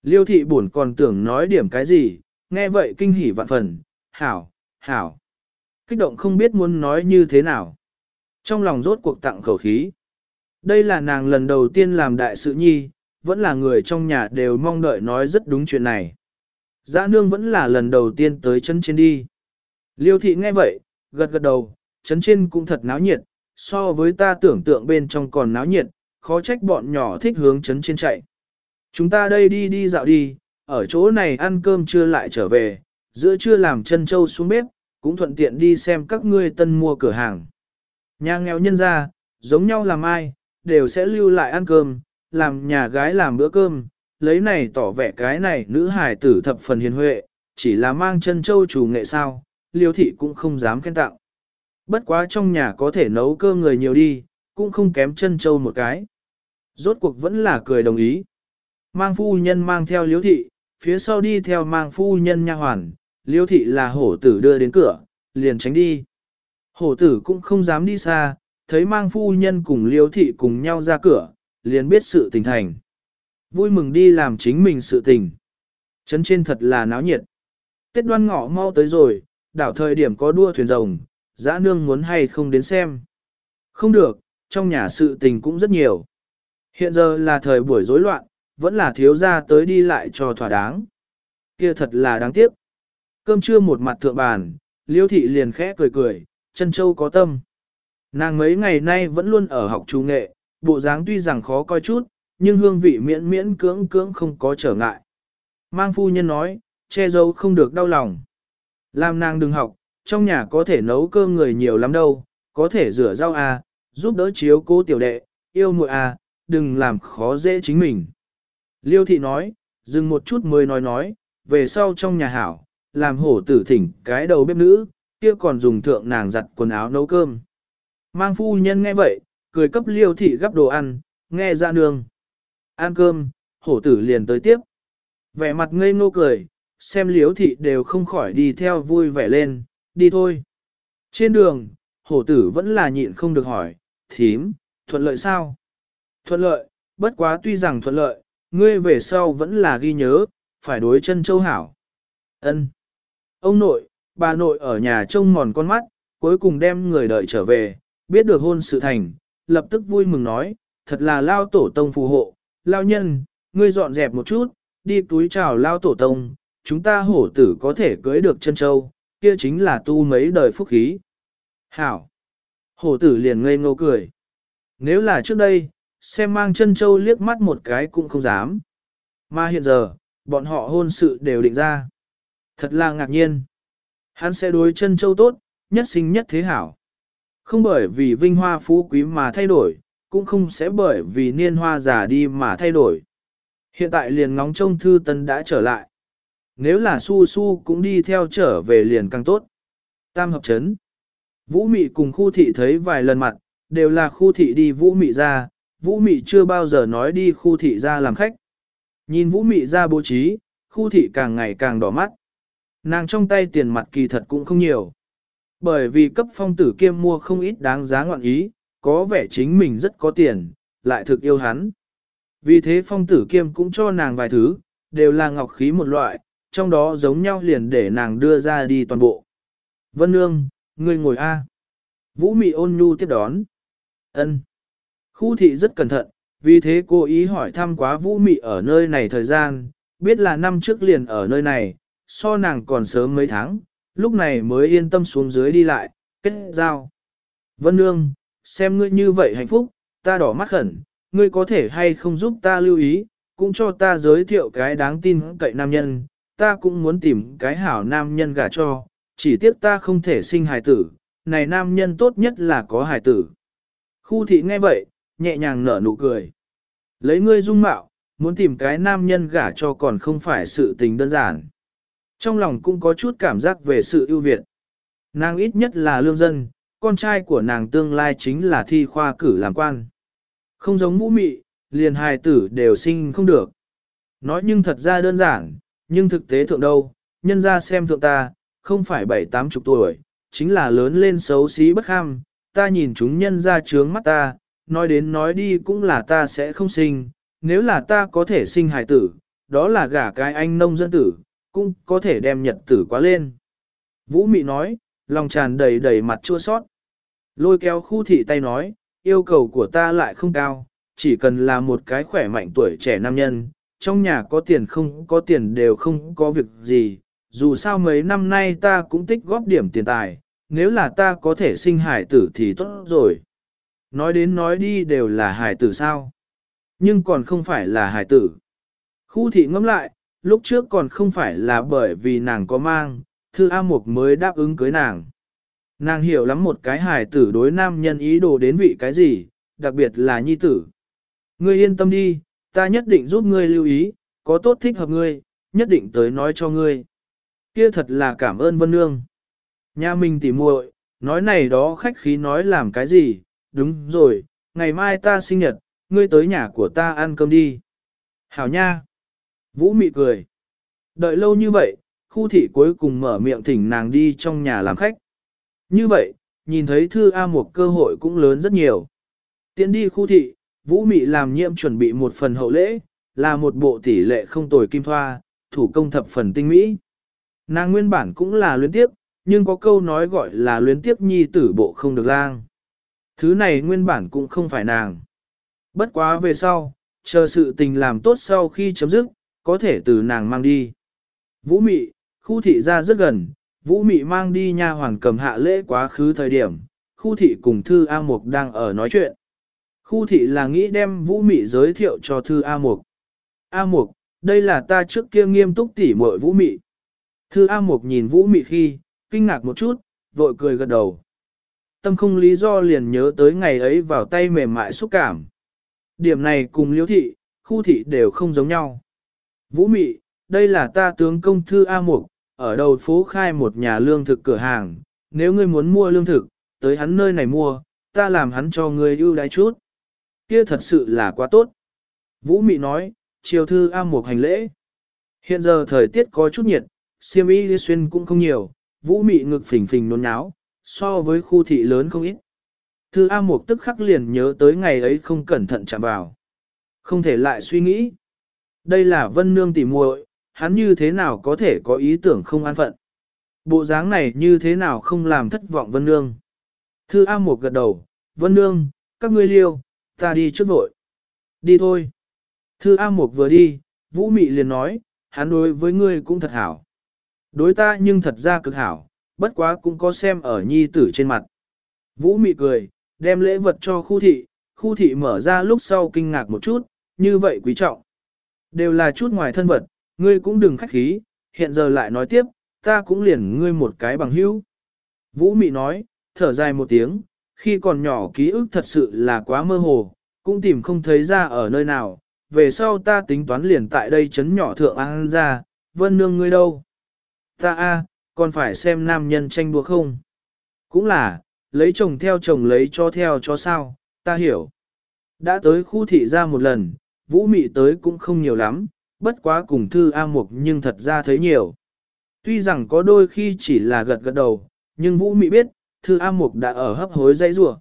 Liêu thị buồn còn tưởng nói điểm cái gì, nghe vậy kinh hỉ vạn phần, hảo, hảo. Kích động không biết muốn nói như thế nào. Trong lòng rốt cuộc tặng khẩu khí. Đây là nàng lần đầu tiên làm đại sự nhi, vẫn là người trong nhà đều mong đợi nói rất đúng chuyện này. Giã nương vẫn là lần đầu tiên tới chân trên đi. Liêu thị nghe vậy, gật gật đầu, chấn trên cũng thật náo nhiệt, so với ta tưởng tượng bên trong còn náo nhiệt, khó trách bọn nhỏ thích hướng chấn trên chạy. Chúng ta đây đi đi dạo đi, ở chỗ này ăn cơm trưa lại trở về, giữa trưa làm chân châu xuống bếp, cũng thuận tiện đi xem các ngươi tân mua cửa hàng. Nhà nghèo nhân ra, giống nhau làm ai, đều sẽ lưu lại ăn cơm, làm nhà gái làm bữa cơm, lấy này tỏ vẻ cái này nữ hài tử thập phần hiền huệ, chỉ là mang chân châu chủ nghệ sao, liêu thị cũng không dám khen tặng. Bất quá trong nhà có thể nấu cơm người nhiều đi, cũng không kém chân châu một cái. Rốt cuộc vẫn là cười đồng ý. Mang phu nhân mang theo liêu thị, phía sau đi theo mang phu nhân nha hoàn, liêu thị là hổ tử đưa đến cửa, liền tránh đi. Hổ tử cũng không dám đi xa, thấy mang phu nhân cùng liêu thị cùng nhau ra cửa, liền biết sự tình thành. Vui mừng đi làm chính mình sự tình. Trấn trên thật là náo nhiệt. Tết đoan ngọ mau tới rồi, đảo thời điểm có đua thuyền rồng, dã nương muốn hay không đến xem. Không được, trong nhà sự tình cũng rất nhiều. Hiện giờ là thời buổi rối loạn, vẫn là thiếu gia tới đi lại cho thỏa đáng. Kia thật là đáng tiếc. Cơm trưa một mặt thượng bàn, liêu thị liền khẽ cười cười, chân châu có tâm. Nàng mấy ngày nay vẫn luôn ở học trung nghệ, bộ dáng tuy rằng khó coi chút, nhưng hương vị miễn miễn cưỡng cưỡng không có trở ngại. Mang phu nhân nói, che giấu không được đau lòng. Làm nàng đừng học, trong nhà có thể nấu cơm người nhiều lắm đâu, có thể rửa rau à, giúp đỡ chiếu cô tiểu đệ, yêu muội à, đừng làm khó dễ chính mình. Liêu thị nói, dừng một chút mới nói nói, về sau trong nhà hảo, làm hổ tử thỉnh cái đầu bếp nữ, kia còn dùng thượng nàng giặt quần áo nấu cơm. Mang phu nhân nghe vậy, cười cấp liêu thị gấp đồ ăn, nghe ra nương. Ăn cơm, hổ tử liền tới tiếp. Vẻ mặt ngây ngô cười, xem liếu thị đều không khỏi đi theo vui vẻ lên, đi thôi. Trên đường, hổ tử vẫn là nhịn không được hỏi, thím, thuận lợi sao? Thuận lợi, bất quá tuy rằng thuận lợi, ngươi về sau vẫn là ghi nhớ, phải đối chân châu hảo. Ân. Ông nội, bà nội ở nhà trông mòn con mắt, cuối cùng đem người đợi trở về, biết được hôn sự thành, lập tức vui mừng nói, thật là lao tổ tông phù hộ, lao nhân, ngươi dọn dẹp một chút, đi túi chào lao tổ tông, chúng ta hổ tử có thể cưới được chân châu, kia chính là tu mấy đời phúc khí. Hảo! Hổ tử liền ngây ngô cười. Nếu là trước đây, xem mang chân châu liếc mắt một cái cũng không dám. Mà hiện giờ, bọn họ hôn sự đều định ra. Thật là ngạc nhiên. Hắn sẽ đối chân châu tốt, nhất sinh nhất thế hảo. Không bởi vì vinh hoa phú quý mà thay đổi, cũng không sẽ bởi vì niên hoa già đi mà thay đổi. Hiện tại liền ngóng trông thư tân đã trở lại. Nếu là su su cũng đi theo trở về liền càng tốt. Tam hợp chấn. Vũ mị cùng khu thị thấy vài lần mặt, đều là khu thị đi vũ mị ra, vũ mị chưa bao giờ nói đi khu thị ra làm khách. Nhìn vũ mị ra bố trí, khu thị càng ngày càng đỏ mắt. Nàng trong tay tiền mặt kỳ thật cũng không nhiều. Bởi vì cấp phong tử kiêm mua không ít đáng giá ngoạn ý, có vẻ chính mình rất có tiền, lại thực yêu hắn. Vì thế phong tử kiêm cũng cho nàng vài thứ, đều là ngọc khí một loại, trong đó giống nhau liền để nàng đưa ra đi toàn bộ. Vân Nương, ngươi ngồi A. Vũ Mị ôn nhu tiếp đón. ân Khu thị rất cẩn thận, vì thế cô ý hỏi thăm quá Vũ Mị ở nơi này thời gian, biết là năm trước liền ở nơi này, so nàng còn sớm mấy tháng, lúc này mới yên tâm xuống dưới đi lại, kết giao. Vân Nương, xem ngươi như vậy hạnh phúc, ta đỏ mắt khẩn, ngươi có thể hay không giúp ta lưu ý, cũng cho ta giới thiệu cái đáng tin cậy nam nhân, ta cũng muốn tìm cái hảo nam nhân gả cho, chỉ tiếc ta không thể sinh hài tử, này nam nhân tốt nhất là có hài tử. Khu thị nghe vậy, nhẹ nhàng nở nụ cười. Lấy ngươi dung mạo, muốn tìm cái nam nhân gả cho còn không phải sự tình đơn giản. Trong lòng cũng có chút cảm giác về sự ưu việt. Nàng ít nhất là lương dân, con trai của nàng tương lai chính là thi khoa cử làm quan. Không giống mũ mị, liền hài tử đều sinh không được. Nói nhưng thật ra đơn giản, nhưng thực tế thượng đâu, nhân ra xem thượng ta, không phải bảy tám chục tuổi, chính là lớn lên xấu xí bất kham, ta nhìn chúng nhân ra trướng mắt ta, nói đến nói đi cũng là ta sẽ không sinh, nếu là ta có thể sinh hài tử, đó là gả cái anh nông dân tử, cũng có thể đem nhật tử quá lên. Vũ Mị nói, lòng tràn đầy đầy mặt chua sót. Lôi kéo khu thị tay nói, yêu cầu của ta lại không cao, chỉ cần là một cái khỏe mạnh tuổi trẻ nam nhân, trong nhà có tiền không có tiền đều không có việc gì, dù sao mấy năm nay ta cũng tích góp điểm tiền tài, nếu là ta có thể sinh hải tử thì tốt rồi. Nói đến nói đi đều là hải tử sao, nhưng còn không phải là hải tử. Khu thị ngẫm lại, lúc trước còn không phải là bởi vì nàng có mang, thư A Mục mới đáp ứng cưới nàng. Nàng hiểu lắm một cái hài tử đối nam nhân ý đồ đến vị cái gì, đặc biệt là nhi tử. Ngươi yên tâm đi, ta nhất định giúp ngươi lưu ý, có tốt thích hợp ngươi, nhất định tới nói cho ngươi. Kia thật là cảm ơn Vân Nương. Nhà mình tỉ muội, nói này đó khách khí nói làm cái gì, đúng rồi, ngày mai ta sinh nhật, ngươi tới nhà của ta ăn cơm đi. Hảo nha. Vũ mị cười. Đợi lâu như vậy, khu thị cuối cùng mở miệng thỉnh nàng đi trong nhà làm khách. Như vậy, nhìn thấy thư A một cơ hội cũng lớn rất nhiều. Tiến đi khu thị, Vũ Mị làm nhiệm chuẩn bị một phần hậu lễ, là một bộ tỷ lệ không tồi kim thoa, thủ công thập phần tinh mỹ. Nàng nguyên bản cũng là luyến tiếp, nhưng có câu nói gọi là luyến tiếp nhi tử bộ không được lang. Thứ này nguyên bản cũng không phải nàng. Bất quá về sau, chờ sự tình làm tốt sau khi chấm dứt, có thể từ nàng mang đi. Vũ Mị, khu thị ra rất gần, Vũ Mị mang đi nha hoàn cầm hạ lễ quá khứ thời điểm, khu thị cùng Thư A Mục đang ở nói chuyện. Khu thị là nghĩ đem Vũ Mị giới thiệu cho Thư A Mục. A Mục, đây là ta trước kia nghiêm túc tỉ muội Vũ Mị. Thư A Mục nhìn Vũ Mị khi, kinh ngạc một chút, vội cười gật đầu. Tâm không lý do liền nhớ tới ngày ấy vào tay mềm mại xúc cảm. Điểm này cùng liễu thị, khu thị đều không giống nhau. Vũ Mị, đây là ta tướng công thư A Mục, ở đầu phố khai một nhà lương thực cửa hàng, nếu ngươi muốn mua lương thực, tới hắn nơi này mua, ta làm hắn cho ngươi ưu đãi chút. Kia thật sự là quá tốt. Vũ Mị nói, chiều thư A Mục hành lễ. Hiện giờ thời tiết có chút nhiệt, siêm y xuyên cũng không nhiều, Vũ Mị ngực phình phình nôn náo, so với khu thị lớn không ít. Thư A Mục tức khắc liền nhớ tới ngày ấy không cẩn thận chạm vào. Không thể lại suy nghĩ. Đây là vân nương tỉ muội, hắn như thế nào có thể có ý tưởng không an phận. Bộ dáng này như thế nào không làm thất vọng Vân Nương. Thư A Mục gật đầu, Vân Nương, các ngươi liêu, ta đi trước vội. Đi thôi. Thư A Mục vừa đi, Vũ Mị liền nói, hắn đối với ngươi cũng thật hảo. Đối ta nhưng thật ra cực hảo, bất quá cũng có xem ở nhi tử trên mặt. Vũ Mị cười, đem lễ vật cho khu thị, khu thị mở ra lúc sau kinh ngạc một chút, như vậy quý trọng. Đều là chút ngoài thân vật, Ngươi cũng đừng khách khí, hiện giờ lại nói tiếp, ta cũng liền ngươi một cái bằng hữu. Vũ Mị nói, thở dài một tiếng, khi còn nhỏ ký ức thật sự là quá mơ hồ, cũng tìm không thấy ra ở nơi nào, về sau ta tính toán liền tại đây chấn nhỏ thượng an ra, vân nương ngươi đâu. Ta a, còn phải xem nam nhân tranh đua không? Cũng là, lấy chồng theo chồng lấy cho theo cho sao, ta hiểu. Đã tới khu thị ra một lần, vũ mị tới cũng không nhiều lắm, bất quá cùng thư A Mục nhưng thật ra thấy nhiều. Tuy rằng có đôi khi chỉ là gật gật đầu, nhưng Vũ Mị biết, thư A Mục đã ở hấp hối dây rủa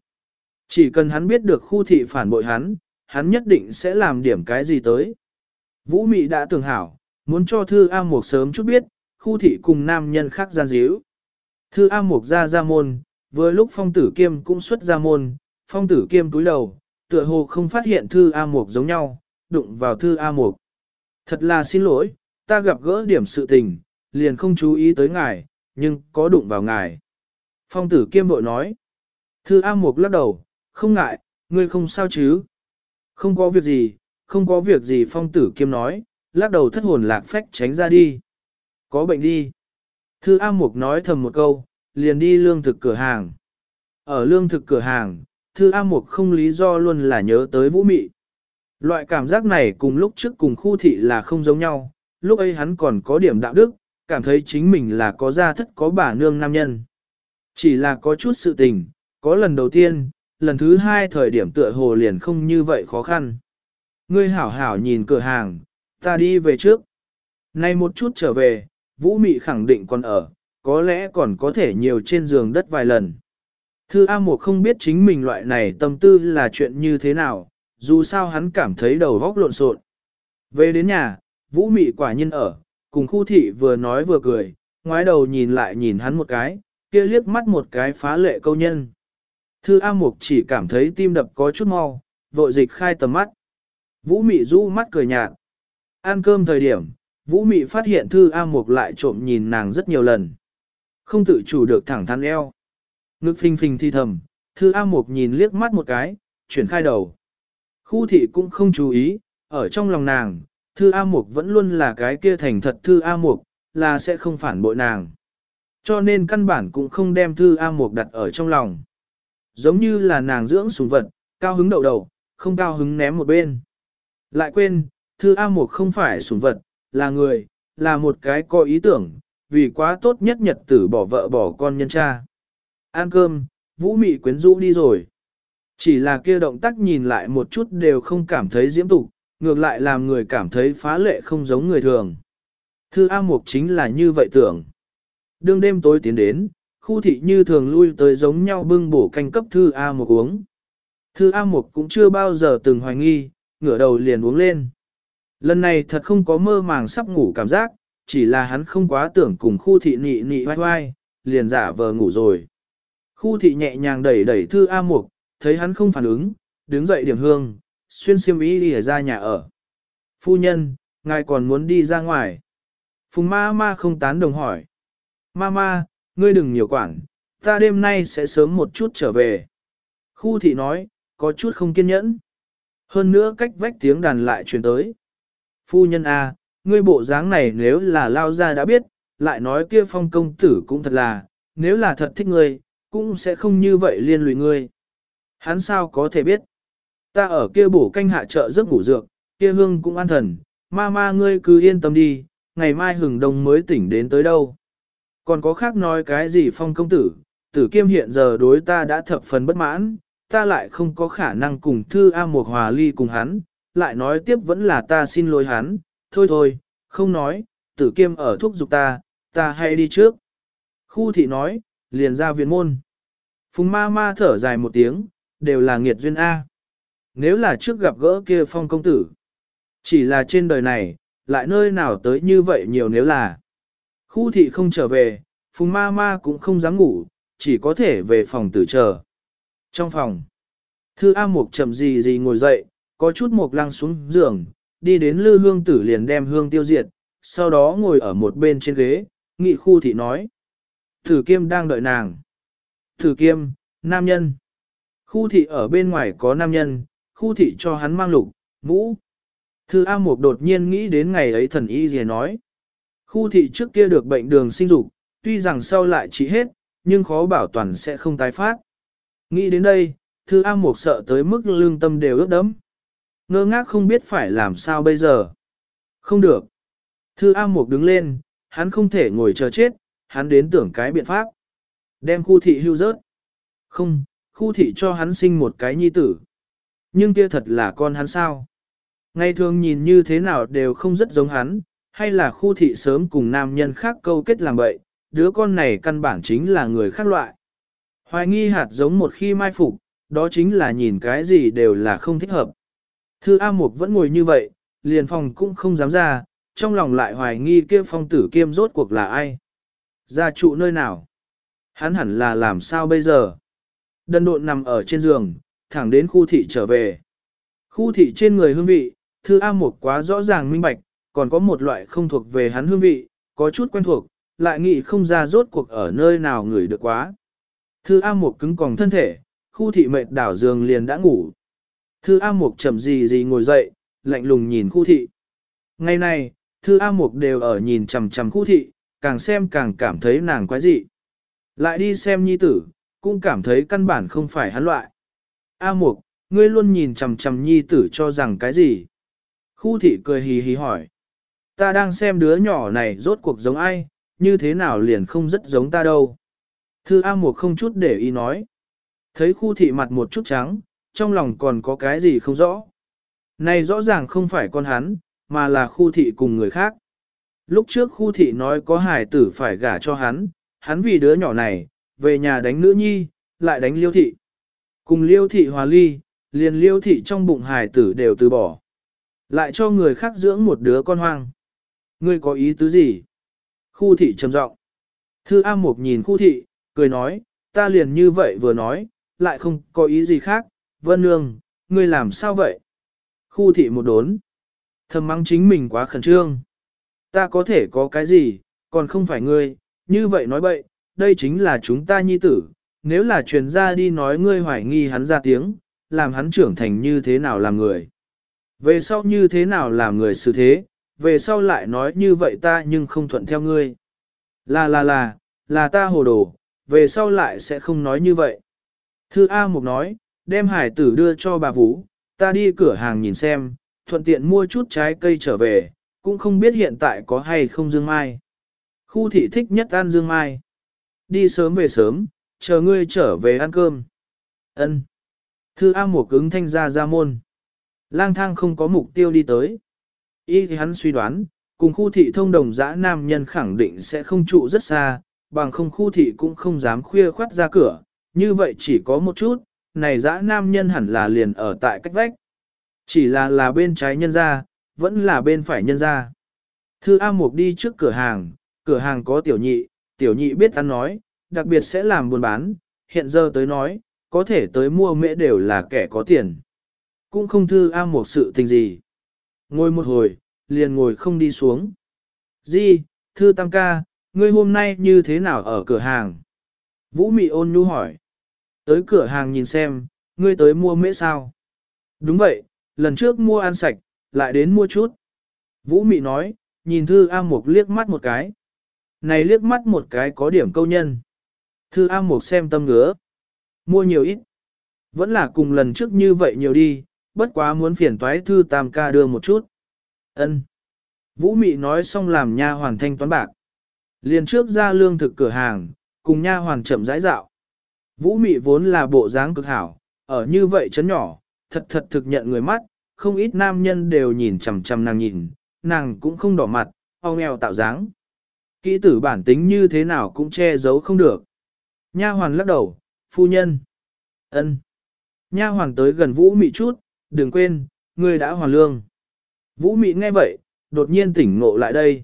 Chỉ cần hắn biết được khu thị phản bội hắn, hắn nhất định sẽ làm điểm cái gì tới. Vũ Mị đã tưởng hảo, muốn cho thư A Mục sớm chút biết, khu thị cùng nam nhân khác gian díu. Thư A Mục ra ra môn, vừa lúc phong tử kiêm cũng xuất ra môn, phong tử kiêm túi đầu, tựa hồ không phát hiện thư A Mục giống nhau, đụng vào thư A Mục. Thật là xin lỗi, ta gặp gỡ điểm sự tình, liền không chú ý tới ngài, nhưng có đụng vào ngài. Phong tử kiêm bội nói. Thư A Mục lắc đầu, không ngại, ngươi không sao chứ. Không có việc gì, không có việc gì phong tử kiêm nói, lắc đầu thất hồn lạc phách tránh ra đi. Có bệnh đi. Thư A Mục nói thầm một câu, liền đi lương thực cửa hàng. Ở lương thực cửa hàng, Thư A Mục không lý do luôn là nhớ tới Vũ Mị. Loại cảm giác này cùng lúc trước cùng khu thị là không giống nhau, lúc ấy hắn còn có điểm đạo đức, cảm thấy chính mình là có gia thất có bà nương nam nhân. Chỉ là có chút sự tình, có lần đầu tiên, lần thứ hai thời điểm tựa hồ liền không như vậy khó khăn. Ngươi hảo hảo nhìn cửa hàng, ta đi về trước. Nay một chút trở về, Vũ Mị khẳng định còn ở, có lẽ còn có thể nhiều trên giường đất vài lần. Thư A Mộc không biết chính mình loại này tâm tư là chuyện như thế nào, dù sao hắn cảm thấy đầu góc lộn xộn. Về đến nhà, Vũ Mị quả nhiên ở, cùng khu thị vừa nói vừa cười, ngoái đầu nhìn lại nhìn hắn một cái, kia liếc mắt một cái phá lệ câu nhân. Thư A Mục chỉ cảm thấy tim đập có chút mau, vội dịch khai tầm mắt. Vũ Mị rũ mắt cười nhạt. Ăn cơm thời điểm, Vũ Mị phát hiện Thư A Mục lại trộm nhìn nàng rất nhiều lần. Không tự chủ được thẳng thắn eo. Ngực phình phình thi thầm, Thư A Mục nhìn liếc mắt một cái, chuyển khai đầu. Khu thị cũng không chú ý, ở trong lòng nàng, Thư A Mục vẫn luôn là cái kia thành thật Thư A Mục, là sẽ không phản bội nàng. Cho nên căn bản cũng không đem Thư A Mục đặt ở trong lòng. Giống như là nàng dưỡng súng vật, cao hứng đậu đầu, không cao hứng ném một bên. Lại quên, Thư A Mục không phải súng vật, là người, là một cái có ý tưởng, vì quá tốt nhất nhật tử bỏ vợ bỏ con nhân cha. Ăn cơm, Vũ Mị quyến rũ đi rồi. Chỉ là kia động tác nhìn lại một chút đều không cảm thấy diễm tục, ngược lại làm người cảm thấy phá lệ không giống người thường. Thư A Mục chính là như vậy tưởng. Đương đêm tối tiến đến, khu thị như thường lui tới giống nhau bưng bổ canh cấp Thư A Mục uống. Thư A Mục cũng chưa bao giờ từng hoài nghi, ngửa đầu liền uống lên. Lần này thật không có mơ màng sắp ngủ cảm giác, chỉ là hắn không quá tưởng cùng khu thị nị nị vai vai, liền giả vờ ngủ rồi. Khu thị nhẹ nhàng đẩy đẩy Thư A Mục, thấy hắn không phản ứng, đứng dậy điểm hương, xuyên xiêm y đi ra nhà ở. Phu nhân, ngài còn muốn đi ra ngoài. Phùng ma ma không tán đồng hỏi. Ma ma, ngươi đừng nhiều quản, ta đêm nay sẽ sớm một chút trở về. Khu thị nói, có chút không kiên nhẫn. Hơn nữa cách vách tiếng đàn lại truyền tới. Phu nhân A, à, ngươi bộ dáng này nếu là lao ra đã biết, lại nói kia phong công tử cũng thật là, nếu là thật thích ngươi, cũng sẽ không như vậy liên lụy ngươi. Hắn sao có thể biết? Ta ở kia bổ canh hạ trợ giấc ngủ dược, kia hương cũng an thần, ma ma ngươi cứ yên tâm đi, ngày mai hừng đông mới tỉnh đến tới đâu. Còn có khác nói cái gì phong công tử, tử kiêm hiện giờ đối ta đã thập phần bất mãn, ta lại không có khả năng cùng thư A một hòa ly cùng hắn, lại nói tiếp vẫn là ta xin lỗi hắn, thôi thôi, không nói, tử kiêm ở thuốc dục ta, ta hay đi trước. Khu thị nói, liền ra viện môn. Phùng ma ma thở dài một tiếng, đều là nghiệt duyên A. Nếu là trước gặp gỡ kia phong công tử, chỉ là trên đời này, lại nơi nào tới như vậy nhiều nếu là. Khu thị không trở về, phùng ma ma cũng không dám ngủ, chỉ có thể về phòng tử chờ. Trong phòng, thư A Mục chậm gì gì ngồi dậy, có chút mục lăng xuống giường, đi đến lư hương tử liền đem hương tiêu diệt, sau đó ngồi ở một bên trên ghế, nghị khu thị nói. Thử kiêm đang đợi nàng. Thử kiêm, nam nhân. Khu thị ở bên ngoài có nam nhân, khu thị cho hắn mang lục, mũ. Thư A Mục đột nhiên nghĩ đến ngày ấy thần y gì nói. Khu thị trước kia được bệnh đường sinh dục, tuy rằng sau lại trị hết, nhưng khó bảo toàn sẽ không tái phát. Nghĩ đến đây, Thư A Mục sợ tới mức lương tâm đều ướt đẫm. Ngơ ngác không biết phải làm sao bây giờ. Không được. Thư A Mục đứng lên, hắn không thể ngồi chờ chết, hắn đến tưởng cái biện pháp. Đem khu thị hưu rớt. Không, khu thị cho hắn sinh một cái nhi tử. Nhưng kia thật là con hắn sao? Ngày thường nhìn như thế nào đều không rất giống hắn, hay là khu thị sớm cùng nam nhân khác câu kết làm bậy, đứa con này căn bản chính là người khác loại. Hoài nghi hạt giống một khi mai phục, đó chính là nhìn cái gì đều là không thích hợp. Thư A Mục vẫn ngồi như vậy, liền phòng cũng không dám ra, trong lòng lại hoài nghi kia phong tử kiêm rốt cuộc là ai. Gia trụ nơi nào? Hắn hẳn là làm sao bây giờ? Đần độn nằm ở trên giường, thẳng đến khu thị trở về. Khu thị trên người hương vị, thư A Mục quá rõ ràng minh bạch, còn có một loại không thuộc về hắn hương vị, có chút quen thuộc, lại nghĩ không ra rốt cuộc ở nơi nào người được quá. Thư A Mục cứng còng thân thể, khu thị mệt đảo giường liền đã ngủ. Thư A Mục chậm gì gì ngồi dậy, lạnh lùng nhìn khu thị. Ngày này, Thư A Mục đều ở nhìn chằm chằm khu thị, càng xem càng cảm thấy nàng quái dị. Lại đi xem nhi tử, cũng cảm thấy căn bản không phải hắn loại. A Mục, ngươi luôn nhìn chằm chằm nhi tử cho rằng cái gì? Khu thị cười hì hì hỏi. Ta đang xem đứa nhỏ này rốt cuộc giống ai, như thế nào liền không rất giống ta đâu. Thư A Mục không chút để ý nói. Thấy khu thị mặt một chút trắng, trong lòng còn có cái gì không rõ. Này rõ ràng không phải con hắn, mà là khu thị cùng người khác. Lúc trước khu thị nói có hải tử phải gả cho hắn, hắn vì đứa nhỏ này, về nhà đánh nữ nhi, lại đánh liêu thị. Cùng liêu thị hòa ly, liền liêu thị trong bụng hải tử đều từ bỏ. Lại cho người khác dưỡng một đứa con hoang. Ngươi có ý tứ gì? Khu thị trầm giọng. Thư A Mộc nhìn khu thị, cười nói, ta liền như vậy vừa nói, lại không có ý gì khác. Vân Nương, ngươi làm sao vậy? Khu thị một đốn. Thầm mắng chính mình quá khẩn trương. Ta có thể có cái gì, còn không phải ngươi, như vậy nói bậy, đây chính là chúng ta nhi tử, nếu là truyền ra đi nói ngươi hoài nghi hắn ra tiếng, làm hắn trưởng thành như thế nào làm người. Về sau như thế nào làm người xử thế, về sau lại nói như vậy ta nhưng không thuận theo ngươi. Là là là, là ta hồ đồ, về sau lại sẽ không nói như vậy. Thư A Mục nói, đem hải tử đưa cho bà Vũ, ta đi cửa hàng nhìn xem, thuận tiện mua chút trái cây trở về, cũng không biết hiện tại có hay không dương mai. Khu thị thích nhất ăn dương mai. Đi sớm về sớm, chờ ngươi trở về ăn cơm. Ân. Thư A Mục cứng thanh ra ra môn. Lang thang không có mục tiêu đi tới. Y thì hắn suy đoán, cùng khu thị thông đồng dã nam nhân khẳng định sẽ không trụ rất xa, bằng không khu thị cũng không dám khuya khoát ra cửa, như vậy chỉ có một chút, này dã nam nhân hẳn là liền ở tại cách vách. Chỉ là là bên trái nhân ra, vẫn là bên phải nhân ra. Thư A Mục đi trước cửa hàng, cửa hàng có tiểu nhị, tiểu nhị biết ăn nói, đặc biệt sẽ làm buôn bán, hiện giờ tới nói, có thể tới mua mễ đều là kẻ có tiền. Cũng không thư A Mục sự tình gì. Ngồi một hồi, liền ngồi không đi xuống. Di, thư tam ca, ngươi hôm nay như thế nào ở cửa hàng? Vũ Mị ôn nhu hỏi. Tới cửa hàng nhìn xem, ngươi tới mua mễ sao? Đúng vậy, lần trước mua ăn sạch, lại đến mua chút. Vũ Mị nói, nhìn Thư A Mục liếc mắt một cái. Này liếc mắt một cái có điểm câu nhân. Thư A Mục xem tâm ngứa. Mua nhiều ít. Vẫn là cùng lần trước như vậy nhiều đi, bất quá muốn phiền toái Thư Tam ca đưa một chút. Ân. Vũ Mị nói xong làm nha hoàn thanh toán bạc. Liền trước ra lương thực cửa hàng, cùng nha hoàn chậm rãi dạo. Vũ Mị vốn là bộ dáng cực hảo, ở như vậy chấn nhỏ, thật thật thực nhận người mắt, không ít nam nhân đều nhìn chằm chằm nàng nhìn, nàng cũng không đỏ mặt, ong eo tạo dáng. Kỹ tử bản tính như thế nào cũng che giấu không được. Nha hoàn lắc đầu, phu nhân. ân. Nha hoàn tới gần Vũ Mị chút, đừng quên, ngươi đã hoàn lương. Vũ Mị nghe vậy, đột nhiên tỉnh ngộ lại đây.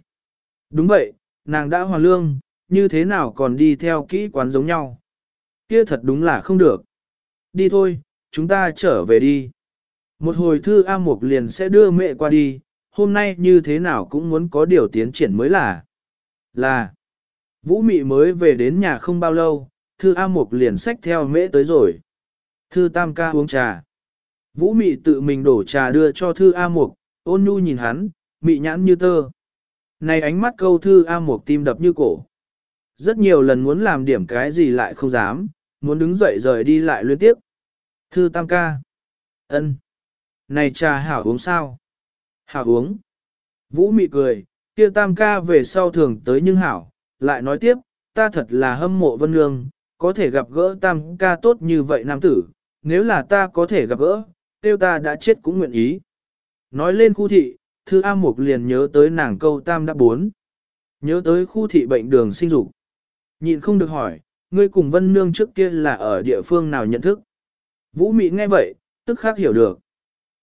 Đúng vậy, nàng đã hoàn lương, như thế nào còn đi theo kỹ quán giống nhau. Kia thật đúng là không được. Đi thôi, chúng ta trở về đi. Một hồi thư A Mục liền sẽ đưa mẹ qua đi, hôm nay như thế nào cũng muốn có điều tiến triển mới là. Là, Vũ Mị mới về đến nhà không bao lâu, thư A Mục liền xách theo mẹ tới rồi. Thư Tam ca uống trà. Vũ Mị tự mình đổ trà đưa cho thư A Mục, ôn nhu nhìn hắn, mị nhãn như tơ. Này ánh mắt câu thư A Mục tim đập như cổ. Rất nhiều lần muốn làm điểm cái gì lại không dám, muốn đứng dậy rời đi lại liên tiếp. Thư Tam ca. ân này trà hảo uống sao? Hảo uống. Vũ mị cười, kia tam ca về sau thường tới nhưng hảo, lại nói tiếp, ta thật là hâm mộ vân nương, có thể gặp gỡ tam ca tốt như vậy nam tử, nếu là ta có thể gặp gỡ, tiêu ta đã chết cũng nguyện ý. Nói lên khu thị, thư A Mục liền nhớ tới nàng câu tam đã bốn. Nhớ tới khu thị bệnh đường sinh dục. Nhịn không được hỏi, ngươi cùng vân nương trước kia là ở địa phương nào nhận thức. Vũ Mị nghe vậy, tức khắc hiểu được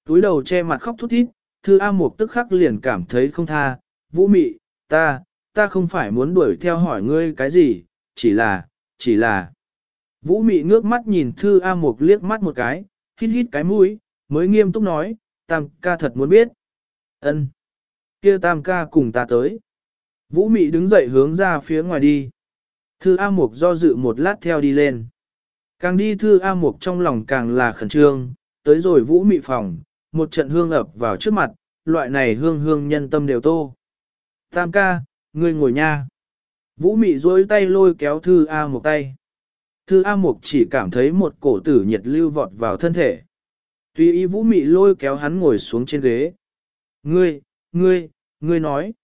túi đầu che mặt khóc thút thít, thư A Mục tức khắc liền cảm thấy không tha, vũ mị, ta, ta không phải muốn đuổi theo hỏi ngươi cái gì, chỉ là, chỉ là. Vũ mị ngước mắt nhìn thư A Mục liếc mắt một cái, hít hít cái mũi, mới nghiêm túc nói, tam ca thật muốn biết. ân kia tam ca cùng ta tới. Vũ mị đứng dậy hướng ra phía ngoài đi. Thư A Mục do dự một lát theo đi lên. Càng đi thư A Mục trong lòng càng là khẩn trương, tới rồi vũ mị phòng, một trận hương ập vào trước mặt, loại này hương hương nhân tâm đều tô. Tam ca, ngươi ngồi nha. Vũ mị duỗi tay lôi kéo thư A Mục tay. Thư A Mục chỉ cảm thấy một cổ tử nhiệt lưu vọt vào thân thể. Tuy ý vũ mị lôi kéo hắn ngồi xuống trên ghế. Ngươi, ngươi, ngươi nói.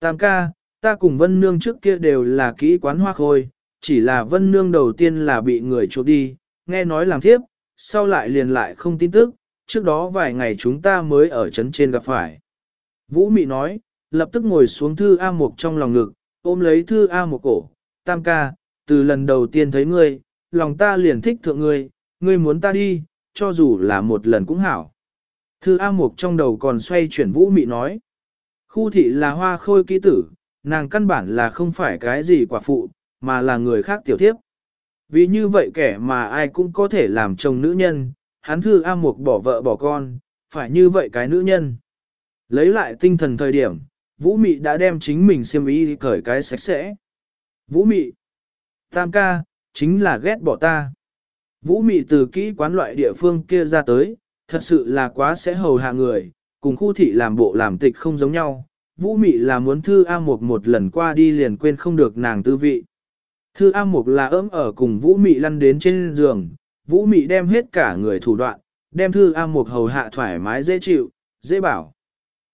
Tam ca, ta cùng Vân Nương trước kia đều là kỹ quán hoa khôi, chỉ là Vân Nương đầu tiên là bị người chuộc đi, nghe nói làm thiếp, sau lại liền lại không tin tức, trước đó vài ngày chúng ta mới ở trấn trên gặp phải. Vũ Mị nói, lập tức ngồi xuống thư A Mộc trong lòng ngực, ôm lấy thư A Mộc cổ, tam ca, từ lần đầu tiên thấy ngươi, lòng ta liền thích thượng ngươi, ngươi muốn ta đi, cho dù là một lần cũng hảo. Thư A Mộc trong đầu còn xoay chuyển Vũ Mị nói, khu thị là hoa khôi kỹ tử, nàng căn bản là không phải cái gì quả phụ, mà là người khác tiểu thiếp. Vì như vậy kẻ mà ai cũng có thể làm chồng nữ nhân, hắn thư A Mục bỏ vợ bỏ con, phải như vậy cái nữ nhân. Lấy lại tinh thần thời điểm, Vũ Mị đã đem chính mình xiêm y cởi cái sạch sẽ. Vũ Mị, tam ca, chính là ghét bỏ ta. Vũ Mị từ kỹ quán loại địa phương kia ra tới, thật sự là quá sẽ hầu hạ người, cùng khu thị làm bộ làm tịch không giống nhau. Vũ Mị là muốn thư A Mục một lần qua đi liền quên không được nàng tư vị. Thư A Mục là ấm ở cùng Vũ Mị lăn đến trên giường, Vũ Mị đem hết cả người thủ đoạn, đem Thư A Mục hầu hạ thoải mái dễ chịu, dễ bảo.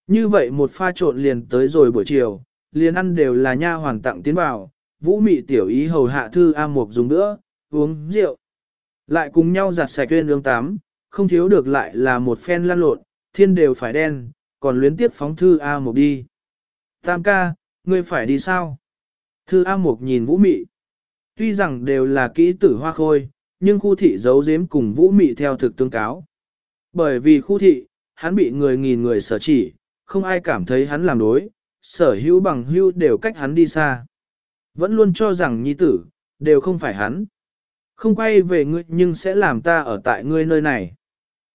Như vậy một pha trộn liền tới rồi buổi chiều, liền ăn đều là nha hoàn tặng tiến vào, Vũ Mị tiểu ý hầu hạ Thư A Mục dùng nữa, uống rượu. Lại cùng nhau giặt sạch tuyên ương tắm, không thiếu được lại là một phen lăn lộn, thiên đều phải đen, còn luyến tiếp phóng Thư A Mục đi. Tam ca, ngươi phải đi sao? Thư A Mục nhìn Vũ Mị. Tuy rằng đều là kỹ tử hoa khôi, nhưng khu thị giấu giếm cùng vũ mị theo thực tương cáo. Bởi vì khu thị, hắn bị người nghìn người sở chỉ, không ai cảm thấy hắn làm đối, sở hữu bằng hữu đều cách hắn đi xa. Vẫn luôn cho rằng nhi tử, đều không phải hắn. Không quay về ngươi nhưng sẽ làm ta ở tại ngươi nơi này.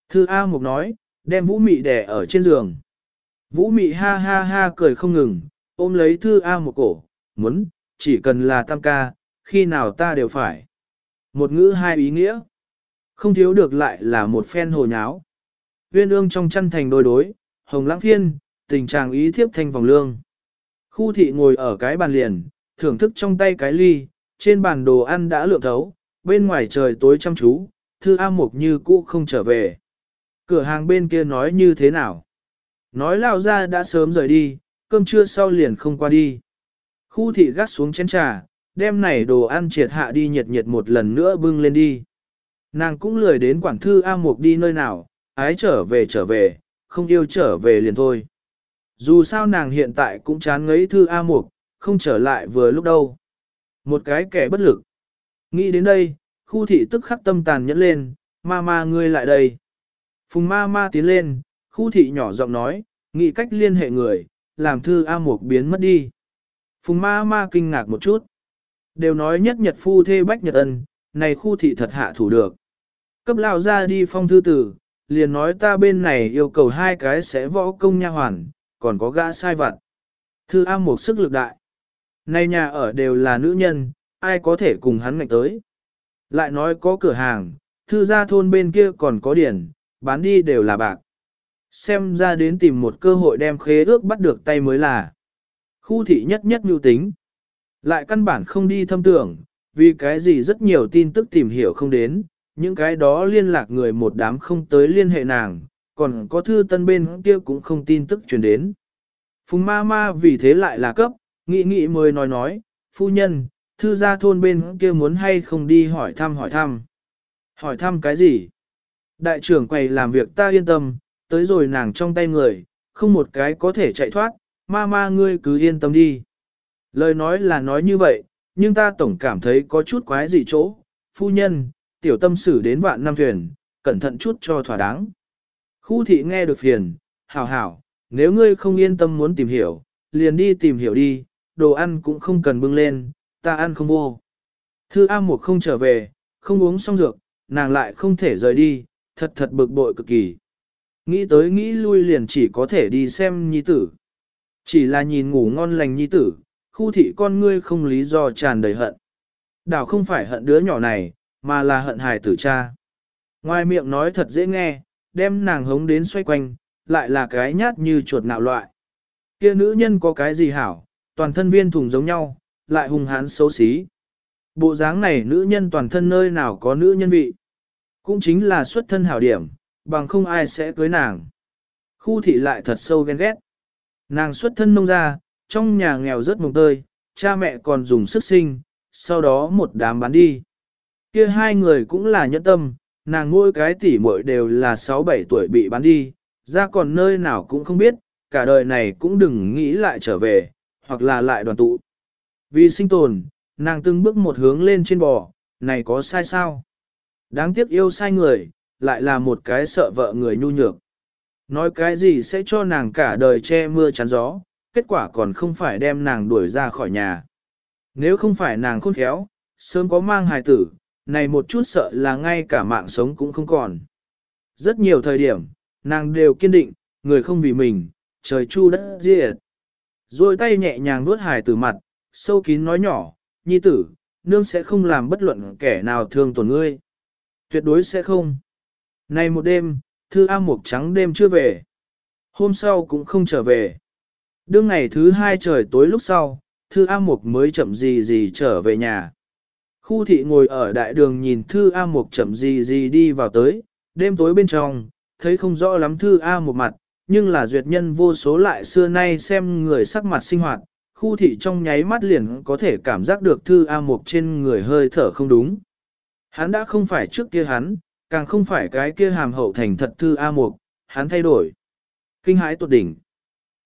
Thư A Mục nói, đem vũ mị đè ở trên giường. Vũ mị ha ha ha cười không ngừng, ôm lấy thư A một cổ, muốn, chỉ cần là tam ca, khi nào ta đều phải. Một ngữ hai ý nghĩa. Không thiếu được lại là một phen hồ nháo. Viên ương trong chăn thành đôi đối, hồng lãng phiên, tình trạng ý thiếp thanh vòng lương. Khu thị ngồi ở cái bàn liền, thưởng thức trong tay cái ly, trên bàn đồ ăn đã lượng thấu, bên ngoài trời tối chăm chú, thư A Mộc như cũ không trở về. Cửa hàng bên kia nói như thế nào? Nói lao ra đã sớm rời đi, cơm trưa sau liền không qua đi. Khu thị gắt xuống chén trà, đem này đồ ăn triệt hạ đi nhiệt nhiệt một lần nữa bưng lên đi. Nàng cũng lười đến quản thư A Mục đi nơi nào, ái trở về trở về, không yêu trở về liền thôi. Dù sao nàng hiện tại cũng chán ngấy thư A Mục, không trở lại vừa lúc đâu. Một cái kẻ bất lực. Nghĩ đến đây, khu thị tức khắc tâm tàn nhẫn lên, ma ma ngươi lại đây. Phùng ma ma tiến lên, khu thị nhỏ giọng nói, nghĩ cách liên hệ người, làm thư A Mục biến mất đi. Phùng ma ma kinh ngạc một chút. Đều nói nhất nhật phu thê bách nhật ân, này khu thị thật hạ thủ được. Cấp lao ra đi phong thư tử, liền nói ta bên này yêu cầu hai cái sẽ võ công nha hoàn, còn có gã sai vặt. Thư A Mục sức lực đại. Này nhà ở đều là nữ nhân, ai có thể cùng hắn ngạch tới. Lại nói có cửa hàng, thư gia thôn bên kia còn có điển, bán đi đều là bạc. Xem ra đến tìm một cơ hội đem khế ước bắt được tay mới là. Khu thị nhất nhất nhu tính, lại căn bản không đi thâm tưởng, vì cái gì rất nhiều tin tức tìm hiểu không đến, những cái đó liên lạc người một đám không tới liên hệ nàng, còn có thư tân bên kia cũng không tin tức truyền đến. Phùng ma ma vì thế lại là cấp, nghĩ nghĩ mới nói nói, phu nhân, thư gia thôn bên kia muốn hay không đi hỏi thăm hỏi thăm. Hỏi thăm cái gì? Đại trưởng quầy làm việc ta yên tâm, tới rồi nàng trong tay người, không một cái có thể chạy thoát, ma ma ngươi cứ yên tâm đi. Lời nói là nói như vậy, nhưng ta tổng cảm thấy có chút quái gì chỗ, phu nhân, tiểu tâm xử đến vạn năm thuyền, cẩn thận chút cho thỏa đáng. Khu thị nghe được phiền, hảo hảo, nếu ngươi không yên tâm muốn tìm hiểu, liền đi tìm hiểu đi, đồ ăn cũng không cần bưng lên, ta ăn không vô. Thư A Mục không trở về, không uống xong dược, nàng lại không thể rời đi, thật thật bực bội cực kỳ. Nghĩ tới nghĩ lui liền chỉ có thể đi xem nhi tử. Chỉ là nhìn ngủ ngon lành nhi tử, khu thị con ngươi không lý do tràn đầy hận. Đảo không phải hận đứa nhỏ này, mà là hận hài tử cha. Ngoài miệng nói thật dễ nghe, đem nàng hống đến xoay quanh, lại là cái nhát như chuột nạo loại. Kia nữ nhân có cái gì hảo, toàn thân viên thùng giống nhau, lại hung hán xấu xí. Bộ dáng này nữ nhân toàn thân nơi nào có nữ nhân vị. Cũng chính là xuất thân hảo điểm, bằng không ai sẽ cưới nàng. Khu thị lại thật sâu ghen ghét. Nàng xuất thân nông ra, trong nhà nghèo rất mồng tơi, cha mẹ còn dùng sức sinh, sau đó một đám bán đi. Kia hai người cũng là nhẫn tâm, nàng mỗi cái tỷ muội đều là 6-7 tuổi bị bán đi, ra còn nơi nào cũng không biết, cả đời này cũng đừng nghĩ lại trở về, hoặc là lại đoàn tụ. Vì sinh tồn, nàng từng bước một hướng lên trên bò, này có sai sao? Đáng tiếc yêu sai người, lại là một cái sợ vợ người nhu nhược. Nói cái gì sẽ cho nàng cả đời che mưa chắn gió, kết quả còn không phải đem nàng đuổi ra khỏi nhà. Nếu không phải nàng khôn khéo, sớm có mang hài tử, này một chút sợ là ngay cả mạng sống cũng không còn. Rất nhiều thời điểm, nàng đều kiên định, người không vì mình, trời chu đất diệt. Rồi tay nhẹ nhàng nuốt hài tử mặt, sâu kín nói nhỏ, nhi tử, nương sẽ không làm bất luận kẻ nào thương tổn ngươi. Tuyệt đối sẽ không nay một đêm, thư A Mộc trắng đêm chưa về. Hôm sau cũng không trở về. Đương ngày thứ hai trời tối lúc sau, thư A Mộc mới chậm gì gì trở về nhà. Khu thị ngồi ở đại đường nhìn thư A Mộc chậm gì gì đi vào tới, đêm tối bên trong, thấy không rõ lắm thư A một mặt, nhưng là duyệt nhân vô số lại xưa nay xem người sắc mặt sinh hoạt, khu thị trong nháy mắt liền có thể cảm giác được thư A Mộc trên người hơi thở không đúng. Hắn đã không phải trước kia hắn, càng không phải cái kia hàm hậu thành thật thư A Mục, hắn thay đổi. Kinh hãi tột đỉnh.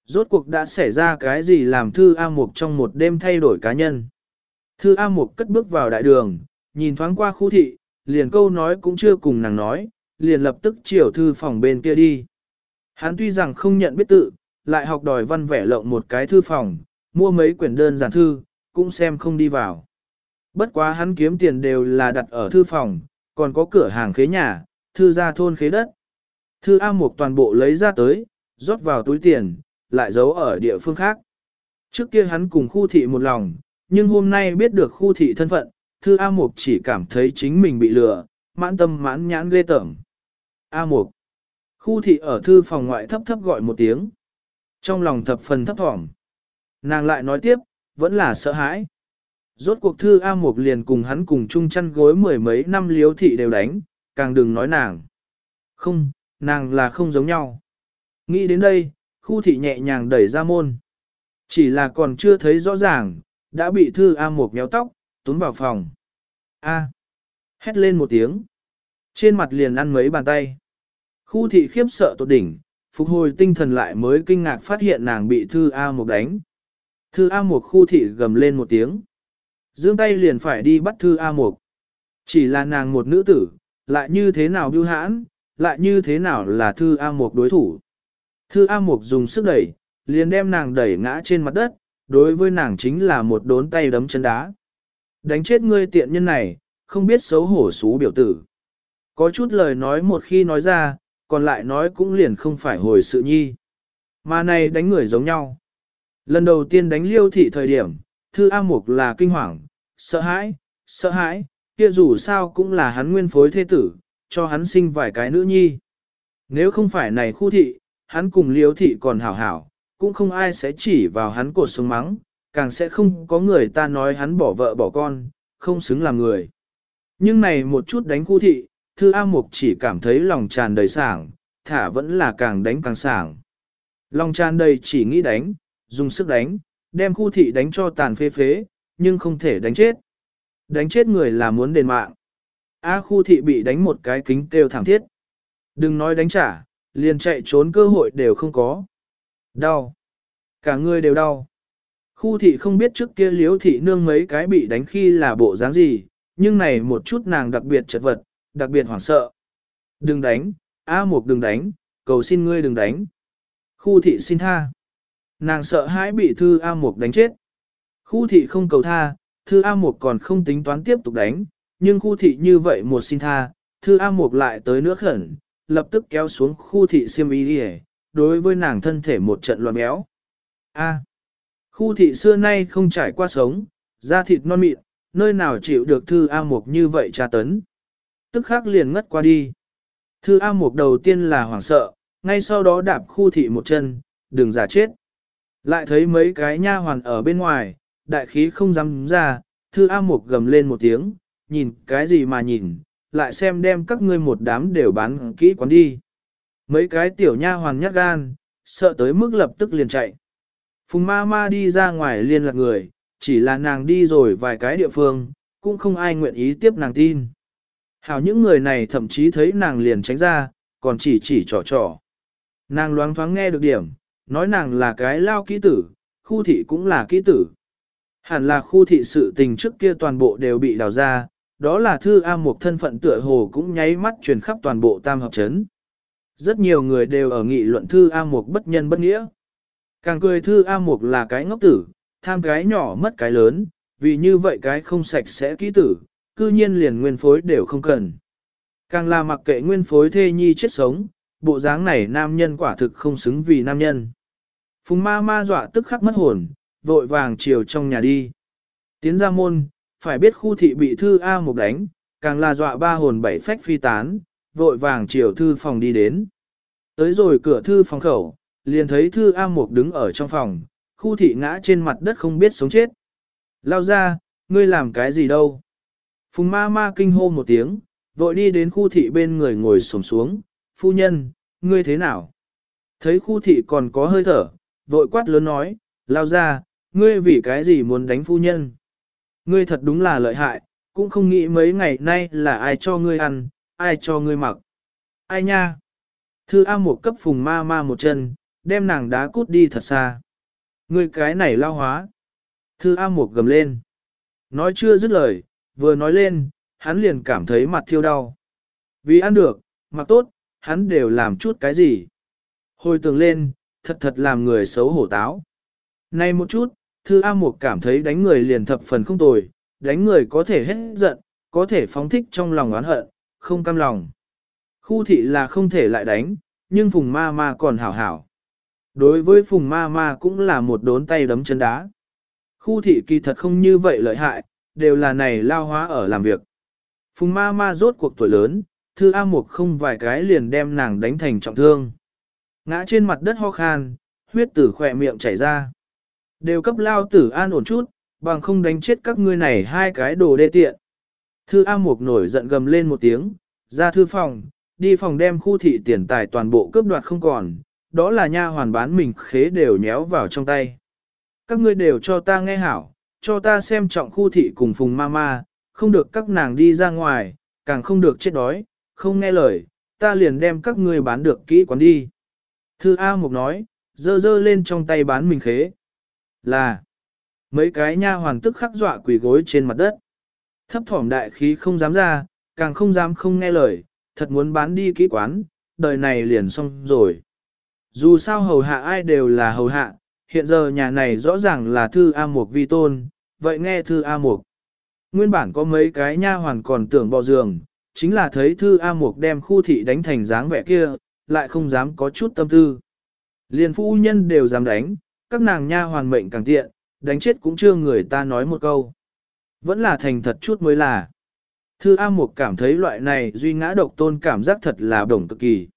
Rốt cuộc đã xảy ra cái gì làm thư A Mục trong một đêm thay đổi cá nhân. Thư A Mục cất bước vào đại đường, nhìn thoáng qua khu thị, liền câu nói cũng chưa cùng nàng nói, liền lập tức chiều thư phòng bên kia đi. Hắn tuy rằng không nhận biết tự, lại học đòi văn vẽ lộng một cái thư phòng, mua mấy quyển đơn giản thư, cũng xem không đi vào. Bất quá hắn kiếm tiền đều là đặt ở thư phòng, còn có cửa hàng khế nhà, thư ra thôn khế đất. Thư A Mục toàn bộ lấy ra tới, rót vào túi tiền, lại giấu ở địa phương khác. Trước kia hắn cùng khu thị một lòng, nhưng hôm nay biết được khu thị thân phận, thư A Mục chỉ cảm thấy chính mình bị lừa, mãn tâm mãn nhãn ghê tởm. A Mục. Khu thị ở thư phòng ngoại thấp thấp gọi một tiếng. Trong lòng thập phần thấp thỏm. Nàng lại nói tiếp, vẫn là sợ hãi. Rốt cuộc thư A Mộc liền cùng hắn cùng chung chăn gối mười mấy năm liếu thị đều đánh, càng đừng nói nàng. Không, nàng là không giống nhau. Nghĩ đến đây, khu thị nhẹ nhàng đẩy ra môn. Chỉ là còn chưa thấy rõ ràng, đã bị thư A Mộc nhéo tóc, túm vào phòng. A. Hét lên một tiếng. Trên mặt liền ăn mấy bàn tay. Khu thị khiếp sợ tột đỉnh, phục hồi tinh thần lại mới kinh ngạc phát hiện nàng bị thư A Mộc đánh. Thư A Mộc khu thị gầm lên một tiếng. Dương tay liền phải đi bắt thư A Mục. Chỉ là nàng một nữ tử, lại như thế nào biêu hãn, lại như thế nào là thư A Mục đối thủ. Thư A Mục dùng sức đẩy, liền đem nàng đẩy ngã trên mặt đất, đối với nàng chính là một đốn tay đấm chân đá. Đánh chết ngươi tiện nhân này, không biết xấu hổ xú biểu tử. Có chút lời nói một khi nói ra, còn lại nói cũng liền không phải hồi sự nhi. Mà này đánh người giống nhau. Lần đầu tiên đánh liêu thị thời điểm, thư A Mục là kinh hoàng, sợ hãi, sợ hãi, kia dù sao cũng là hắn nguyên phối thế tử, cho hắn sinh vài cái nữ nhi. Nếu không phải này khu thị, hắn cùng liếu thị còn hảo hảo, cũng không ai sẽ chỉ vào hắn cột sống mắng, càng sẽ không có người ta nói hắn bỏ vợ bỏ con, không xứng làm người. Nhưng này một chút đánh khu thị, thư A Mục chỉ cảm thấy lòng tràn đầy sảng, thả vẫn là càng đánh càng sảng. Lòng tràn đầy chỉ nghĩ đánh, dùng sức đánh, đem khu thị đánh cho tàn phế phế, nhưng không thể đánh chết. Đánh chết người là muốn đền mạng. A khu thị bị đánh một cái kính kêu thảm thiết. Đừng nói đánh trả, liền chạy trốn cơ hội đều không có. Đau. Cả người đều đau. Khu thị không biết trước kia liếu thị nương mấy cái bị đánh khi là bộ dáng gì, nhưng này một chút nàng đặc biệt chật vật, đặc biệt hoảng sợ. Đừng đánh, A Mục đừng đánh, cầu xin ngươi đừng đánh. Khu thị xin tha. Nàng sợ hãi bị thư A Mục đánh chết. Khu thị không cầu tha, thư A Mục còn không tính toán tiếp tục đánh, nhưng khu thị như vậy một xin tha, thư A Mục lại tới nước khẩn, lập tức kéo xuống khu thị siêm y đi đối với nàng thân thể một trận loạn béo. A. khu thị xưa nay không trải qua sống, da thịt non mịn, nơi nào chịu được thư A Mục như vậy tra tấn. Tức khắc liền ngất qua đi. Thư A Mục đầu tiên là hoảng sợ, ngay sau đó đạp khu thị một chân, đừng giả chết. Lại thấy mấy cái nha hoàn ở bên ngoài, đại khí không dám ra, thư A Mục gầm lên một tiếng, nhìn cái gì mà nhìn, lại xem đem các ngươi một đám đều bán kỹ quán đi. Mấy cái tiểu nha hoàn nhát gan, sợ tới mức lập tức liền chạy. Phùng ma ma đi ra ngoài liên lạc người, chỉ là nàng đi rồi vài cái địa phương, cũng không ai nguyện ý tiếp nàng tin. Hảo những người này thậm chí thấy nàng liền tránh ra, còn chỉ chỉ trò trò. Nàng loáng thoáng nghe được điểm, nói nàng là cái lao kỹ tử, khu thị cũng là kỹ tử. Hẳn là khu thị sự tình trước kia toàn bộ đều bị đào ra, đó là thư A một thân phận tựa hồ cũng nháy mắt truyền khắp toàn bộ tam hợp chấn. Rất nhiều người đều ở nghị luận thư A một bất nhân bất nghĩa. Càng cười thư A một là cái ngốc tử, tham cái nhỏ mất cái lớn, vì như vậy cái không sạch sẽ kỹ tử, cư nhiên liền nguyên phối đều không cần. Càng là mặc kệ nguyên phối thê nhi chết sống, bộ dáng này nam nhân quả thực không xứng vì nam nhân. Phùng ma ma dọa tức khắc mất hồn, vội vàng chiều trong nhà đi. Tiến ra môn, phải biết khu thị bị thư A một đánh, càng là dọa ba hồn bảy phách phi tán, vội vàng chiều thư phòng đi đến. Tới rồi cửa thư phòng khẩu, liền thấy thư A một đứng ở trong phòng, khu thị ngã trên mặt đất không biết sống chết. Lao ra, ngươi làm cái gì đâu? Phùng ma ma kinh hô một tiếng, vội đi đến khu thị bên người ngồi sổm xuống, phu nhân, ngươi thế nào? Thấy khu thị còn có hơi thở, vội quát lớn nói, lao ra, ngươi vì cái gì muốn đánh phu nhân? Ngươi thật đúng là lợi hại, cũng không nghĩ mấy ngày nay là ai cho ngươi ăn, ai cho ngươi mặc. Ai nha? Thư A một cấp phùng ma ma một chân, đem nàng đá cút đi thật xa. Ngươi cái này lao hóa. Thư A một gầm lên. Nói chưa dứt lời, vừa nói lên, hắn liền cảm thấy mặt thiêu đau. Vì ăn được, mặc tốt, hắn đều làm chút cái gì. Hồi tưởng lên, thật thật làm người xấu hổ táo. Nay một chút, Thư A Mục cảm thấy đánh người liền thập phần không tồi, đánh người có thể hết giận, có thể phóng thích trong lòng oán hận, không cam lòng. Khu thị là không thể lại đánh, nhưng Phùng Ma Ma còn hảo hảo. Đối với Phùng Ma Ma cũng là một đốn tay đấm chân đá. Khu thị kỳ thật không như vậy lợi hại, đều là này lao hóa ở làm việc. Phùng Ma Ma rốt cuộc tuổi lớn, Thư A Mục không vài cái liền đem nàng đánh thành trọng thương. Ngã trên mặt đất ho khan, huyết tử khỏe miệng chảy ra. Đều cấp lao tử an ổn chút, bằng không đánh chết các ngươi này hai cái đồ đê tiện. Thư A Mục nổi giận gầm lên một tiếng, ra thư phòng, đi phòng đem khu thị tiền tài toàn bộ cướp đoạt không còn, đó là nha hoàn bán mình khế đều nhéo vào trong tay. Các ngươi đều cho ta nghe hảo, cho ta xem trọng khu thị cùng phùng ma ma, không được các nàng đi ra ngoài, càng không được chết đói, không nghe lời, ta liền đem các ngươi bán được kỹ quán đi. Thư A Mục nói, dơ dơ lên trong tay bán mình khế. Là, mấy cái nha hoàn tức khắc dọa quỳ gối trên mặt đất. Thấp thỏm đại khí không dám ra, càng không dám không nghe lời, thật muốn bán đi kỹ quán, đời này liền xong rồi. Dù sao hầu hạ ai đều là hầu hạ, hiện giờ nhà này rõ ràng là thư A Mục vi tôn, vậy nghe thư A Mục. Nguyên bản có mấy cái nha hoàn còn tưởng bò giường, chính là thấy thư A Mục đem khu thị đánh thành dáng vẻ kia, lại không dám có chút tâm tư. Liền phu nhân đều dám đánh, các nàng nha hoàn mệnh càng tiện, đánh chết cũng chưa người ta nói một câu. Vẫn là thành thật chút mới là. Thư A Mục cảm thấy loại này duy ngã độc tôn cảm giác thật là đồng cực kỳ.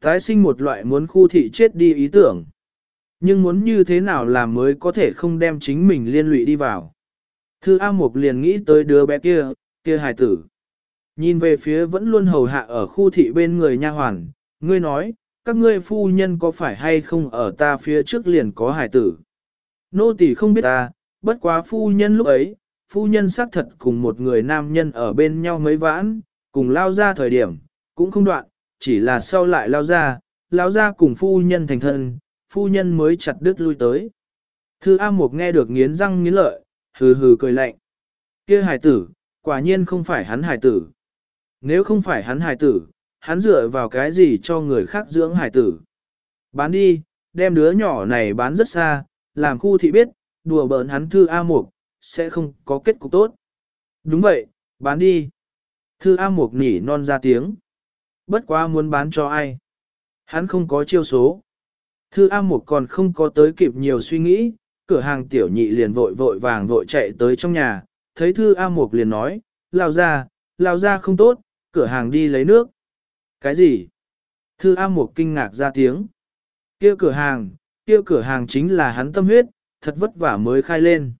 Tái sinh một loại muốn khu thị chết đi ý tưởng. Nhưng muốn như thế nào làm mới có thể không đem chính mình liên lụy đi vào. Thư A Mục liền nghĩ tới đứa bé kia, kia hài tử. Nhìn về phía vẫn luôn hầu hạ ở khu thị bên người nha hoàn, ngươi nói, các ngươi phu nhân có phải hay không ở ta phía trước liền có hài tử. Nô tỳ không biết ta, bất quá phu nhân lúc ấy, phu nhân xác thật cùng một người nam nhân ở bên nhau mấy vãn, cùng lao ra thời điểm, cũng không đoạn, chỉ là sau lại lao ra, lao ra cùng phu nhân thành thân, phu nhân mới chặt đứt lui tới. Thư A Mục nghe được nghiến răng nghiến lợi, hừ hừ cười lạnh. kia hài tử, quả nhiên không phải hắn hài tử. Nếu không phải hắn hài tử, hắn dựa vào cái gì cho người khác dưỡng hải tử. Bán đi, đem đứa nhỏ này bán rất xa, làm khu thị biết, đùa bỡn hắn thư A Mục, sẽ không có kết cục tốt. Đúng vậy, bán đi. Thư A Mục nỉ non ra tiếng. Bất quá muốn bán cho ai. Hắn không có chiêu số. Thư A Mục còn không có tới kịp nhiều suy nghĩ, cửa hàng tiểu nhị liền vội vội vàng vội chạy tới trong nhà, thấy Thư A Mục liền nói, lao ra, lao ra không tốt, cửa hàng đi lấy nước. Cái gì? Thư A Mục kinh ngạc ra tiếng. Kia cửa hàng, kia cửa hàng chính là hắn tâm huyết, thật vất vả mới khai lên.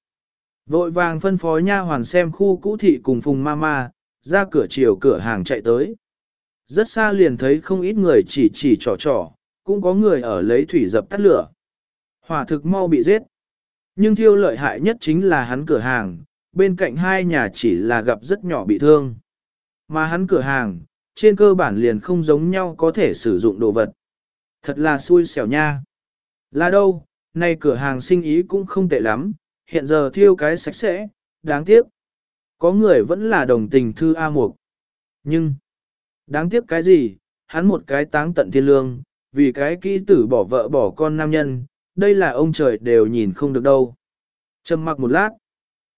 Vội vàng phân phó nha hoàn xem khu cũ thị cùng phùng ma ma, ra cửa chiều cửa hàng chạy tới. Rất xa liền thấy không ít người chỉ chỉ trò trò, cũng có người ở lấy thủy dập tắt lửa. Hỏa thực mau bị giết. Nhưng thiêu lợi hại nhất chính là hắn cửa hàng, bên cạnh hai nhà chỉ là gặp rất nhỏ bị thương. Mà hắn cửa hàng, trên cơ bản liền không giống nhau có thể sử dụng đồ vật. Thật là xui xẻo nha. Là đâu, nay cửa hàng sinh ý cũng không tệ lắm, hiện giờ thiêu cái sạch sẽ, đáng tiếc. Có người vẫn là đồng tình thư A Mục. Nhưng, đáng tiếc cái gì, hắn một cái táng tận thiên lương, vì cái kỹ tử bỏ vợ bỏ con nam nhân, đây là ông trời đều nhìn không được đâu. Trầm mặc một lát,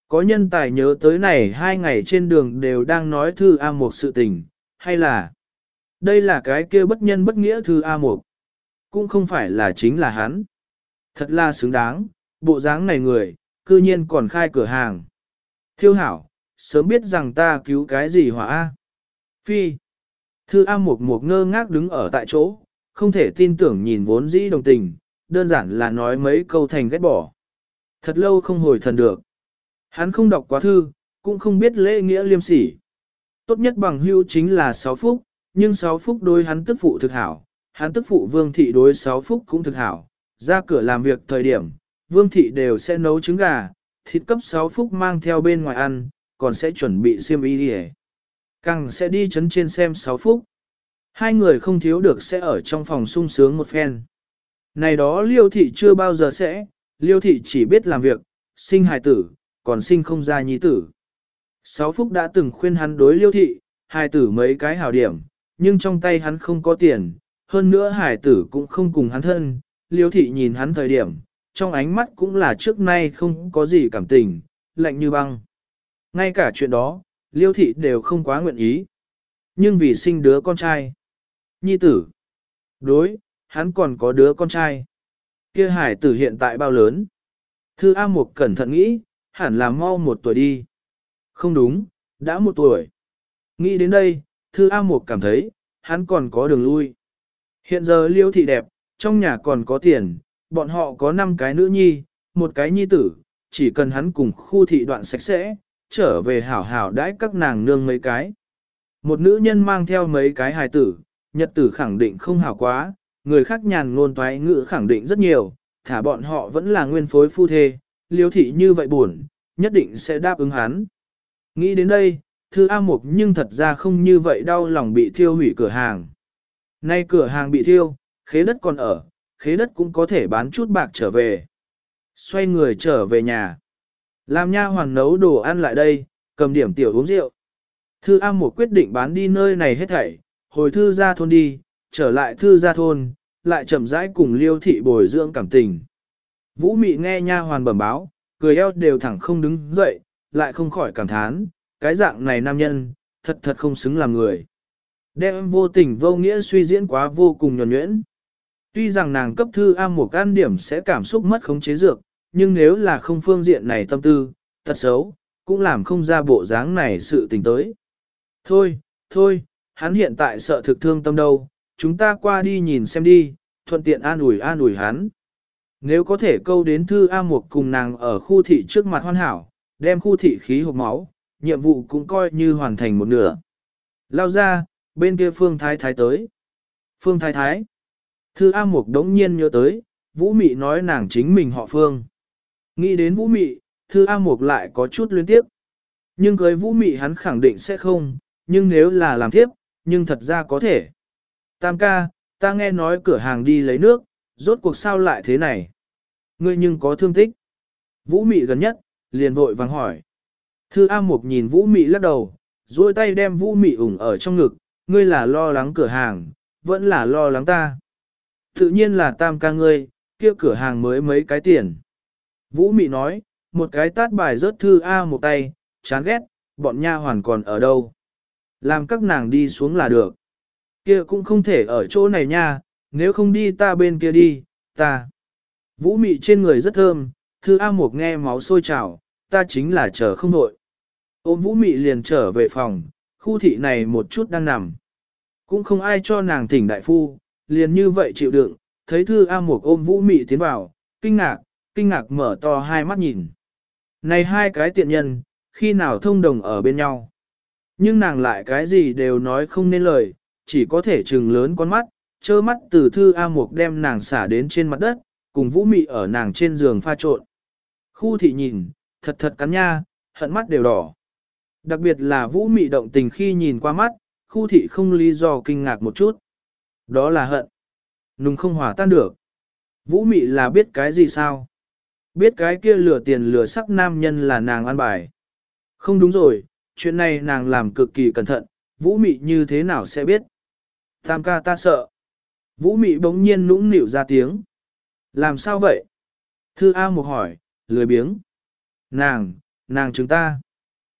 có nhân tài nhớ tới này hai ngày trên đường đều đang nói thư A Mục sự tình, hay là đây là cái kia bất nhân bất nghĩa thư A Mục, cũng không phải là chính là hắn. Thật là xứng đáng, bộ dáng này người, cư nhiên còn khai cửa hàng. Thiêu hảo, sớm biết rằng ta cứu cái gì hỏa A. Phi. Thư A Mục Mục ngơ ngác đứng ở tại chỗ, không thể tin tưởng nhìn vốn dĩ đồng tình, đơn giản là nói mấy câu thành ghét bỏ. Thật lâu không hồi thần được. Hắn không đọc quá thư, cũng không biết lễ nghĩa liêm sỉ. Tốt nhất bằng hữu chính là sáu phúc, nhưng sáu phúc đối hắn tức phụ thực hảo, hắn tức phụ vương thị đối sáu phúc cũng thực hảo. Ra cửa làm việc thời điểm, vương thị đều sẽ nấu trứng gà, thịt cấp sáu phúc mang theo bên ngoài ăn, còn sẽ chuẩn bị xiêm y đi Càng sẽ đi chấn trên xem sáu phúc. Hai người không thiếu được sẽ ở trong phòng sung sướng một phen. Này đó liêu thị chưa bao giờ sẽ, liêu thị chỉ biết làm việc, sinh hài tử, còn sinh không ra nhi tử. Sáu phúc đã từng khuyên hắn đối liêu thị, hài tử mấy cái hảo điểm, nhưng trong tay hắn không có tiền, hơn nữa hài tử cũng không cùng hắn thân, liêu thị nhìn hắn thời điểm, trong ánh mắt cũng là trước nay không có gì cảm tình, lạnh như băng. Ngay cả chuyện đó, liêu thị đều không quá nguyện ý. Nhưng vì sinh đứa con trai, nhi tử, đối, hắn còn có đứa con trai. Kia hải tử hiện tại bao lớn? Thư A Mục cẩn thận nghĩ, hẳn là mau một tuổi đi. Không đúng, đã một tuổi. Nghĩ đến đây, Thư A Mục cảm thấy, hắn còn có đường lui. Hiện giờ liêu thị đẹp, trong nhà còn có tiền, bọn họ có 5 cái nữ nhi, một cái nhi tử, chỉ cần hắn cùng khu thị đoạn sạch sẽ, trở về hảo hảo đãi các nàng nương mấy cái. Một nữ nhân mang theo mấy cái hài tử, nhật tử khẳng định không hảo quá, người khác nhàn ngôn toái ngữ khẳng định rất nhiều, thả bọn họ vẫn là nguyên phối phu thê, liêu thị như vậy buồn, nhất định sẽ đáp ứng hắn. Nghĩ đến đây, thư A Mục nhưng thật ra không như vậy đau lòng bị thiêu hủy cửa hàng. Nay cửa hàng bị thiêu, khế đất còn ở, khế đất cũng có thể bán chút bạc trở về. Xoay người trở về nhà. Làm nha hoàn nấu đồ ăn lại đây, cầm điểm tiểu uống rượu. Thư A Mục quyết định bán đi nơi này hết thảy, hồi thư ra thôn đi, trở lại thư ra thôn, lại chậm rãi cùng liêu thị bồi dưỡng cảm tình. Vũ mị nghe nha hoàn bẩm báo, cười eo đều thẳng không đứng dậy, lại không khỏi cảm thán, cái dạng này nam nhân, thật thật không xứng làm người. Đem vô tình vô nghĩa suy diễn quá vô cùng nhuẩn nhuyễn. Tuy rằng nàng cấp thư A một can điểm sẽ cảm xúc mất khống chế dược, nhưng nếu là không phương diện này tâm tư, thật xấu, cũng làm không ra bộ dáng này sự tình tới. Thôi, thôi, hắn hiện tại sợ thực thương tâm đâu, chúng ta qua đi nhìn xem đi, thuận tiện an ủi an ủi hắn. Nếu có thể câu đến thư A Mục cùng nàng ở khu thị trước mặt hoàn hảo, đem khu thị khí hộp máu, nhiệm vụ cũng coi như hoàn thành một nửa. Lao ra, bên kia Phương Thái Thái tới. Phương Thái Thái. Thư A Mục đống nhiên nhớ tới, Vũ Mị nói nàng chính mình họ Phương. Nghĩ đến Vũ Mị, Thư A Mục lại có chút liên tiếp. Nhưng cưới Vũ Mị hắn khẳng định sẽ không, nhưng nếu là làm tiếp, nhưng thật ra có thể. Tam ca, ta nghe nói cửa hàng đi lấy nước, rốt cuộc sao lại thế này? Ngươi nhưng có thương tích. Vũ Mị gần nhất, liền vội vàng hỏi. Thư A Mục nhìn Vũ Mị lắc đầu, duỗi tay đem Vũ Mị ủng ở trong ngực, ngươi là lo lắng cửa hàng, vẫn là lo lắng ta. Tự nhiên là tam ca ngươi, kia cửa hàng mới mấy cái tiền. Vũ Mị nói, một cái tát bài rớt Thư A một tay, chán ghét, bọn nha hoàn còn ở đâu. Làm các nàng đi xuống là được. Kia cũng không thể ở chỗ này nha, nếu không đi ta bên kia đi, ta. Vũ mị trên người rất thơm, thư A Mục nghe máu sôi trào, ta chính là chờ không nội. Ôm vũ mị liền trở về phòng, khu thị này một chút đang nằm. Cũng không ai cho nàng thỉnh đại phu, liền như vậy chịu đựng, thấy thư A Mục ôm vũ mị tiến vào, kinh ngạc, kinh ngạc mở to hai mắt nhìn. Này hai cái tiện nhân, khi nào thông đồng ở bên nhau. Nhưng nàng lại cái gì đều nói không nên lời, chỉ có thể trừng lớn con mắt, trơ mắt từ thư A Mục đem nàng xả đến trên mặt đất, cùng vũ mị ở nàng trên giường pha trộn. Khu thị nhìn, thật thật cắn nha, hận mắt đều đỏ. Đặc biệt là vũ mị động tình khi nhìn qua mắt, khu thị không lý do kinh ngạc một chút. Đó là hận. Nùng không hòa tan được. Vũ mị là biết cái gì sao? Biết cái kia lừa tiền lừa sắc nam nhân là nàng ăn bài. Không đúng rồi, chuyện này nàng làm cực kỳ cẩn thận, vũ mị như thế nào sẽ biết? Tam ca ta sợ. Vũ mị bỗng nhiên nũng nịu ra tiếng. Làm sao vậy? Thư A Mục hỏi, lười biếng. Nàng, nàng chúng ta.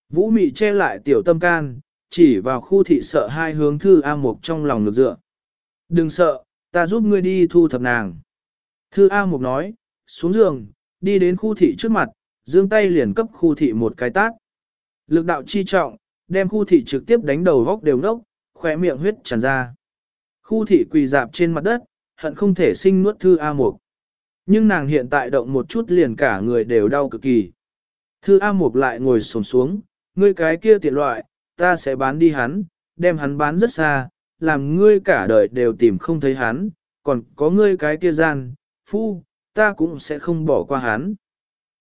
Vũ mị che lại tiểu tâm can, chỉ vào khu thị sợ hai hướng thư A Mộc trong lòng ngược dựa. Đừng sợ, ta giúp ngươi đi thu thập nàng. Thư A Mộc nói, xuống giường, đi đến khu thị trước mặt, dương tay liền cấp khu thị một cái tát. Lực đạo chi trọng, đem khu thị trực tiếp đánh đầu góc đều nốc, khỏe miệng huyết tràn ra. Khu thị quỳ dạp trên mặt đất, hận không thể sinh nuốt thư A Mộc. Nhưng nàng hiện tại động một chút liền cả người đều đau cực kỳ. Thư A Mục lại ngồi xổm xuống, ngươi cái kia tiện loại, ta sẽ bán đi hắn, đem hắn bán rất xa, làm ngươi cả đời đều tìm không thấy hắn, còn có ngươi cái kia gian, phu, ta cũng sẽ không bỏ qua hắn.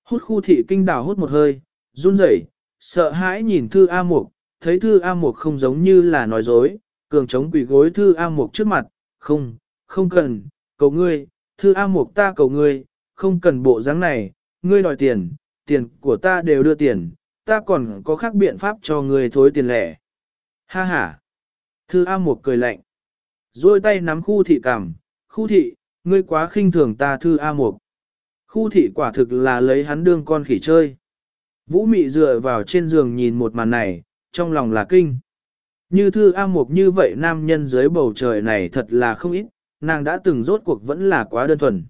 Hút khu thị kinh đảo hút một hơi, run rẩy, sợ hãi nhìn thư A Mục, thấy thư A Mục không giống như là nói dối, cường chống quỷ gối thư A Mục trước mặt, không, không cần, cầu ngươi, thư A Mục ta cầu ngươi, không cần bộ dáng này, ngươi đòi tiền, tiền của ta đều đưa tiền, ta còn có khác biện pháp cho ngươi thối tiền lẻ. Ha ha. Thư A Mục cười lạnh. Rồi tay nắm khu thị cảm, khu thị, ngươi quá khinh thường ta thư A Mục. Khu thị quả thực là lấy hắn đương con khỉ chơi. Vũ mị dựa vào trên giường nhìn một màn này, trong lòng là kinh. Như thư A Mục như vậy nam nhân dưới bầu trời này thật là không ít, nàng đã từng rốt cuộc vẫn là quá đơn thuần.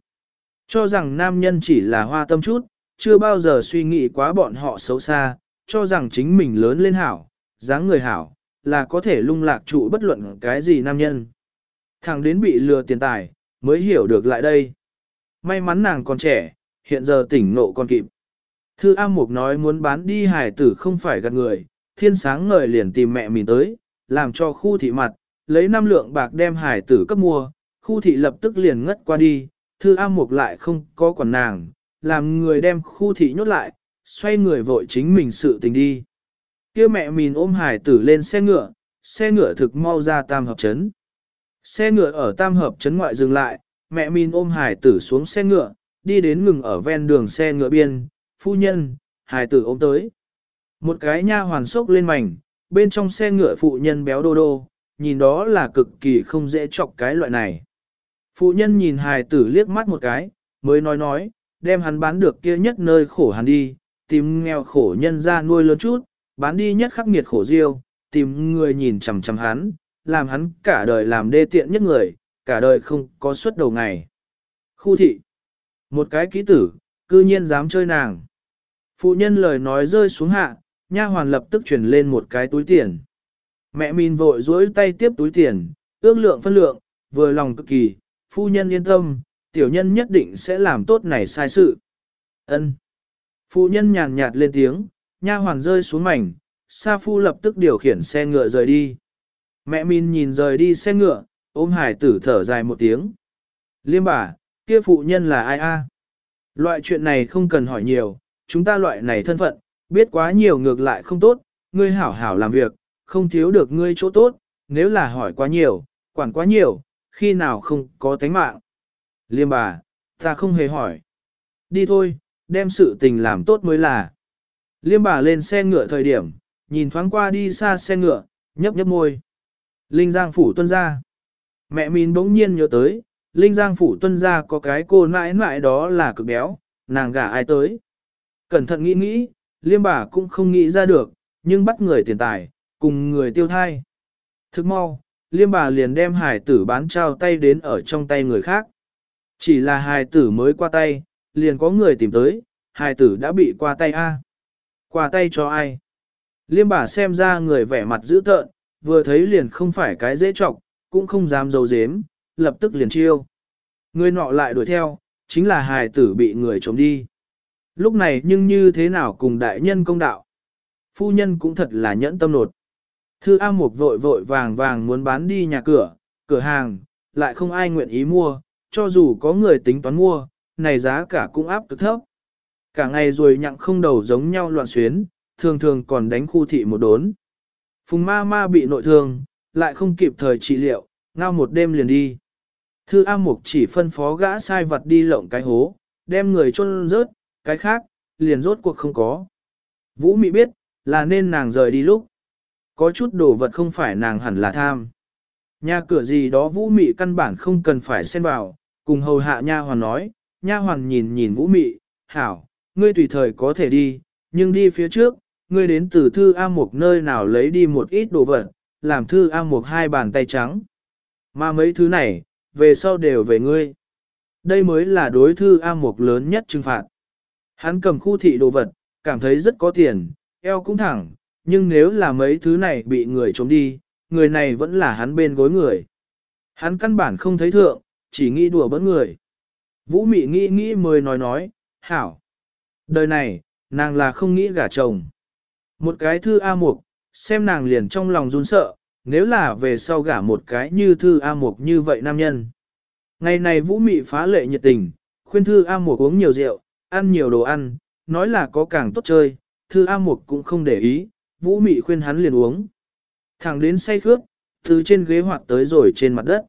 Cho rằng nam nhân chỉ là hoa tâm chút, chưa bao giờ suy nghĩ quá bọn họ xấu xa, cho rằng chính mình lớn lên hảo, dáng người hảo, là có thể lung lạc trụ bất luận cái gì nam nhân. Thằng đến bị lừa tiền tài, mới hiểu được lại đây. May mắn nàng còn trẻ, hiện giờ tỉnh nộ còn kịp. Thư A Mục nói muốn bán đi hải tử không phải gạt người, thiên sáng ngời liền tìm mẹ mình tới, làm cho khu thị mặt, lấy năm lượng bạc đem hải tử cấp mua, khu thị lập tức liền ngất qua đi, thư A Mục lại không có quản nàng, làm người đem khu thị nhốt lại, xoay người vội chính mình sự tình đi. kia mẹ mình ôm hải tử lên xe ngựa, xe ngựa thực mau ra tam hợp chấn. Xe ngựa ở tam hợp chấn ngoại dừng lại, mẹ mình ôm hải tử xuống xe ngựa, đi đến ngừng ở ven đường xe ngựa biên, phu nhân, hải tử ôm tới. Một cái nha hoàn sốc lên mảnh, bên trong xe ngựa phụ nhân béo đô đô, nhìn đó là cực kỳ không dễ chọc cái loại này. Phụ nhân nhìn hài tử liếc mắt một cái, mới nói nói, đem hắn bán được kia nhất nơi khổ hắn đi, tìm nghèo khổ nhân ra nuôi lớn chút, bán đi nhất khắc nghiệt khổ diêu, tìm người nhìn chằm chằm hắn, làm hắn cả đời làm đê tiện nhất người, cả đời không có suất đầu ngày. Khu thị. Một cái ký tử, cư nhiên dám chơi nàng. Phụ nhân lời nói rơi xuống hạ, nha hoàn lập tức chuyển lên một cái túi tiền. Mẹ min vội duỗi tay tiếp túi tiền, ước lượng phân lượng, vừa lòng cực kỳ, phu nhân yên tâm, tiểu nhân nhất định sẽ làm tốt này sai sự. Ân. Phu nhân nhàn nhạt lên tiếng, nha hoàn rơi xuống mảnh, Sa Phu lập tức điều khiển xe ngựa rời đi. Mẹ Min nhìn rời đi xe ngựa, ôm hải tử thở dài một tiếng. Liêm bà, kia phụ nhân là ai a? Loại chuyện này không cần hỏi nhiều, chúng ta loại này thân phận, biết quá nhiều ngược lại không tốt, ngươi hảo hảo làm việc, không thiếu được ngươi chỗ tốt, nếu là hỏi quá nhiều, quản quá nhiều, khi nào không có tánh mạng. Liêm bà, ta không hề hỏi. Đi thôi, đem sự tình làm tốt mới là. Liêm bà lên xe ngựa thời điểm, nhìn thoáng qua đi xa xe ngựa, nhấp nhấp môi. Linh Giang Phủ tuân ra. Mẹ mình bỗng nhiên nhớ tới, Linh Giang Phủ tuân ra có cái cô nãi nãi đó là cực béo, nàng gả ai tới. Cẩn thận nghĩ nghĩ, liêm bà cũng không nghĩ ra được, nhưng bắt người tiền tài, cùng người tiêu thai. Thức mau, liêm bà liền đem hải tử bán trao tay đến ở trong tay người khác. Chỉ là hải tử mới qua tay, liền có người tìm tới, hải tử đã bị qua tay a. Qua tay cho ai? Liêm bà xem ra người vẻ mặt dữ tợn, vừa thấy liền không phải cái dễ chọc, cũng không dám dấu dếm, lập tức liền chiêu. Người nọ lại đuổi theo, chính là hài tử bị người trộm đi. Lúc này nhưng như thế nào cùng đại nhân công đạo? Phu nhân cũng thật là nhẫn tâm nột. Thư A Mục vội vội vàng vàng muốn bán đi nhà cửa, cửa hàng, lại không ai nguyện ý mua, cho dù có người tính toán mua, này giá cả cũng áp cực thấp. Cả ngày rồi nhặng không đầu giống nhau loạn xuyến, thường thường còn đánh khu thị một đốn. Phùng ma ma bị nội thương, lại không kịp thời trị liệu, ngao một đêm liền đi. Thư A Mục chỉ phân phó gã sai vật đi lộng cái hố, đem người chôn rớt, cái khác, liền rốt cuộc không có. Vũ Mị biết, là nên nàng rời đi lúc. Có chút đồ vật không phải nàng hẳn là tham. Nhà cửa gì đó Vũ Mị căn bản không cần phải xen vào, cùng hầu hạ nha hoàn nói, nha hoàn nhìn nhìn Vũ Mị, hảo, ngươi tùy thời có thể đi, nhưng đi phía trước, ngươi đến từ thư A Mục nơi nào lấy đi một ít đồ vật, làm thư A Mục hai bàn tay trắng. Mà mấy thứ này, về sau đều về ngươi. Đây mới là đối thư A Mục lớn nhất trừng phạt. Hắn cầm khu thị đồ vật, cảm thấy rất có tiền, eo cũng thẳng, nhưng nếu là mấy thứ này bị người trốn đi, người này vẫn là hắn bên gối người. Hắn căn bản không thấy thượng, chỉ nghĩ đùa bỡn người. Vũ Mị nghĩ nghĩ mới nói nói, hảo. Đời này, nàng là không nghĩ gả chồng. Một cái thư A Mục, xem nàng liền trong lòng run sợ, nếu là về sau gả một cái như thư A Mục như vậy nam nhân. Ngày này Vũ Mị phá lệ nhiệt tình, khuyên thư A Mục uống nhiều rượu, ăn nhiều đồ ăn, nói là có càng tốt chơi, thư A Mục cũng không để ý, Vũ Mị khuyên hắn liền uống. Thẳng đến say khước, từ trên ghế hoạt tới rồi trên mặt đất.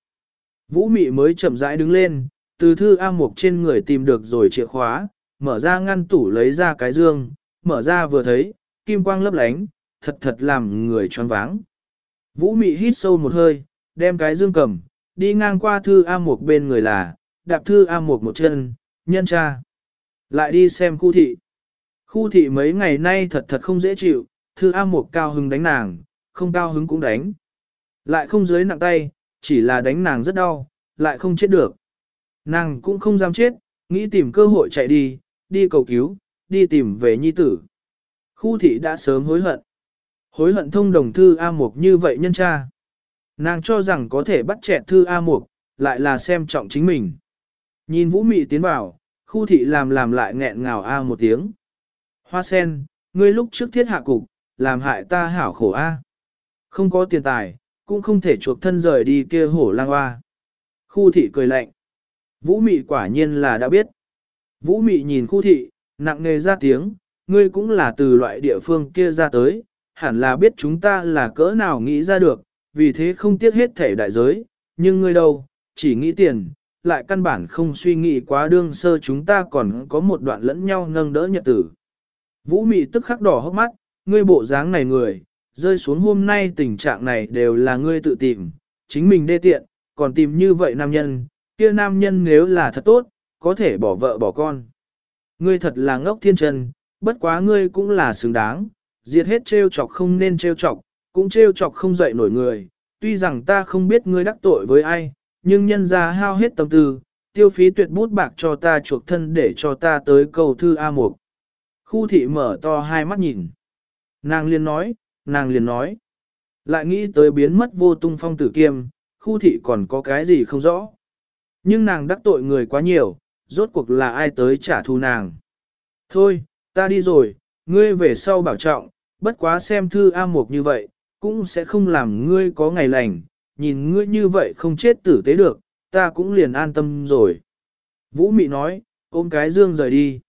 Vũ Mị mới chậm rãi đứng lên, từ thư A Mục trên người tìm được rồi chìa khóa, mở ra ngăn tủ lấy ra cái dương, mở ra vừa thấy, kim quang lấp lánh, thật thật làm người choáng váng. Vũ Mị hít sâu một hơi, đem cái dương cầm, đi ngang qua thư A Mục bên người là, đạp thư A Mục một chân, nhân cha. Lại đi xem khu thị. Khu thị mấy ngày nay thật thật không dễ chịu, thư A Mộc cao hứng đánh nàng, không cao hứng cũng đánh. Lại không dưới nặng tay, chỉ là đánh nàng rất đau, lại không chết được. Nàng cũng không dám chết, nghĩ tìm cơ hội chạy đi, đi cầu cứu, đi tìm về nhi tử. Khu thị đã sớm hối hận. Hối hận thông đồng thư A Mộc như vậy nhân cha. Nàng cho rằng có thể bắt chẹt thư A Mộc, lại là xem trọng chính mình. Nhìn Vũ Mị tiến vào, khu thị làm làm lại nghẹn ngào A một tiếng. Hoa sen, ngươi lúc trước thiết hạ cục, làm hại ta hảo khổ A. Không có tiền tài, cũng không thể chuộc thân rời đi kia hổ lang hoa. Khu thị cười lạnh. Vũ Mị quả nhiên là đã biết. Vũ Mị nhìn khu thị, nặng nề ra tiếng, ngươi cũng là từ loại địa phương kia ra tới, hẳn là biết chúng ta là cỡ nào nghĩ ra được, vì thế không tiếc hết thể đại giới, nhưng ngươi đâu, chỉ nghĩ tiền, lại căn bản không suy nghĩ quá đương sơ chúng ta còn có một đoạn lẫn nhau nâng đỡ nhật tử. Vũ Mị tức khắc đỏ hốc mắt, ngươi bộ dáng này người, rơi xuống hôm nay tình trạng này đều là ngươi tự tìm, chính mình đê tiện, còn tìm như vậy nam nhân, kia nam nhân nếu là thật tốt, có thể bỏ vợ bỏ con. Ngươi thật là ngốc thiên trần bất quá ngươi cũng là xứng đáng, diệt hết trêu chọc không nên trêu chọc, cũng trêu chọc không dậy nổi người, tuy rằng ta không biết ngươi đắc tội với ai, nhưng nhân ra hao hết tâm tư, tiêu phí tuyệt bút bạc cho ta chuộc thân để cho ta tới cầu thư A Mục. Khu thị mở to hai mắt nhìn. Nàng liền nói, nàng liền nói. Lại nghĩ tới biến mất vô tung phong tử kiêm, khu thị còn có cái gì không rõ. Nhưng nàng đắc tội người quá nhiều, rốt cuộc là ai tới trả thù nàng. Thôi, ta đi rồi, ngươi về sau bảo trọng, bất quá xem thư A Mộc như vậy, cũng sẽ không làm ngươi có ngày lành, nhìn ngươi như vậy không chết tử tế được, ta cũng liền an tâm rồi. Vũ Mị nói, ôm cái dương rời đi.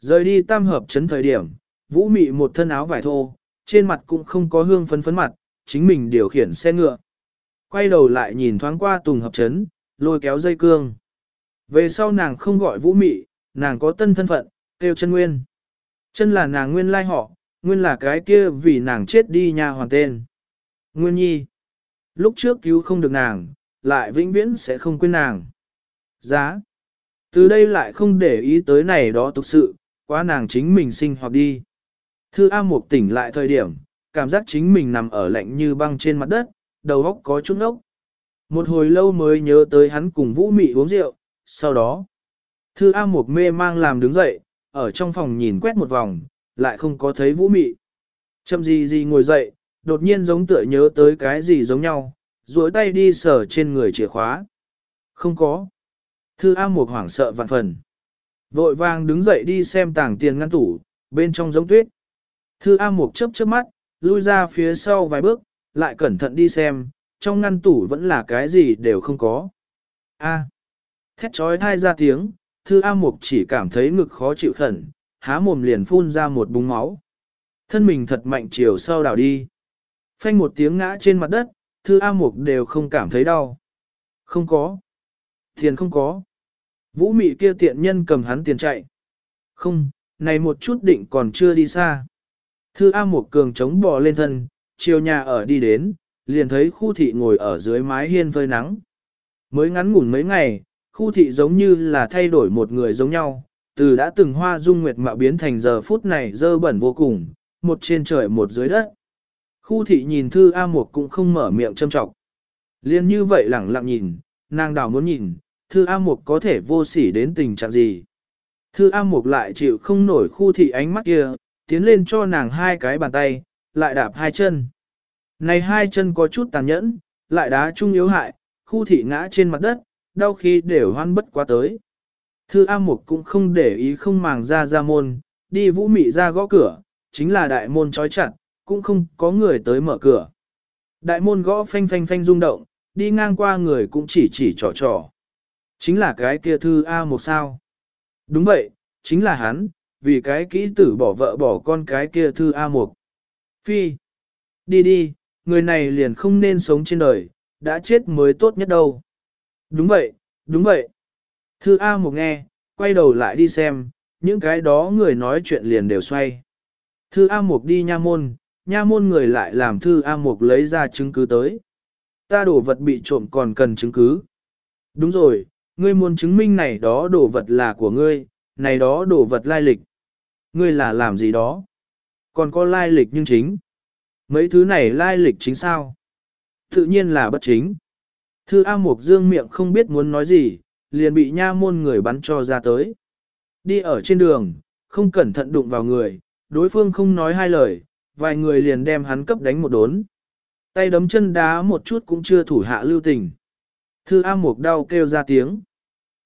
Rời đi tam hợp chấn thời điểm, Vũ Mị một thân áo vải thô, trên mặt cũng không có hương phấn phấn mặt, chính mình điều khiển xe ngựa. Quay đầu lại nhìn thoáng qua tùng hợp chấn, lôi kéo dây cương. Về sau nàng không gọi Vũ Mị, nàng có tân thân phận, kêu chân nguyên. Chân là nàng nguyên lai họ, nguyên là cái kia vì nàng chết đi nhà hoàn tên. Nguyên nhi. Lúc trước cứu không được nàng, lại vĩnh viễn sẽ không quên nàng. Giá. Từ đây lại không để ý tới này đó thực sự, quá nàng chính mình sinh hoặc đi. Thư A Mục tỉnh lại thời điểm, cảm giác chính mình nằm ở lạnh như băng trên mặt đất, đầu óc có chút ốc. Một hồi lâu mới nhớ tới hắn cùng Vũ Mị uống rượu, sau đó. Thư A Mục mê mang làm đứng dậy, ở trong phòng nhìn quét một vòng, lại không có thấy Vũ Mị. Chậm gì gì ngồi dậy, đột nhiên giống tựa nhớ tới cái gì giống nhau, duỗi tay đi sờ trên người chìa khóa. Không có. Thư A Mục hoảng sợ vạn phần. Vội vàng đứng dậy đi xem tảng tiền ngăn tủ, bên trong giống tuyết. Thư A Mục chớp chớp mắt, lui ra phía sau vài bước, lại cẩn thận đi xem, trong ngăn tủ vẫn là cái gì đều không có. A. Thét trói thai ra tiếng, Thư A Mục chỉ cảm thấy ngực khó chịu khẩn, há mồm liền phun ra một búng máu. Thân mình thật mạnh chiều sau đảo đi. Phanh một tiếng ngã trên mặt đất, thư A Mục đều không cảm thấy đau. Không có. Tiền không có. Vũ mị kia tiện nhân cầm hắn tiền chạy. Không, này một chút định còn chưa đi xa. Thư A Mục cường chống bò lên thân, chiều nhà ở đi đến, liền thấy khu thị ngồi ở dưới mái hiên phơi nắng. Mới ngắn ngủn mấy ngày, khu thị giống như là thay đổi một người giống nhau, từ đã từng hoa dung nguyệt mạo biến thành giờ phút này dơ bẩn vô cùng, một trên trời một dưới đất. Khu thị nhìn thư A Mục cũng không mở miệng châm trọng. Liên như vậy lẳng lặng nhìn, nàng đảo muốn nhìn, thư A Mục có thể vô sỉ đến tình trạng gì. Thư A Mục lại chịu không nổi khu thị ánh mắt kia, tiến lên cho nàng hai cái bàn tay, lại đạp hai chân. Này hai chân có chút tàn nhẫn, lại đá trung yếu hại, khu thị ngã trên mặt đất, đau khi đều hoan bất quá tới. Thư A Mục cũng không để ý không màng ra ra môn, đi vũ mị ra gõ cửa, chính là đại môn trói chặt, cũng không có người tới mở cửa. Đại môn gõ phanh phanh phanh rung động, đi ngang qua người cũng chỉ chỉ trò trò. Chính là cái kia thư A Mục sao. Đúng vậy, chính là hắn, vì cái kỹ tử bỏ vợ bỏ con cái kia thư A Mục. Phi, đi đi, người này liền không nên sống trên đời, đã chết mới tốt nhất đâu. Đúng vậy, đúng vậy. Thư A Mục nghe, quay đầu lại đi xem, những cái đó người nói chuyện liền đều xoay. Thư A Mục đi nha môn, nha môn người lại làm Thư A Mục lấy ra chứng cứ tới. Ta đổ vật bị trộm còn cần chứng cứ. Đúng rồi, ngươi muốn chứng minh này đó đồ vật là của ngươi, này đó đồ vật lai lịch. Ngươi là làm gì đó? Còn có lai lịch nhưng chính. Mấy thứ này lai lịch chính sao? Tự nhiên là bất chính. Thư A Mục Dương miệng không biết muốn nói gì, liền bị nha môn người bắn cho ra tới. Đi ở trên đường, không cẩn thận đụng vào người, đối phương không nói hai lời, vài người liền đem hắn cấp đánh một đốn. Tay đấm chân đá một chút cũng chưa thủ hạ lưu tình. Thư A Mục đau kêu ra tiếng.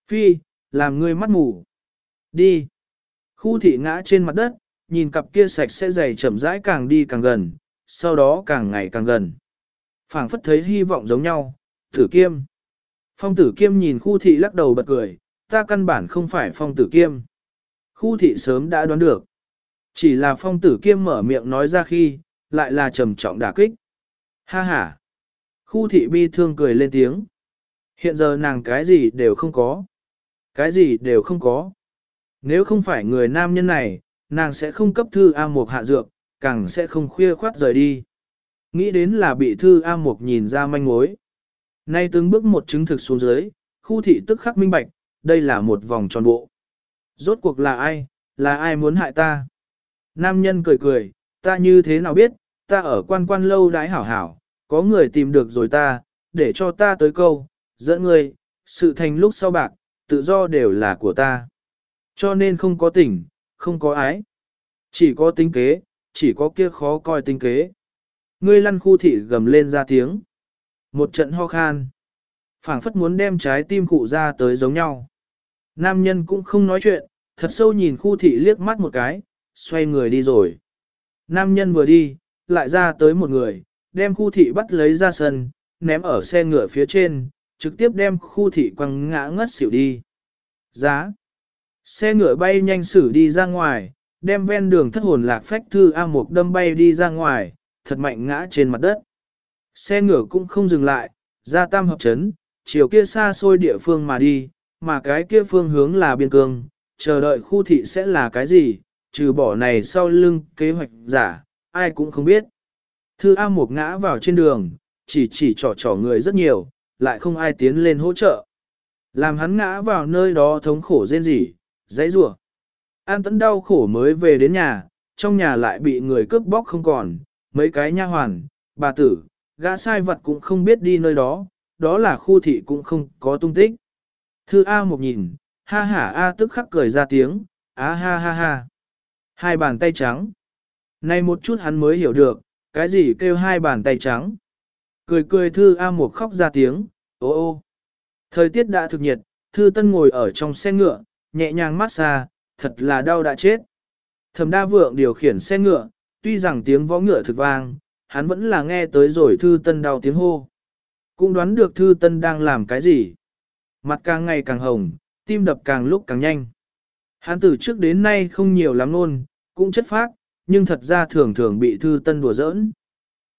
Phi, làm ngươi mắt mù. Đi. Khu thị ngã trên mặt đất, nhìn cặp kia sạch sẽ dày chậm rãi càng đi càng gần, sau đó càng ngày càng gần. phảng phất thấy hy vọng giống nhau, tử kiêm. Phong tử kiêm nhìn khu thị lắc đầu bật cười, ta căn bản không phải phong tử kiêm. Khu thị sớm đã đoán được. Chỉ là phong tử kiêm mở miệng nói ra khi, lại là trầm trọng đả kích. Ha ha. Khu thị bi thương cười lên tiếng. Hiện giờ nàng cái gì đều không có. Cái gì đều không có. Nếu không phải người nam nhân này, nàng sẽ không cấp thư A Mộc hạ dược, càng sẽ không khuya khoát rời đi. Nghĩ đến là bị thư A Mộc nhìn ra manh mối. Nay từng bước một chứng thực xuống dưới, khu thị tức khắc minh bạch, đây là một vòng tròn bộ. Rốt cuộc là ai, là ai muốn hại ta? Nam nhân cười cười, ta như thế nào biết, ta ở quan quan lâu đái hảo hảo, có người tìm được rồi ta, để cho ta tới câu, dẫn người, sự thành lúc sau bạc, tự do đều là của ta. Cho nên không có tình, không có ái. Chỉ có tính kế, chỉ có kia khó coi tính kế. Ngươi lăn khu thị gầm lên ra tiếng. Một trận ho khan. phảng phất muốn đem trái tim cụ ra tới giống nhau. Nam nhân cũng không nói chuyện, thật sâu nhìn khu thị liếc mắt một cái, xoay người đi rồi. Nam nhân vừa đi, lại ra tới một người, đem khu thị bắt lấy ra sân, ném ở xe ngựa phía trên, trực tiếp đem khu thị quăng ngã ngất xỉu đi. Giá. Xe ngựa bay nhanh xử đi ra ngoài, đem ven đường thất hồn lạc phách thư A Mộc đâm bay đi ra ngoài, thật mạnh ngã trên mặt đất. Xe ngựa cũng không dừng lại, ra tam hợp chấn, chiều kia xa xôi địa phương mà đi, mà cái kia phương hướng là biên cương, chờ đợi khu thị sẽ là cái gì, trừ bỏ này sau lưng kế hoạch giả, ai cũng không biết. Thư A Mộc ngã vào trên đường, chỉ chỉ trò trò người rất nhiều, lại không ai tiến lên hỗ trợ. Làm hắn ngã vào nơi đó thống khổ rên rỉ, dãy rủa. An tấn đau khổ mới về đến nhà, trong nhà lại bị người cướp bóc không còn, mấy cái nha hoàn, bà tử, gã sai vật cũng không biết đi nơi đó, đó là khu thị cũng không có tung tích. Thư A một nhìn, ha ha A tức khắc cười ra tiếng, á ha ha ha. Hai bàn tay trắng. Này một chút hắn mới hiểu được, cái gì kêu hai bàn tay trắng. Cười cười thư A một khóc ra tiếng, ô ô. Thời tiết đã thực nhiệt, thư tân ngồi ở trong xe ngựa, nhẹ nhàng mát xa, thật là đau đã chết. Thẩm đa vượng điều khiển xe ngựa, tuy rằng tiếng võ ngựa thực vang, hắn vẫn là nghe tới rồi thư tân đau tiếng hô. Cũng đoán được thư tân đang làm cái gì. Mặt càng ngày càng hồng, tim đập càng lúc càng nhanh. Hắn từ trước đến nay không nhiều lắm luôn, cũng chất phác, nhưng thật ra thường thường bị thư tân đùa giỡn.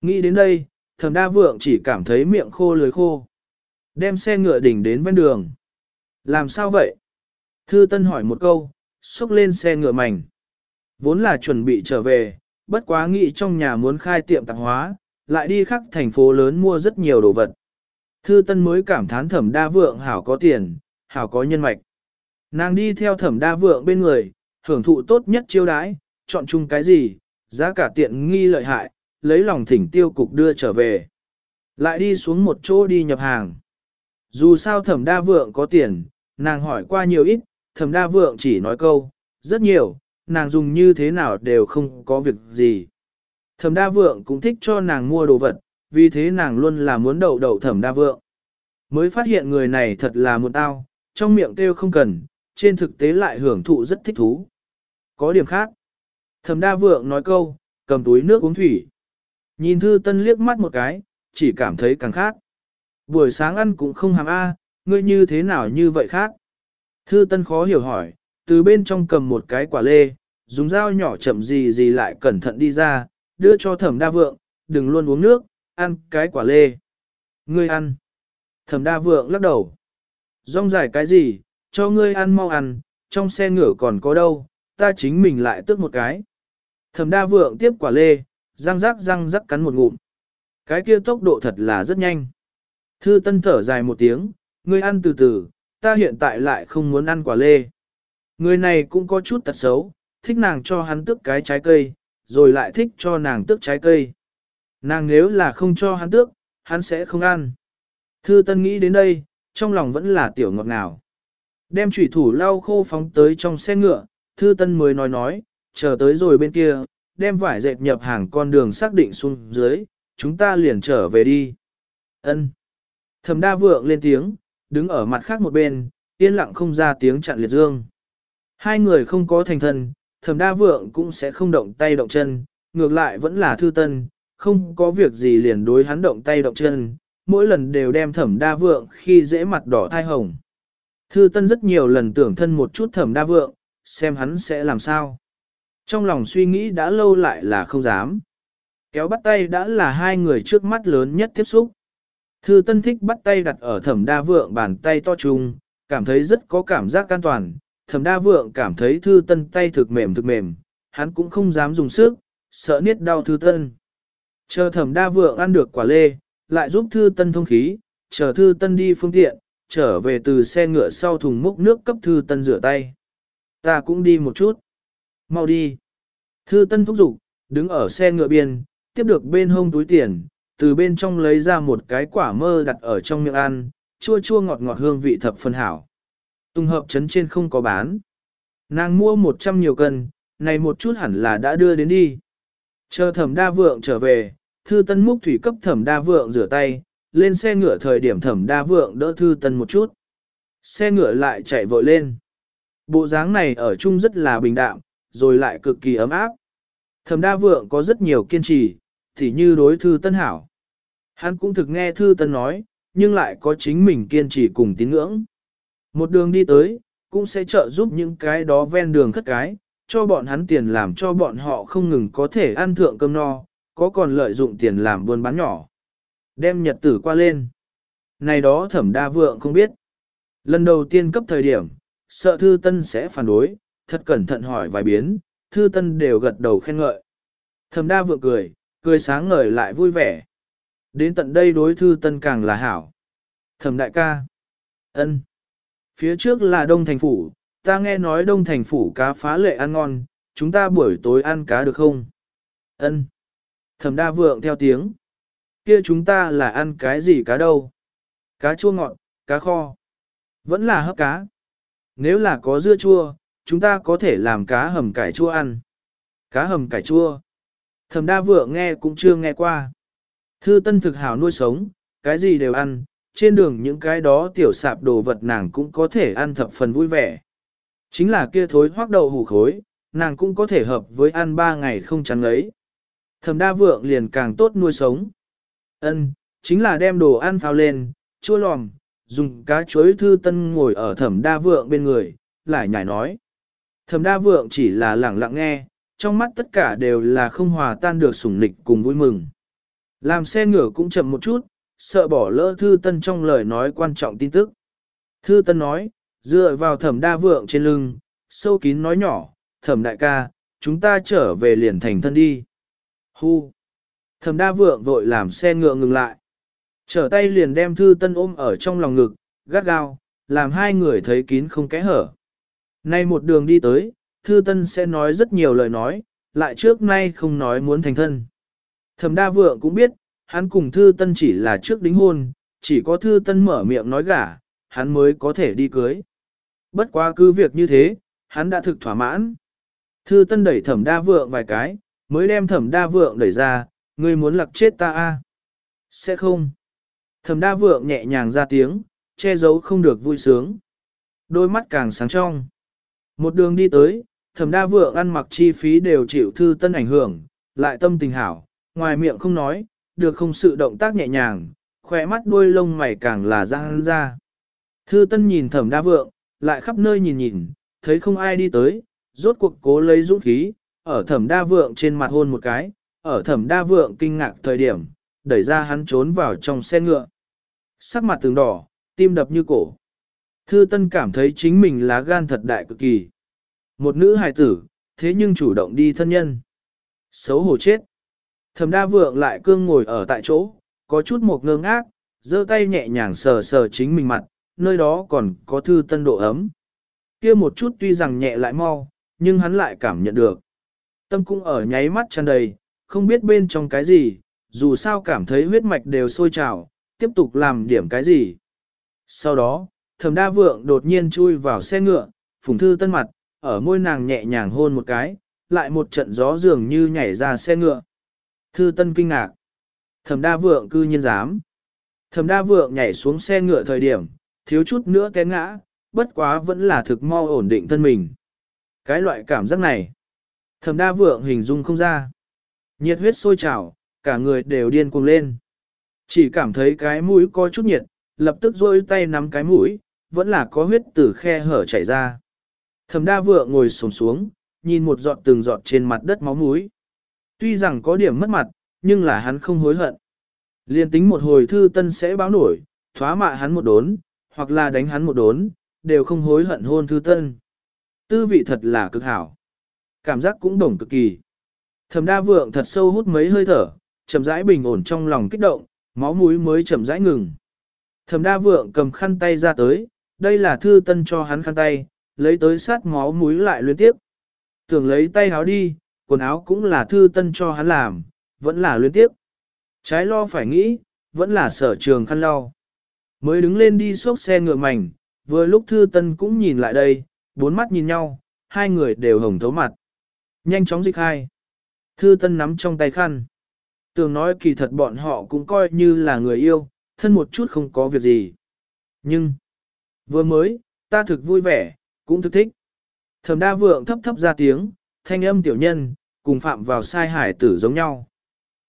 Nghĩ đến đây, thẩm đa vượng chỉ cảm thấy miệng khô lưới khô. Đem xe ngựa đỉnh đến ven đường. Làm sao vậy? Thư tân hỏi một câu, xúc lên xe ngựa mảnh. Vốn là chuẩn bị trở về, bất quá nghĩ trong nhà muốn khai tiệm tạp hóa, lại đi khắp thành phố lớn mua rất nhiều đồ vật. Thư Tân mới cảm thán thẩm đa vượng hảo có tiền, hảo có nhân mạch. Nàng đi theo thẩm đa vượng bên người, hưởng thụ tốt nhất chiêu đãi, chọn chung cái gì, giá cả tiện nghi lợi hại, lấy lòng thỉnh tiêu cục đưa trở về. Lại đi xuống một chỗ đi nhập hàng. Dù sao thẩm đa vượng có tiền, nàng hỏi qua nhiều ít, thẩm đa vượng chỉ nói câu, rất nhiều, nàng dùng như thế nào đều không có việc gì. Thẩm đa vượng cũng thích cho nàng mua đồ vật, vì thế nàng luôn là muốn đậu đậu thẩm đa vượng. Mới phát hiện người này thật là một tao, trong miệng kêu không cần, trên thực tế lại hưởng thụ rất thích thú. Có điểm khác. Thẩm đa vượng nói câu, cầm túi nước uống thủy. Nhìn thư tân liếc mắt một cái, chỉ cảm thấy càng khác. Buổi sáng ăn cũng không hàm A, ngươi như thế nào như vậy khác. Thư tân khó hiểu hỏi, từ bên trong cầm một cái quả lê, dùng dao nhỏ chậm gì gì lại cẩn thận đi ra, đưa cho thẩm đa vượng, đừng luôn uống nước, ăn cái quả lê. Ngươi ăn. Thẩm đa vượng lắc đầu. Rong dài cái gì, cho ngươi ăn mau ăn, trong xe ngựa còn có đâu, ta chính mình lại tước một cái. Thẩm đa vượng tiếp quả lê, răng rắc răng rắc cắn một ngụm. Cái kia tốc độ thật là rất nhanh. Thư tân thở dài một tiếng, ngươi ăn từ từ, ta hiện tại lại không muốn ăn quả lê. Người này cũng có chút tật xấu, thích nàng cho hắn tước cái trái cây, rồi lại thích cho nàng tước trái cây. Nàng nếu là không cho hắn tước, hắn sẽ không ăn. Thư Tân nghĩ đến đây, trong lòng vẫn là tiểu ngọt ngào. Đem chủy thủ lau khô phóng tới trong xe ngựa, Thư Tân mới nói nói, chờ tới rồi bên kia, đem vải dệt nhập hàng con đường xác định xuống dưới, chúng ta liền trở về đi. Ân. Thẩm Đa Vượng lên tiếng, đứng ở mặt khác một bên, yên lặng không ra tiếng chặn liệt dương. Hai người không có thành thân, Thẩm Đa Vượng cũng sẽ không động tay động chân, ngược lại vẫn là Thư Tân, không có việc gì liền đối hắn động tay động chân, mỗi lần đều đem thẩm đa vượng khi dễ mặt đỏ thai hồng. Thư Tân rất nhiều lần tưởng thân một chút thẩm đa vượng, xem hắn sẽ làm sao. Trong lòng suy nghĩ đã lâu lại là không dám. Kéo bắt tay đã là hai người trước mắt lớn nhất tiếp xúc. Thư Tân thích bắt tay đặt ở thẩm đa vượng bàn tay to trùng, cảm thấy rất có cảm giác an toàn. Thẩm đa vượng cảm thấy Thư Tân tay thực mềm thực mềm, hắn cũng không dám dùng sức, sợ niết đau Thư Tân. Chờ thẩm đa vượng ăn được quả lê, lại giúp thư tân thông khí, chờ thư tân đi phương tiện, trở về từ xe ngựa sau thùng múc nước cấp thư tân rửa tay. Ta cũng đi một chút. Mau đi. Thư tân thúc giục, đứng ở xe ngựa biên, tiếp được bên hông túi tiền, từ bên trong lấy ra một cái quả mơ đặt ở trong miệng ăn, chua chua ngọt ngọt hương vị thập phân hảo. Tùng hợp chấn trên không có bán. Nàng mua 100 nhiều cân, này một chút hẳn là đã đưa đến đi. Chờ thẩm đa vượng trở về, thư tân múc thủy cấp thẩm đa vượng rửa tay, lên xe ngựa thời điểm thẩm đa vượng đỡ thư tân một chút. Xe ngựa lại chạy vội lên. Bộ dáng này ở chung rất là bình đạm, rồi lại cực kỳ ấm áp. Thẩm đa vượng có rất nhiều kiên trì, thì như đối thư tân hảo. Hắn cũng thực nghe thư tân nói, nhưng lại có chính mình kiên trì cùng tín ngưỡng. Một đường đi tới, cũng sẽ trợ giúp những cái đó ven đường khất cái, cho bọn hắn tiền làm cho bọn họ không ngừng có thể ăn thượng cơm no, có còn lợi dụng tiền làm buôn bán nhỏ. Đem nhật tử qua lên. Này đó thẩm đa vượng không biết. Lần đầu tiên cấp thời điểm, sợ thư tân sẽ phản đối, thật cẩn thận hỏi vài biến, thư tân đều gật đầu khen ngợi. Thẩm đa vượng cười, cười sáng ngời lại vui vẻ. Đến tận đây đối thư tân càng là hảo. Thẩm đại ca. ân Phía trước là Đông Thành Phủ, ta nghe nói Đông Thành Phủ cá phá lệ ăn ngon, chúng ta buổi tối ăn cá được không? ân Thẩm đa vượng theo tiếng. Kia chúng ta là ăn cái gì cá đâu? Cá chua ngọt, cá kho. Vẫn là hấp cá. Nếu là có dưa chua, chúng ta có thể làm cá hầm cải chua ăn. Cá hầm cải chua. Thẩm đa vượng nghe cũng chưa nghe qua. Thư tân thực hảo nuôi sống, cái gì đều ăn, trên đường những cái đó tiểu sạp đồ vật nàng cũng có thể ăn thập phần vui vẻ. Chính là kia thối hoác đậu hủ khối, nàng cũng có thể hợp với ăn ba ngày không chán ấy. Thẩm đa vượng liền càng tốt nuôi sống. Ân, chính là đem đồ ăn phao lên, chua lòm, dùng cá chuối thư tân ngồi ở thẩm đa vượng bên người, lại nhảy nói. Thẩm đa vượng chỉ là lẳng lặng nghe, trong mắt tất cả đều là không hòa tan được sủng nịch cùng vui mừng. Làm xe ngựa cũng chậm một chút, sợ bỏ lỡ Thư Tân trong lời nói quan trọng tin tức. Thư Tân nói, dựa vào thẩm đa vượng trên lưng, sâu kín nói nhỏ, thẩm đại ca, chúng ta trở về liền thành thân đi. Hu! Thẩm đa vượng vội làm xe ngựa ngừng lại. Trở tay liền đem Thư Tân ôm ở trong lòng ngực, gắt gao, làm hai người thấy kín không kẽ hở. Nay một đường đi tới, Thư Tân sẽ nói rất nhiều lời nói, lại trước nay không nói muốn thành thân. Thẩm đa vượng cũng biết, hắn cùng Thư Tân chỉ là trước đính hôn, chỉ có Thư Tân mở miệng nói gả, hắn mới có thể đi cưới. Bất quá cứ việc như thế, hắn đã thực thỏa mãn. Thư Tân đẩy Thẩm đa vượng vài cái, mới đem Thẩm đa vượng đẩy ra, ngươi muốn lặc chết ta a? À? Sẽ không. Thẩm đa vượng nhẹ nhàng ra tiếng, che giấu không được vui sướng. Đôi mắt càng sáng trong. Một đường đi tới, thẩm đa vượng ăn mặc chi phí đều chịu thư tân ảnh hưởng, lại tâm tình hảo, ngoài miệng không nói, được không sự động tác nhẹ nhàng, khỏe mắt đuôi lông mày càng là răng ra. Thư tân nhìn thẩm đa vượng, lại khắp nơi nhìn nhìn, thấy không ai đi tới, rốt cuộc cố lấy dũng khí, ở thẩm đa vượng trên mặt hôn một cái, ở thẩm đa vượng kinh ngạc thời điểm, đẩy ra hắn trốn vào trong xe ngựa. Sắc mặt từng đỏ, tim đập như cổ. Thư Tân cảm thấy chính mình lá gan thật đại cực kỳ. Một nữ hài tử, thế nhưng chủ động đi thân nhân. Xấu hổ chết. Thẩm đa vượng lại cương ngồi ở tại chỗ, có chút một ngơ ngác, giơ tay nhẹ nhàng sờ sờ chính mình mặt, nơi đó còn có thư tân độ ấm. Kia một chút tuy rằng nhẹ lại mau, nhưng hắn lại cảm nhận được. Tâm cũng ở nháy mắt tràn đầy, không biết bên trong cái gì, dù sao cảm thấy huyết mạch đều sôi trào, tiếp tục làm điểm cái gì. Sau đó, thẩm đa vượng đột nhiên chui vào xe ngựa, phùng thư tân mặt, ở môi nàng nhẹ nhàng hôn một cái, lại một trận gió dường như nhảy ra xe ngựa. Thư tân kinh ngạc. Thẩm đa vượng cư nhiên dám. Thẩm đa vượng nhảy xuống xe ngựa thời điểm, thiếu chút nữa té ngã, bất quá vẫn là thực mau ổn định thân mình. Cái loại cảm giác này, thẩm đa vượng hình dung không ra. Nhiệt huyết sôi trào, cả người đều điên cuồng lên. Chỉ cảm thấy cái mũi có chút nhiệt, lập tức rôi tay nắm cái mũi, vẫn là có huyết từ khe hở chảy ra. Thẩm đa vượng ngồi sồm xuống, nhìn một giọt từng giọt trên mặt đất máu mũi. Tuy rằng có điểm mất mặt, nhưng là hắn không hối hận. Liên tính một hồi thư tân sẽ báo nổi, thoá mạ hắn một đốn, hoặc là đánh hắn một đốn, đều không hối hận hôn thư tân. Tư vị thật là cực hảo. Cảm giác cũng đồng cực kỳ. Thẩm đa vượng thật sâu hút mấy hơi thở, chậm rãi bình ổn trong lòng kích động, máu mũi mới chậm rãi ngừng. Thẩm đa vượng cầm khăn tay ra tới, đây là thư tân cho hắn khăn tay, lấy tới sát máu mũi lại liên tiếp. Tưởng lấy tay háo đi, quần áo cũng là thư tân cho hắn làm, vẫn là liên tiếp. Trái lo phải nghĩ, vẫn là sở trường khăn lau. Mới đứng lên đi xốc xe ngựa mảnh, vừa lúc thư tân cũng nhìn lại đây, bốn mắt nhìn nhau, hai người đều hồng thấu mặt. Nhanh chóng dịch hai. Thư tân nắm trong tay khăn. Tường nói kỳ thật bọn họ cũng coi như là người yêu, thân một chút không có việc gì. Nhưng, vừa mới, ta thực vui vẻ, cũng thực thích. Thẩm đa vượng thấp thấp ra tiếng, thanh âm tiểu nhân, cùng phạm vào sai hải tử giống nhau.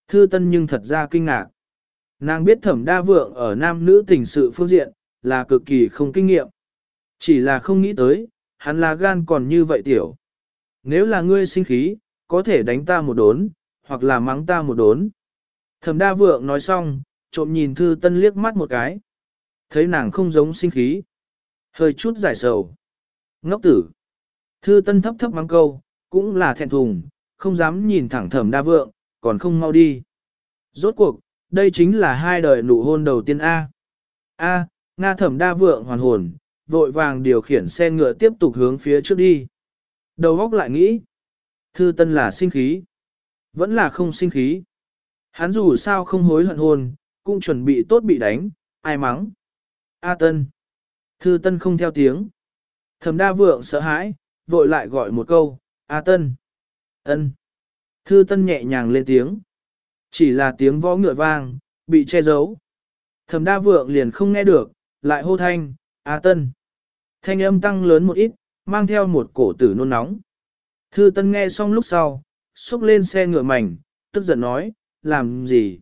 Thư tân nhưng thật ra kinh ngạc. Nàng biết thẩm đa vượng ở nam nữ tình sự phương diện, là cực kỳ không kinh nghiệm. Chỉ là không nghĩ tới, hắn là gan còn như vậy tiểu. Nếu là ngươi sinh khí, có thể đánh ta một đốn, hoặc là mắng ta một đốn. Thẩm đa vượng nói xong, trộm nhìn thư tân liếc mắt một cái. Thấy nàng không giống sinh khí. Hơi chút giải sầu. Ngốc tử. Thư tân thấp thấp mắng câu, cũng là thẹn thùng, không dám nhìn thẳng thẩm đa vượng, còn không mau đi. Rốt cuộc, đây chính là hai đời nụ hôn đầu tiên A. A, Nga thẩm đa vượng hoàn hồn, vội vàng điều khiển xe ngựa tiếp tục hướng phía trước đi. Đầu góc lại nghĩ, thư tân là sinh khí, vẫn là không sinh khí. Hắn dù sao không hối hận hồn, cũng chuẩn bị tốt bị đánh, ai mắng. A tân. Thư tân không theo tiếng. Thẩm đa vượng sợ hãi, vội lại gọi một câu, A tân ân. Thư tân nhẹ nhàng lên tiếng. Chỉ là tiếng võ ngựa vang, bị che giấu. Thẩm đa vượng liền không nghe được, lại hô thanh, A tân. Thanh âm tăng lớn một ít, mang theo một cổ tử nôn nóng. Thư tân nghe xong lúc sau, xúc lên xe ngựa mảnh, tức giận nói, làm gì?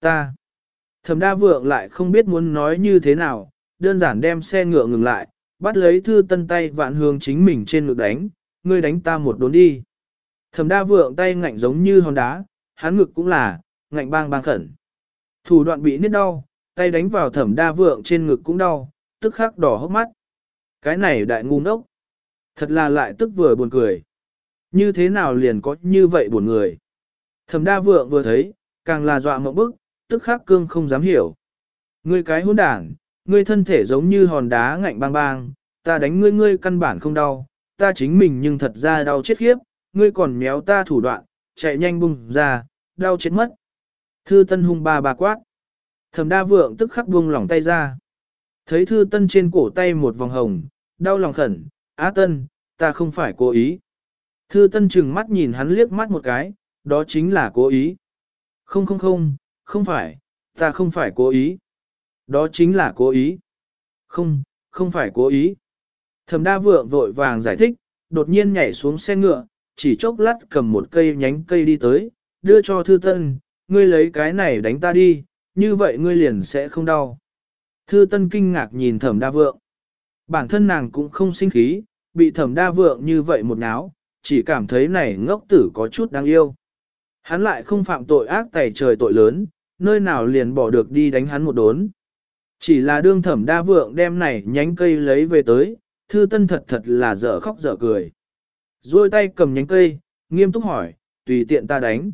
Ta. Thẩm đa vượng lại không biết muốn nói như thế nào, đơn giản đem xe ngựa ngừng lại, bắt lấy thư tân tay vạn hướng chính mình trên ngực đánh, ngươi đánh ta một đốn đi. Thẩm đa vượng tay ngạnh giống như hòn đá, hắn ngực cũng là, ngạnh bang bang khẩn. Thủ đoạn bị nít đau, tay đánh vào thẩm đa vượng trên ngực cũng đau, tức khắc đỏ hốc mắt. Cái này đại ngu ngốc. Thật là lại tức vừa buồn cười. Như thế nào liền có như vậy buồn người. Thẩm đa vượng vừa thấy, càng là dọa mộng bức, tức khắc cương không dám hiểu. Ngươi cái hỗn đảng, ngươi thân thể giống như hòn đá ngạnh bang bang, ta đánh ngươi ngươi căn bản không đau, ta chính mình nhưng thật ra đau chết khiếp, ngươi còn méo ta thủ đoạn, chạy nhanh bùng ra, đau chết mất. Thư tân hung ba ba quát. Thẩm đa vượng tức khắc buông lỏng tay ra. Thấy thư tân trên cổ tay một vòng hồng, đau lòng khẩn, á tân, ta không phải cố ý. Thư tân chừng mắt nhìn hắn liếc mắt một cái, đó chính là cố ý. Không không không, không phải, ta không phải cố ý. Đó chính là cố ý. Không, không phải cố ý. Thẩm đa vượng vội vàng giải thích, đột nhiên nhảy xuống xe ngựa, chỉ chốc lát cầm một cây nhánh cây đi tới, đưa cho thư tân, ngươi lấy cái này đánh ta đi, như vậy ngươi liền sẽ không đau. Thư tân kinh ngạc nhìn thẩm đa vượng. Bản thân nàng cũng không sinh khí, bị thẩm đa vượng như vậy một náo, chỉ cảm thấy này ngốc tử có chút đáng yêu. Hắn lại không phạm tội ác tẩy trời tội lớn, nơi nào liền bỏ được đi đánh hắn một đốn. Chỉ là đương thẩm đa vượng đem này nhánh cây lấy về tới, thư tân thật thật là dở khóc dở cười. Rồi tay cầm nhánh cây, nghiêm túc hỏi, tùy tiện ta đánh.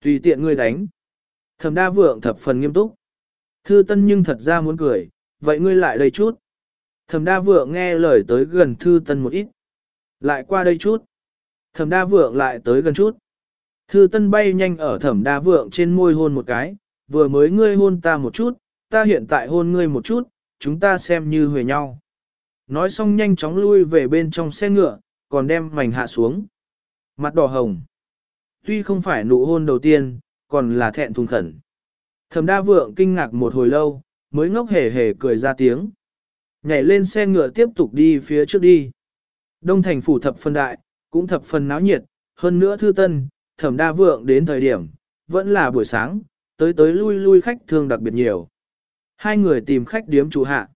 Tùy tiện ngươi đánh. Thẩm đa vượng thập phần nghiêm túc. Thư tân nhưng thật ra muốn cười, vậy ngươi lại đây chút. Thẩm đa vượng nghe lời tới gần thư tân một ít. Lại qua đây chút. Thẩm đa vượng lại tới gần chút. Thư tân bay nhanh ở thẩm đa vượng trên môi hôn một cái, vừa mới ngươi hôn ta một chút, ta hiện tại hôn ngươi một chút, chúng ta xem như huề nhau. Nói xong nhanh chóng lui về bên trong xe ngựa, còn đem mảnh hạ xuống. Mặt đỏ hồng. Tuy không phải nụ hôn đầu tiên, còn là thẹn thùng khẩn. Thẩm đa vượng kinh ngạc một hồi lâu, mới ngốc hề hề cười ra tiếng. Nhảy lên xe ngựa tiếp tục đi phía trước đi. Đông thành phủ thập phân đại, cũng thập phần náo nhiệt, hơn nữa thư tân, thẩm đa vượng đến thời điểm, vẫn là buổi sáng, tới tới lui lui khách thường đặc biệt nhiều. Hai người tìm khách điếm chủ hạ.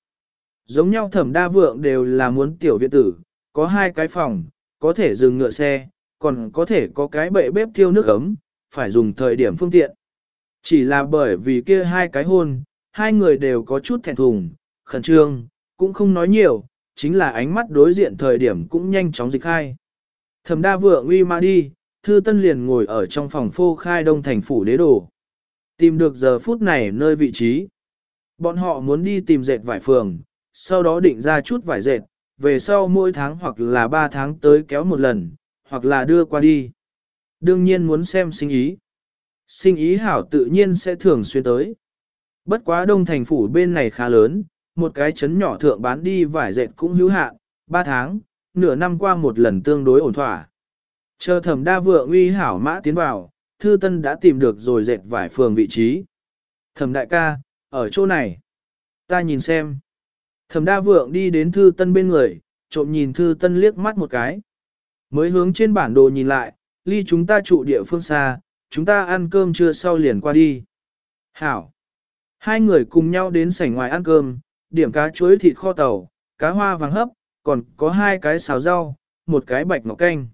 Giống nhau thẩm đa vượng đều là muốn tiểu viện tử, có hai cái phòng, có thể dừng ngựa xe, còn có thể có cái bệ bếp thiêu nước ấm, phải dùng thời điểm phương tiện. Chỉ là bởi vì kia hai cái hôn, hai người đều có chút thẹn thùng, khẩn trương, cũng không nói nhiều, chính là ánh mắt đối diện thời điểm cũng nhanh chóng dịch khai. Thẩm đa vượng uy mà đi, thư tân liền ngồi ở trong phòng phô khai đông thành phủ đế đồ. Tìm được giờ phút này nơi vị trí. Bọn họ muốn đi tìm dệt vải phường, sau đó định ra chút vải dệt, về sau mỗi tháng hoặc là 3 tháng tới kéo một lần, hoặc là đưa qua đi. Đương nhiên muốn xem sinh ý. Sinh ý hảo tự nhiên sẽ thường xuyên tới. Bất quá đông thành phủ bên này khá lớn, một cái chấn nhỏ thượng bán đi vải dệt cũng hữu hạn, 3 tháng, nửa năm qua một lần tương đối ổn thỏa. Chờ thẩm đa vượng uy hảo mã tiến vào, thư tân đã tìm được rồi dệt vải phường vị trí. Thẩm đại ca, ở chỗ này. Ta nhìn xem. Thẩm đa vượng đi đến thư tân bên người, trộm nhìn thư tân liếc mắt một cái. Mới hướng trên bản đồ nhìn lại, ly chúng ta trụ địa phương xa, chúng ta ăn cơm trưa sau liền qua đi. Hảo. Hai người cùng nhau đến sảnh ngoài ăn cơm, điểm cá chuối thịt kho tàu, cá hoa vàng hấp, còn có hai cái xào rau, một cái bạch ngọc canh.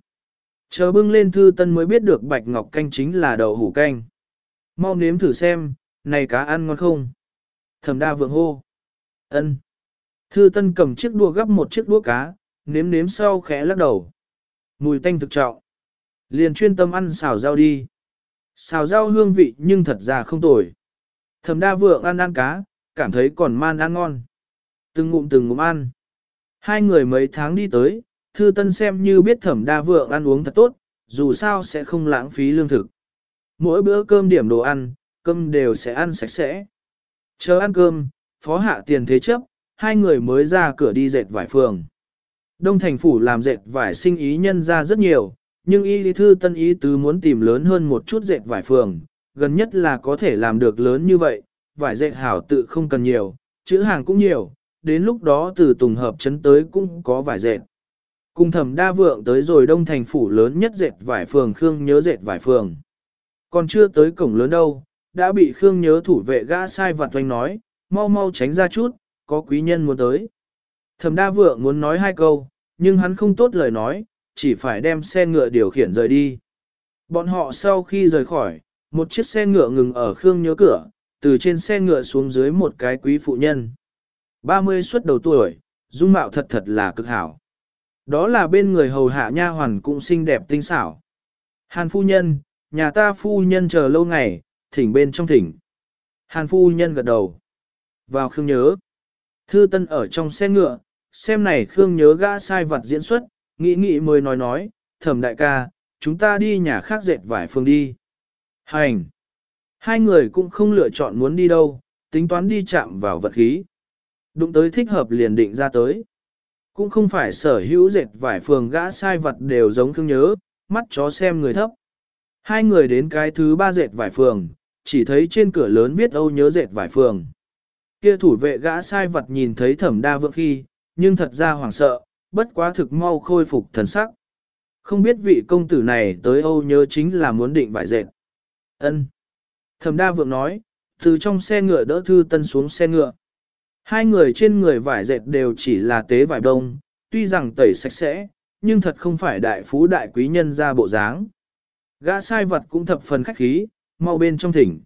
Chờ bưng lên thư tân mới biết được bạch ngọc canh chính là đậu hủ canh. Mau nếm thử xem, này cá ăn ngon không? Thẩm đa vượng hô. ân Thư tân cầm chiếc đũa gấp một chiếc đũa cá, nếm nếm sau khẽ lắc đầu. Mùi tanh thực trọng. Liền chuyên tâm ăn xào rau đi. Xào rau hương vị nhưng thật ra không tồi. Thẩm đa vượng ăn ăn cá, cảm thấy còn man ăn ngon. Từng ngụm từng ngụm ăn. Hai người mấy tháng đi tới, thư tân xem như biết thẩm đa vượng ăn uống thật tốt, dù sao sẽ không lãng phí lương thực. Mỗi bữa cơm điểm đồ ăn, cơm đều sẽ ăn sạch sẽ. Chờ ăn cơm, phó hạ tiền thế chấp, hai người mới ra cửa đi dệt vải phường. Đông thành phủ làm dệt vải sinh ý nhân ra rất nhiều, nhưng y lý thư tân ý tứ muốn tìm lớn hơn một chút dệt vải phường, gần nhất là có thể làm được lớn như vậy, vải dệt hảo tự không cần nhiều, chữ hàng cũng nhiều, đến lúc đó từ tùng hợp chấn tới cũng có vải dệt. Cùng thẩm đa vượng tới rồi đông thành phủ lớn nhất dệt vải phường Khương nhớ dệt vải phường. Còn chưa tới cổng lớn đâu, đã bị Khương nhớ thủ vệ gã sai vặt oanh nói, mau mau tránh ra chút, có quý nhân muốn tới. Thẩm đa vượng muốn nói hai câu, nhưng hắn không tốt lời nói, chỉ phải đem xe ngựa điều khiển rời đi. Bọn họ sau khi rời khỏi, một chiếc xe ngựa ngừng ở Khương nhớ cửa, từ trên xe ngựa xuống dưới một cái quý phụ nhân. 30 xuất đầu tuổi, dung mạo thật thật là cực hảo. Đó là bên người hầu hạ nha hoàn cũng xinh đẹp tinh xảo. Hàn phu nhân, nhà ta phu nhân chờ lâu ngày, thỉnh bên trong thỉnh. Hàn phu nhân gật đầu. Vào Khương nhớ. Thư Tân ở trong xe ngựa, xem này Khương nhớ gã sai vật diễn xuất, nghĩ nghĩ mới nói nói, thẩm đại ca, chúng ta đi nhà khác dệt vải phương đi. Hành! Hai người cũng không lựa chọn muốn đi đâu, tính toán đi chạm vào vật khí. Đụng tới thích hợp liền định ra tới. Cũng không phải sở hữu dệt vải phường gã sai vật đều giống Khương nhớ, mắt chó xem người thấp. Hai người đến cái thứ ba dệt vải phường, chỉ thấy trên cửa lớn viết Âu nhớ dệt vải phường. Kia thủ vệ gã sai vật nhìn thấy thẩm đa vượng khi, nhưng thật ra hoảng sợ, bất quá thực mau khôi phục thần sắc. Không biết vị công tử này tới Âu nhớ chính là muốn định vải dệt. ân Thẩm đa vượng nói, từ trong xe ngựa đỡ thư tân xuống xe ngựa. Hai người trên người vải dệt đều chỉ là tế vải đông, tuy rằng tẩy sạch sẽ, nhưng thật không phải đại phú đại quý nhân ra bộ dáng. Gã sai vật cũng thập phần khách khí, mau bên trong thỉnh.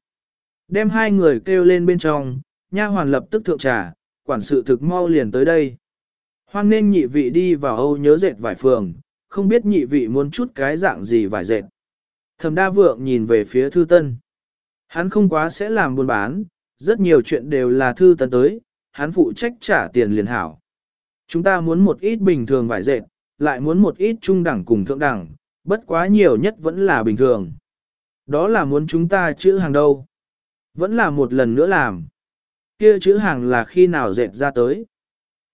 Đem hai người kêu lên bên trong, nha hoàn lập tức thượng trà, quản sự thực mau liền tới đây. Hoan nên nhị vị đi vào Âu nhớ dệt vải phường, không biết nhị vị muốn chút cái dạng gì vải dệt. Thẩm đa vượng nhìn về phía thư tân. Hắn không quá sẽ làm buôn bán, rất nhiều chuyện đều là thư tân tới, hắn phụ trách trả tiền liền hảo. Chúng ta muốn một ít bình thường vải dệt, lại muốn một ít trung đẳng cùng thượng đẳng, bất quá nhiều nhất vẫn là bình thường. Đó là muốn chúng ta chữ hàng đâu. Vẫn là một lần nữa làm. Kia chữ hàng là khi nào dệt ra tới.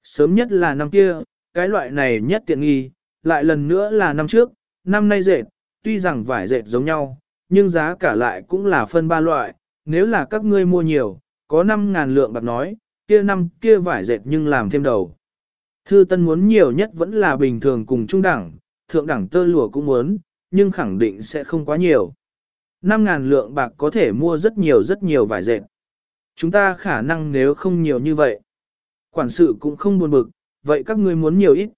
Sớm nhất là năm kia, cái loại này nhất tiện nghi, lại lần nữa là năm trước, năm nay dệt, tuy rằng vải dệt giống nhau, nhưng giá cả lại cũng là phân ba loại, nếu là các ngươi mua nhiều, có 5.000 lượng bạc nói, kia năm kia vải dệt nhưng làm thêm đầu. Thư Tân muốn nhiều nhất vẫn là bình thường cùng trung đẳng, thượng đẳng tơ lụa cũng muốn, nhưng khẳng định sẽ không quá nhiều. 5.000 lượng bạc có thể mua rất nhiều rất nhiều vải dệt. Chúng ta khả năng nếu không nhiều như vậy. Quản sự cũng không buồn bực, vậy các ngươi muốn nhiều ít.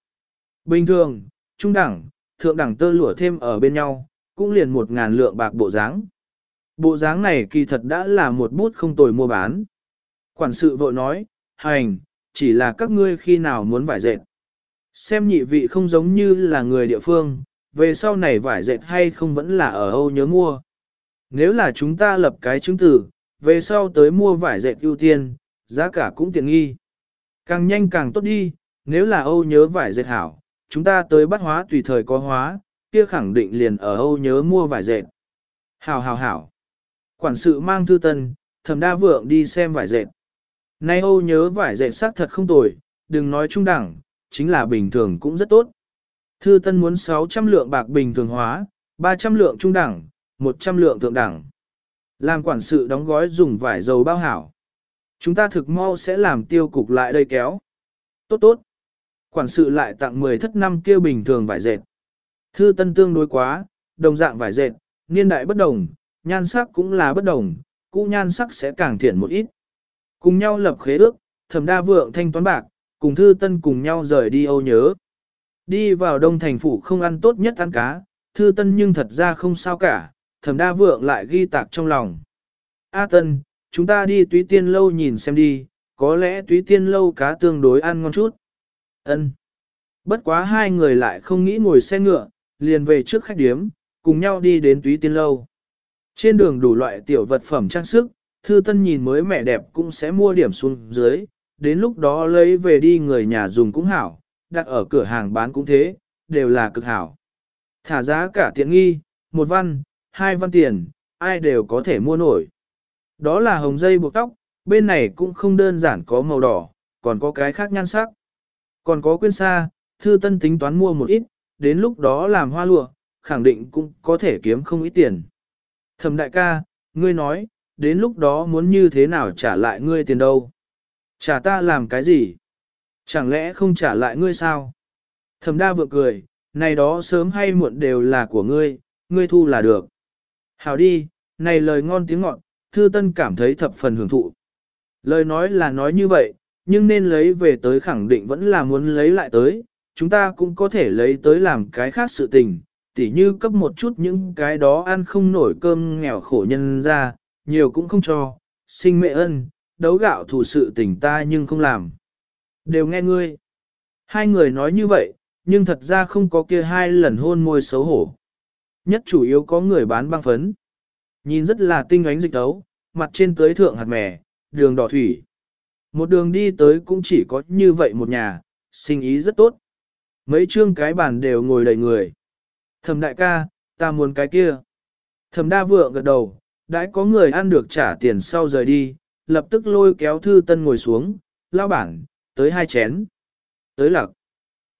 Bình thường, trung đẳng, thượng đẳng tơ lụa thêm ở bên nhau, cũng liền một ngàn lượng bạc bộ dáng. Bộ dáng này kỳ thật đã là một bút không tồi mua bán. Quản sự vội nói, hành, chỉ là các ngươi khi nào muốn vải dệt. Xem nhị vị không giống như là người địa phương, về sau này vải dệt hay không vẫn là ở Âu nhớ mua. Nếu là chúng ta lập cái chứng tử, về sau tới mua vải dệt ưu tiên, giá cả cũng tiện nghi. Càng nhanh càng tốt đi, nếu là Âu nhớ vải dệt hảo, chúng ta tới bắt hóa tùy thời có hóa, kia khẳng định liền ở Âu nhớ mua vải dệt. Hảo hảo hảo. Quản sự mang thư tân, thầm đa vượng đi xem vải dệt. Nay Âu nhớ vải dệt sắc thật không tồi, đừng nói trung đẳng, chính là bình thường cũng rất tốt. Thư Tân muốn 600 lượng bạc bình thường hóa, 300 lượng trung đẳng, 100 lượng thượng đẳng. Làm quản sự đóng gói dùng vải dầu bao hảo. Chúng ta thực mau sẽ làm tiêu cục lại đây kéo. Tốt tốt. Quản sự lại tặng 10 thất năm kia bình thường vải dệt. Thư Tân tương đối quá, đồng dạng vải dệt, niên đại bất đồng, nhan sắc cũng là bất đồng, cũ nhan sắc sẽ càng thiện một ít. Cùng nhau lập khế ước, thẩm đa vượng thanh toán bạc, cùng thư tân cùng nhau rời đi âu nhớ. Đi vào đông thành phủ không ăn tốt nhất ăn cá, thư tân nhưng thật ra không sao cả, thẩm đa vượng lại ghi tạc trong lòng. A tân, chúng ta đi túy tiên lâu nhìn xem đi, có lẽ túy tiên lâu cá tương đối ăn ngon chút. Ân. Bất quá hai người lại không nghĩ ngồi xe ngựa, liền về trước khách điếm, cùng nhau đi đến túy tiên lâu. Trên đường đủ loại tiểu vật phẩm trang sức, thư tân nhìn mới mẹ đẹp cũng sẽ mua điểm xuống dưới, đến lúc đó lấy về đi người nhà dùng cũng hảo, đặt ở cửa hàng bán cũng thế, đều là cực hảo. Thả giá cả tiện nghi, một văn, hai văn tiền, ai đều có thể mua nổi. Đó là hồng dây buộc tóc, bên này cũng không đơn giản có màu đỏ, còn có cái khác nhan sắc. Còn có quyên sa, thư tân tính toán mua một ít, đến lúc đó làm hoa lụa, khẳng định cũng có thể kiếm không ít tiền. Thẩm đại ca, ngươi nói, đến lúc đó muốn như thế nào trả lại ngươi tiền đâu? Trả ta làm cái gì? Chẳng lẽ không trả lại ngươi sao? Thẩm đa vượng cười, này đó sớm hay muộn đều là của ngươi, ngươi thu là được. Hảo đi, này lời ngon tiếng ngọt, thư tân cảm thấy thập phần hưởng thụ. Lời nói là nói như vậy, nhưng nên lấy về tới khẳng định vẫn là muốn lấy lại tới, chúng ta cũng có thể lấy tới làm cái khác sự tình, tỉ như cấp một chút những cái đó ăn không nổi cơm nghèo khổ nhân ra, nhiều cũng không cho, sinh mẹ ân, đấu gạo thủ sự tình ta nhưng không làm. Đều nghe ngươi. Hai người nói như vậy, nhưng thật ra không có kia hai lần hôn môi xấu hổ. Nhất chủ yếu có người bán băng phấn. Nhìn rất là tinh ánh dịch tấu, mặt trên tới thượng hạt mè, đường đỏ thủy. Một đường đi tới cũng chỉ có như vậy một nhà, sinh ý rất tốt. Mấy chương cái bàn đều ngồi đầy người. Thẩm đại ca, ta muốn cái kia. Thẩm đa vượng gật đầu, đã có người ăn được trả tiền sau rời đi, lập tức lôi kéo thư tân ngồi xuống, lao bản, tới hai chén. Tới lặc.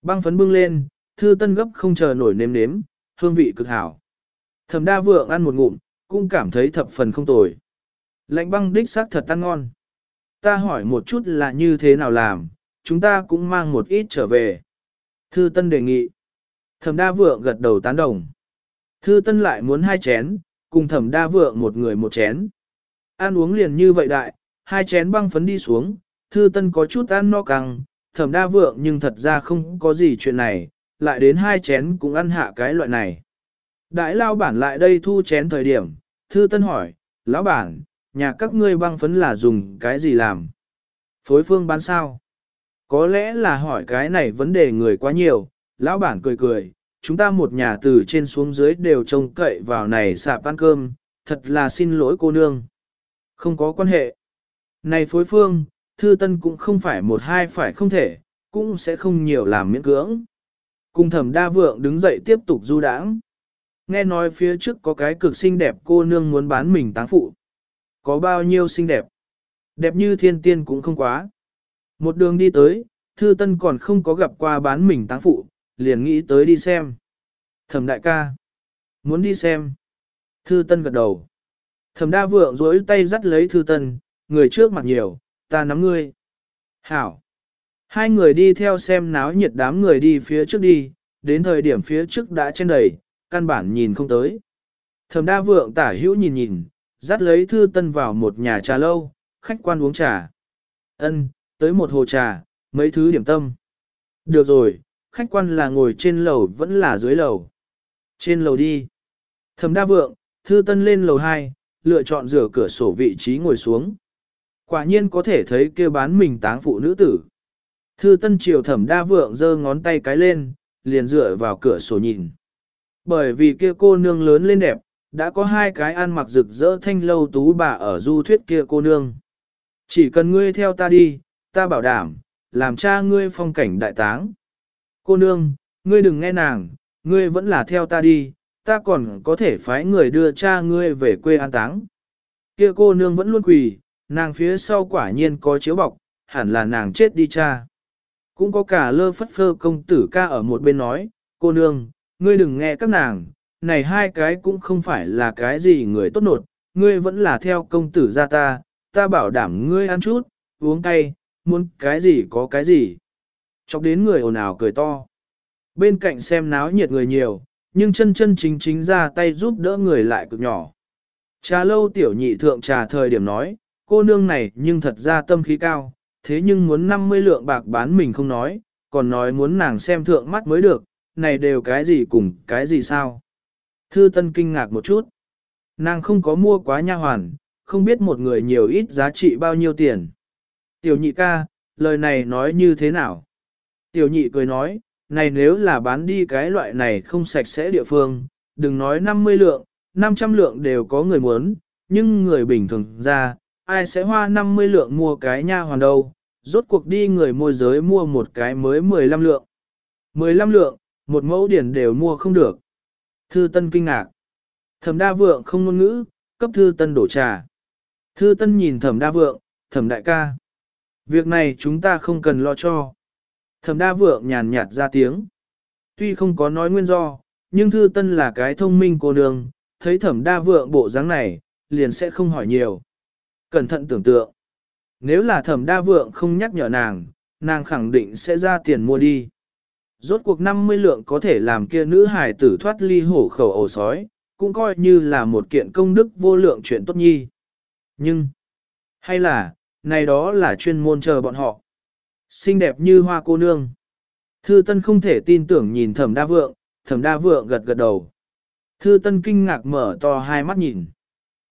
Băng phấn bưng lên, thư tân gấp không chờ nổi nếm nếm, hương vị cực hảo. Thẩm đa vượng ăn một ngụm, cũng cảm thấy thập phần không tồi. Lạnh băng đích xác thật ăn ngon. Ta hỏi một chút là như thế nào làm, chúng ta cũng mang một ít trở về. Thư Tân đề nghị. Thẩm đa vượng gật đầu tán đồng. Thư Tân lại muốn hai chén, cùng thẩm đa vượng một người một chén. Ăn uống liền như vậy đại, hai chén băng phấn đi xuống, Thư Tân có chút ăn no căng, thẩm đa vượng nhưng thật ra không có gì chuyện này, lại đến hai chén cũng ăn hạ cái loại này. Đại lao bản lại đây thu chén thời điểm, Thư Tân hỏi, lão bản, nhà các ngươi băng phấn là dùng cái gì làm? Phối phương bán sao? Có lẽ là hỏi cái này vấn đề người quá nhiều, lão bản cười cười, chúng ta một nhà từ trên xuống dưới đều trông cậy vào này sạp ăn cơm, thật là xin lỗi cô nương. Không có quan hệ. Này phối phương, thư tân cũng không phải một hai phải không thể, cũng sẽ không nhiều làm miễn cưỡng. Cùng thẩm đa vượng đứng dậy tiếp tục du đãng. Nghe nói phía trước có cái cực xinh đẹp cô nương muốn bán mình táng phụ. Có bao nhiêu xinh đẹp? Đẹp như thiên tiên cũng không quá. Một đường đi tới, thư tân còn không có gặp qua bán mình táng phụ, liền nghĩ tới đi xem. Thẩm đại ca. Muốn đi xem. Thư tân gật đầu. Thẩm đa vượng dối tay dắt lấy thư tân, người trước mặt nhiều, ta nắm ngươi. Hảo. Hai người đi theo xem náo nhiệt đám người đi phía trước đi, đến thời điểm phía trước đã chen đầy, căn bản nhìn không tới. Thẩm đa vượng tả hữu nhìn nhìn, dắt lấy thư tân vào một nhà trà lâu, khách quan uống trà. Ân, tới một hồ trà, mấy thứ điểm tâm. Được rồi, khách quan là ngồi trên lầu vẫn là dưới lầu. Trên lầu đi. Thẩm đa vượng, thư tân lên lầu 2, lựa chọn rửa cửa sổ vị trí ngồi xuống. Quả nhiên có thể thấy kêu bán mình táng phụ nữ tử. Thư tân triều thẩm đa vượng giơ ngón tay cái lên, liền dựa vào cửa sổ nhìn. Bởi vì kia cô nương lớn lên đẹp, đã có hai cái ăn mặc rực rỡ thanh lâu tú bà ở du thuyết kia cô nương. Chỉ cần ngươi theo ta đi, ta bảo đảm, làm cha ngươi phong cảnh đại táng. Cô nương, ngươi đừng nghe nàng, ngươi vẫn là theo ta đi, ta còn có thể phái người đưa cha ngươi về quê an táng. Kia cô nương vẫn luôn quỳ, nàng phía sau quả nhiên có chiếu bọc, hẳn là nàng chết đi cha. Cũng có cả lơ phất phơ công tử ca ở một bên nói, cô nương, ngươi đừng nghe các nàng, này hai cái cũng không phải là cái gì người tốt nột, ngươi vẫn là theo công tử ra ta, ta bảo đảm ngươi ăn chút, uống cay, muốn cái gì có cái gì. Chọc đến người ồn ào cười to. Bên cạnh xem náo nhiệt người nhiều, nhưng chân chân chính chính ra tay giúp đỡ người lại cực nhỏ. Trà lâu tiểu nhị thượng trà thời điểm nói, cô nương này nhưng thật ra tâm khí cao, thế nhưng muốn 50 lượng bạc bán mình không nói, còn nói muốn nàng xem thượng mắt mới được, này đều cái gì cùng cái gì sao. Thư Tân kinh ngạc một chút. Nàng không có mua quá nha hoàn, không biết một người nhiều ít giá trị bao nhiêu tiền. Tiểu nhị ca, lời này nói như thế nào? Tiểu nhị cười nói, này nếu là bán đi cái loại này không sạch sẽ địa phương, đừng nói 50 lượng, 500 lượng đều có người muốn, nhưng người bình thường ra, ai sẽ hoa 50 lượng mua cái nha hoàn đâu, rốt cuộc đi người môi giới mua một cái mới 15 lượng. 15 lượng, một mẫu điển đều mua không được. Thư Tân kinh ngạc. Thẩm Đa Vượng không ngôn ngữ, cấp Thư Tân đổ trà. Thư Tân nhìn Thẩm Đa Vượng, "Thẩm đại ca, việc này chúng ta không cần lo cho." Thẩm Đa Vượng nhàn nhạt ra tiếng. Tuy không có nói nguyên do, nhưng Thư Tân là cái thông minh cô nương, thấy Thẩm Đa Vượng bộ dáng này, liền sẽ không hỏi nhiều. Cẩn thận tưởng tượng. Nếu là Thẩm Đa Vượng không nhắc nhở nàng, nàng khẳng định sẽ ra tiền mua đi. Rốt cuộc 50 lượng có thể làm kia nữ hài tử thoát ly hổ khẩu ổ sói, cũng coi như là một kiện công đức vô lượng chuyện tốt nhi. Nhưng, hay là, này đó là chuyên môn chờ bọn họ. Xinh đẹp như hoa cô nương. Thư Tân không thể tin tưởng nhìn thẩm đa vượng, thẩm đa vượng gật gật đầu. Thư tân kinh ngạc mở to hai mắt nhìn.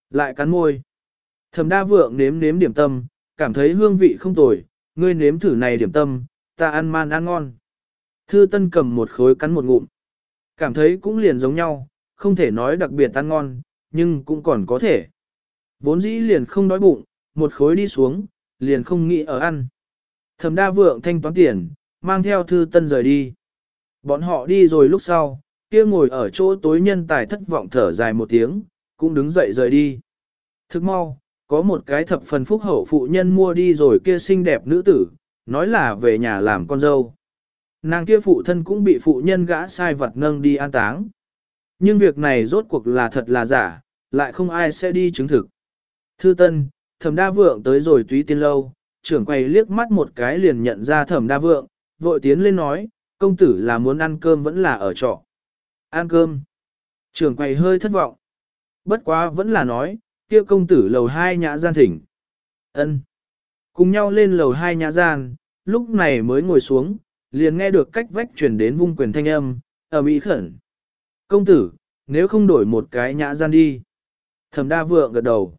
Lại cắn môi. Thẩm đa vượng nếm nếm điểm tâm, cảm thấy hương vị không tồi, ngươi nếm thử này điểm tâm, ta ăn man ăn ngon. Thư tân cầm một khối cắn một ngụm. Cảm thấy cũng liền giống nhau, không thể nói đặc biệt ăn ngon, nhưng cũng còn có thể. Vốn dĩ liền không đói bụng, một khối đi xuống, liền không nghĩ ở ăn. Thẩm đa vượng thanh toán tiền, mang theo thư tân rời đi. Bọn họ đi rồi lúc sau, kia ngồi ở chỗ tối nhân tài thất vọng thở dài một tiếng, cũng đứng dậy rời đi. Thức mau, có một cái thập phần phúc hậu phụ nhân mua đi rồi kia xinh đẹp nữ tử, nói là về nhà làm con dâu. Nàng kia phụ thân cũng bị phụ nhân gã sai vật nâng đi an táng. Nhưng việc này rốt cuộc là thật là giả, lại không ai sẽ đi chứng thực. Thư Tân, Thẩm Đa Vượng tới rồi túy tiên lâu, trưởng quầy liếc mắt một cái liền nhận ra Thẩm Đa Vượng, vội tiến lên nói, công tử là muốn ăn cơm vẫn là ở trọ. Ăn cơm. Trưởng quầy hơi thất vọng. Bất quá vẫn là nói, kia công tử lầu hai nhã gian thỉnh. ân Cùng nhau lên lầu hai nhã gian, lúc này mới ngồi xuống, liền nghe được cách vách truyền đến vung quyền thanh âm, ở mỹ khẩn. Công tử, nếu không đổi một cái nhã gian đi. Thẩm đa vượng gật đầu.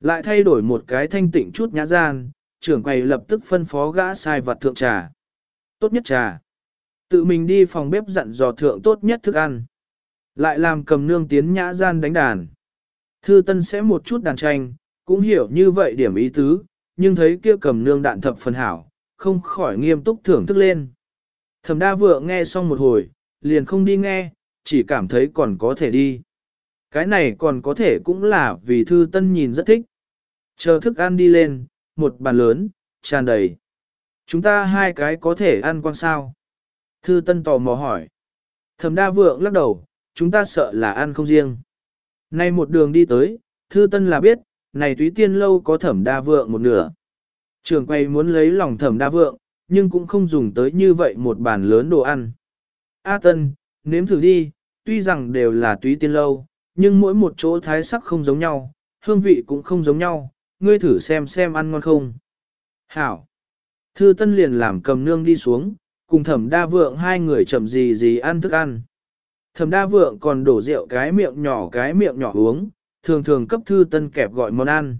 Lại thay đổi một cái thanh tịnh chút nhã gian, trưởng quầy lập tức phân phó gã sai vặt thượng trà. Tốt nhất trà. Tự mình đi phòng bếp dặn dò thượng tốt nhất thức ăn. Lại làm cầm nương tiến nhã gian đánh đàn. Thư tân sẽ một chút đàn tranh, cũng hiểu như vậy điểm ý tứ, nhưng thấy kia cầm nương đạn thập phần hảo, không khỏi nghiêm túc thưởng thức lên. Thẩm đa vượng nghe xong một hồi, liền không đi nghe, chỉ cảm thấy còn có thể đi. Cái này còn có thể cũng là vì thư tân nhìn rất thích. Chờ thức ăn đi lên, một bàn lớn, tràn đầy. Chúng ta hai cái có thể ăn quang sao? Thư tân tò mò hỏi. Thẩm đa vượng lắc đầu, chúng ta sợ là ăn không riêng. Nay một đường đi tới, thư tân là biết, này túy tiên lâu có thẩm đa vượng một nửa. Trường quay muốn lấy lòng thẩm đa vượng, nhưng cũng không dùng tới như vậy một bàn lớn đồ ăn. A tân, nếm thử đi, tuy rằng đều là túy tiên lâu, nhưng mỗi một chỗ thái sắc không giống nhau, hương vị cũng không giống nhau, ngươi thử xem xem ăn ngon không. Hảo. Thư tân liền làm cầm nương đi xuống, cùng thẩm đa vượng hai người chậm gì gì ăn thức ăn. Thẩm đa vượng còn đổ rượu cái miệng nhỏ cái miệng nhỏ uống, thường thường cấp thư tân kẹp gọi món ăn.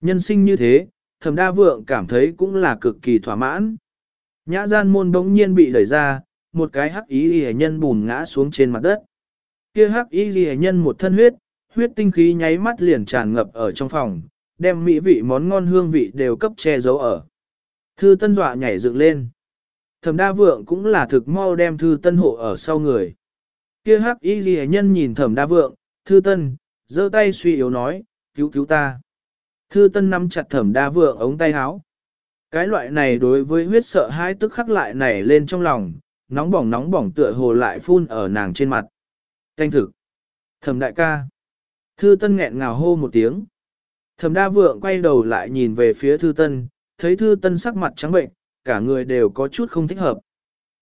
Nhân sinh như thế, thẩm đa vượng cảm thấy cũng là cực kỳ thỏa mãn. Nhã gian môn bỗng nhiên bị đẩy ra, một cái hắc ý ghi nhân bùn ngã xuống trên mặt đất. Kia hắc ý ghi nhân một thân huyết, huyết tinh khí nháy mắt liền tràn ngập ở trong phòng, đem mỹ vị món ngon hương vị đều cấp che giấu ở. Thư tân dọa nhảy dựng lên. Thẩm đa vượng cũng là thực mau đem thư tân hộ ở sau người. Kia hắc y ghi nhân nhìn thẩm đa vượng, thư tân, giơ tay suy yếu nói, cứu cứu ta. Thư tân nắm chặt thẩm đa vượng ống tay háo. Cái loại này đối với huyết sợ hai tức khắc lại nảy lên trong lòng, nóng bỏng nóng bỏng tựa hồ lại phun ở nàng trên mặt. Canh thực. Thẩm đại ca. Thư tân nghẹn ngào hô một tiếng. Thẩm đa vượng quay đầu lại nhìn về phía thư tân, thấy thư tân sắc mặt trắng bệnh, cả người đều có chút không thích hợp.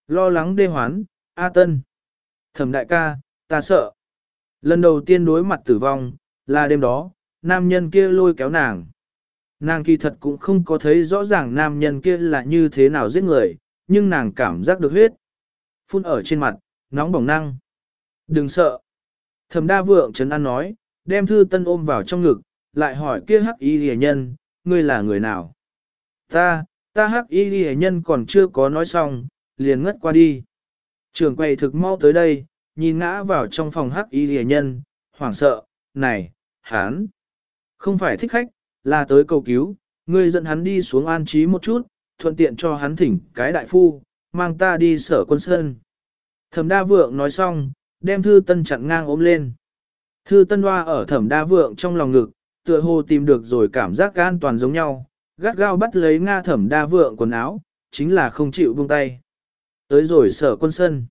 Lo lắng đê hoán, A tân. Thẩm đại ca, ta sợ. Lần đầu tiên đối mặt tử vong, là đêm đó, nam nhân kia lôi kéo nàng. Nàng kỳ thật cũng không có thấy rõ ràng nam nhân kia là như thế nào giết người, nhưng nàng cảm giác được huyết. Phun ở trên mặt, nóng bỏng năng. Đừng sợ. Thẩm đa vượng trấn an nói, đem thư tân ôm vào trong ngực, lại hỏi kia hắc y rìa nhân, ngươi là người nào? Ta, ta hắc y rìa nhân còn chưa có nói xong, liền ngất qua đi. Trường quầy thực mau tới đây, nhìn ngã vào trong phòng hắc y rìa nhân, hoảng sợ, này, hán. Không phải thích khách, là tới cầu cứu, ngươi dẫn hắn đi xuống an trí một chút, thuận tiện cho hắn thỉnh cái đại phu, mang ta đi sở quân sơn. Thẩm đa vượng nói xong, đem thư tân chặn ngang ôm lên. Thư tân hoa ở thẩm đa vượng trong lòng ngực, tựa hồ tìm được rồi cảm giác an toàn giống nhau, gắt gao bắt lấy Nga thẩm đa vượng quần áo, chính là không chịu buông tay. Tới rồi sở quân sân.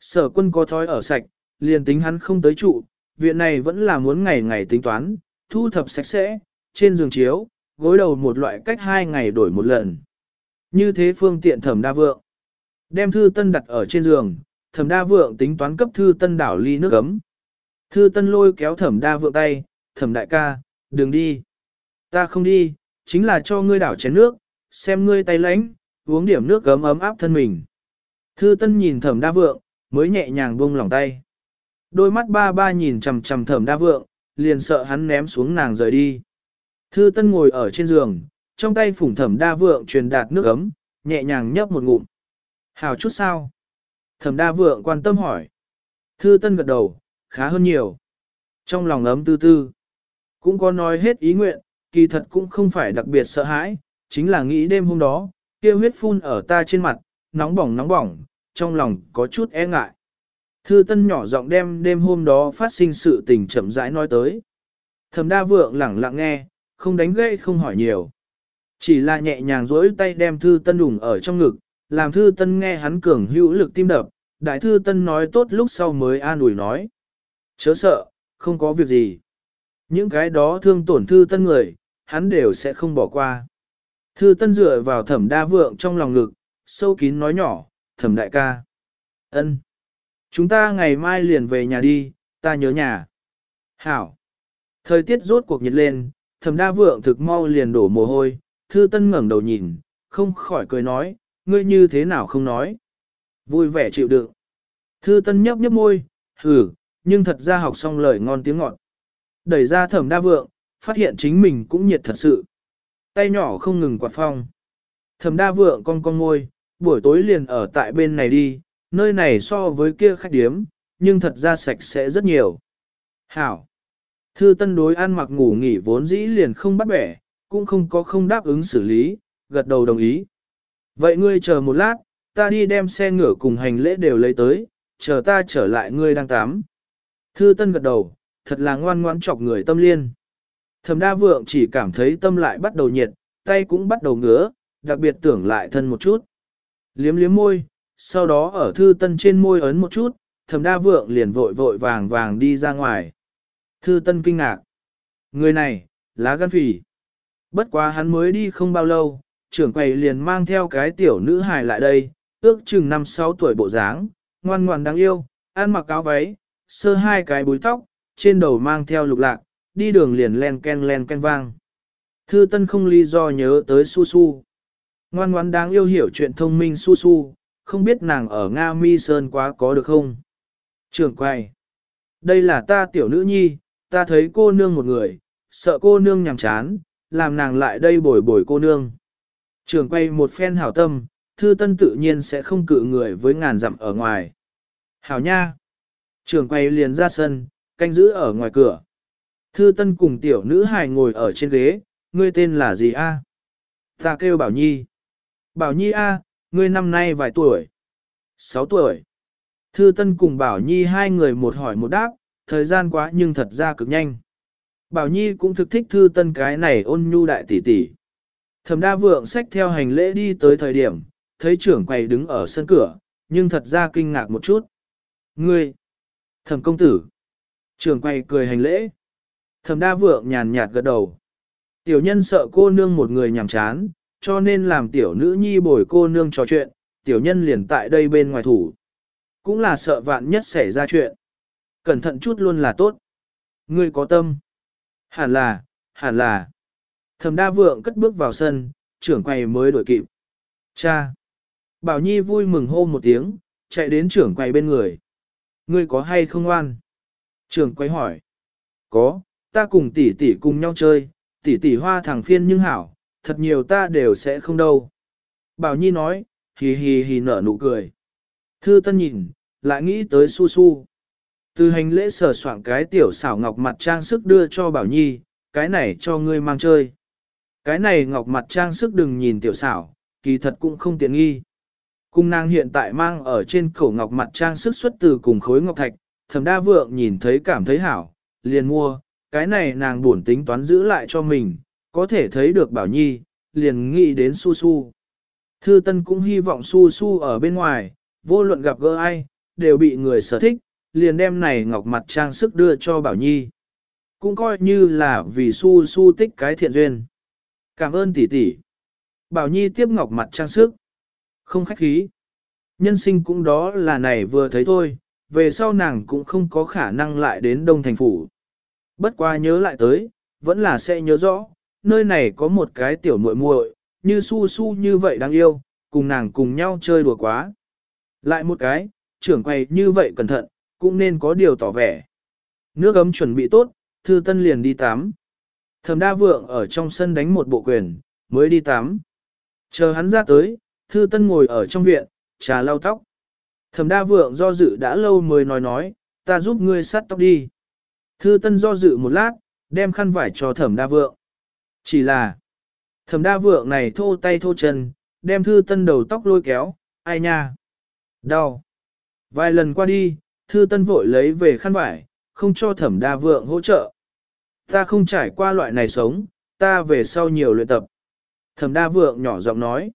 Sở quân có thói ở sạch, liền tính hắn không tới trụ, viện này vẫn là muốn ngày ngày tính toán, thu thập sạch sẽ, trên giường chiếu, gối đầu một loại cách hai ngày đổi một lần. Như thế phương tiện thẩm đa vượng. Đem thư tân đặt ở trên giường, thẩm đa vượng tính toán cấp thư tân đảo ly nước ấm. Thư tân lôi kéo thẩm đa vượng tay, thẩm đại ca, đừng đi. Ta không đi, chính là cho ngươi đảo chén nước, xem ngươi tay lánh, uống điểm nước ấm ấm áp thân mình. Thư tân nhìn thẩm đa vượng, mới nhẹ nhàng buông lòng tay. Đôi mắt ba ba nhìn chằm chằm thẩm đa vượng, liền sợ hắn ném xuống nàng rời đi. Thư Tân ngồi ở trên giường, trong tay phủng thẩm đa vượng truyền đạt nước ấm, nhẹ nhàng nhấp một ngụm. Hào chút sao? Thẩm đa vượng quan tâm hỏi. Thư Tân gật đầu, khá hơn nhiều. Trong lòng ấm tư tư, cũng có nói hết ý nguyện, kỳ thật cũng không phải đặc biệt sợ hãi, chính là nghĩ đêm hôm đó, kia huyết phun ở ta trên mặt, nóng bỏng nóng bỏng, trong lòng có chút e ngại. Thư Tân nhỏ giọng đem đêm hôm đó phát sinh sự tình chậm rãi nói tới. Thẩm Đa Vượng lẳng lặng nghe, không đánh gãy không hỏi nhiều. Chỉ là nhẹ nhàng duỗi tay đem Thư Tân đùng ở trong ngực, làm Thư Tân nghe hắn cường hữu lực tim đập, đại Thư Tân nói tốt lúc sau mới an ủi nói. Chớ sợ, không có việc gì. Những cái đó thương tổn Thư Tân người, hắn đều sẽ không bỏ qua. Thư Tân dựa vào Thẩm Đa Vượng trong lòng ngực, sâu kín nói nhỏ, "Thẩm đại ca." "Ân." Chúng ta ngày mai liền về nhà đi, ta nhớ nhà. Hảo. Thời tiết rốt cuộc nhiệt lên, Thẩm đa vượng thực mau liền đổ mồ hôi, thư tân ngẩng đầu nhìn, không khỏi cười nói, ngươi như thế nào không nói. Vui vẻ chịu đựng. Thư tân nhấp nhấp môi, hử, nhưng thật ra học xong lời ngon tiếng ngọt. Đẩy ra thẩm đa vượng, phát hiện chính mình cũng nhiệt thật sự. Tay nhỏ không ngừng quạt phong. Thẩm đa vượng con con ngôi, buổi tối liền ở tại bên này đi, nơi này so với kia khách điếm, nhưng thật ra sạch sẽ rất nhiều. Hảo. Thư tân đối ăn mặc ngủ nghỉ vốn dĩ liền không bắt bẻ, cũng không có không đáp ứng xử lý, gật đầu đồng ý. Vậy ngươi chờ một lát, ta đi đem xe ngựa cùng hành lễ đều lấy tới, chờ ta trở lại ngươi đang tắm. Thư tân gật đầu, thật là ngoan ngoãn chọc người tâm liên. Thẩm đa vượng chỉ cảm thấy tâm lại bắt đầu nhiệt, tay cũng bắt đầu ngứa, đặc biệt tưởng lại thân một chút. Liếm liếm môi, sau đó ở thư tân trên môi ấn một chút, thẩm đa vượng liền vội vội vàng vàng đi ra ngoài. Thư tân kinh ngạc. Người này, lá gan phỉ. Bất quá hắn mới đi không bao lâu, trưởng quầy liền mang theo cái tiểu nữ hài lại đây, ước chừng 5-6 tuổi bộ dáng, ngoan ngoan đáng yêu, ăn mặc áo váy, sơ hai cái búi tóc, trên đầu mang theo lục lạc, đi đường liền len ken len ken vang. Thư Tân không lý do nhớ tới Su Su. Ngoan ngoãn đáng yêu hiểu chuyện thông minh Su Su, không biết nàng ở Nga Mi Sơn quá có được không? Trưởng quay. Đây là ta tiểu nữ nhi, ta thấy cô nương một người, sợ cô nương nhàm chán, làm nàng lại đây bồi bồi cô nương. Trưởng quay một phen hảo tâm, thư tân tự nhiên sẽ không cự người với ngàn dặm ở ngoài. Hảo nha. Trưởng quay liền ra sân, canh giữ ở ngoài cửa. Thư tân cùng tiểu nữ hài ngồi ở trên ghế, ngươi tên là gì a? Ta kêu Bảo Nhi. Bảo Nhi a, ngươi năm nay vài tuổi? 6 tuổi. Thư Tân cùng Bảo Nhi hai người một hỏi một đáp, thời gian quá nhưng thật ra cực nhanh. Bảo Nhi cũng thực thích Thư Tân cái này ôn nhu đại tỷ tỷ. Thẩm Đa Vượng xách theo hành lễ đi tới thời điểm, thấy trưởng quầy đứng ở sân cửa, nhưng thật ra kinh ngạc một chút. Ngươi! Thẩm công tử! Trưởng quầy cười hành lễ. Thẩm Đa Vượng nhàn nhạt gật đầu. Tiểu nhân sợ cô nương một người nhàm chán, cho nên làm tiểu nữ nhi bồi cô nương trò chuyện, tiểu nhân liền tại đây bên ngoài thủ. Cũng là sợ vạn nhất xảy ra chuyện. Cẩn thận chút luôn là tốt. Ngươi có tâm. Hẳn là, hẳn là. Thẩm đa vượng cất bước vào sân, trưởng quầy mới đổi kịp. Cha. Bảo Nhi vui mừng hô một tiếng, chạy đến trưởng quầy bên người. Ngươi có hay không ngoan? Trưởng quầy hỏi. Có, ta cùng tỷ tỷ cùng nhau chơi, tỷ tỷ hoa thằng phiên nhưng hảo, thật nhiều ta đều sẽ không đâu. Bảo Nhi nói, hì hì hì nở nụ cười. Thư Tân nhìn, lại nghĩ tới Su Su. Từ hành lễ sờ soạn cái tiểu xảo ngọc mặt trang sức đưa cho Bảo Nhi, cái này cho ngươi mang chơi. Cái này ngọc mặt trang sức đừng nhìn tiểu xảo, kỳ thật cũng không tiện nghi. Cung nàng hiện tại mang ở trên cổ ngọc mặt trang sức xuất từ cùng khối ngọc thạch, Thẩm đa vượng nhìn thấy cảm thấy hảo, liền mua, cái này nàng buồn tính toán giữ lại cho mình, có thể thấy được Bảo Nhi, liền nghĩ đến Su Su. Thư Tân cũng hy vọng Su Su ở bên ngoài, vô luận gặp gỡ ai, đều bị người sở thích, liền đem này ngọc mặt trang sức đưa cho Bảo Nhi. Cũng coi như là vì Su Su tích cái thiện duyên. Cảm ơn tỷ tỷ. Bảo Nhi tiếp ngọc mặt trang sức. Không khách khí. Nhân sinh cũng đó là này vừa thấy thôi, về sau nàng cũng không có khả năng lại đến Đông Thành Phủ. Bất qua nhớ lại tới, vẫn là sẽ nhớ rõ, nơi này có một cái tiểu muội muội, như su su như vậy đáng yêu, cùng nàng cùng nhau chơi đùa quá. Lại một cái, trưởng quay như vậy cẩn thận, cũng nên có điều tỏ vẻ. Nước ấm chuẩn bị tốt, thư tân liền đi tắm. Thẩm đa vượng ở trong sân đánh một bộ quyền, mới đi tắm. Chờ hắn ra tới, thư tân ngồi ở trong viện, trà lau tóc. Thẩm đa vượng do dự đã lâu mới nói nói, ta giúp ngươi sát tóc đi. Thư tân do dự một lát, đem khăn vải cho thẩm đa vượng. Chỉ là, thẩm đa vượng này thô tay thô chân, đem thư tân đầu tóc lôi kéo, ai nha. Đau. Vài lần qua đi, thư tân vội lấy về khăn vải, không cho thẩm đa vượng hỗ trợ. Ta không trải qua loại này sống, ta về sau nhiều luyện tập. Thẩm đa vượng nhỏ giọng nói.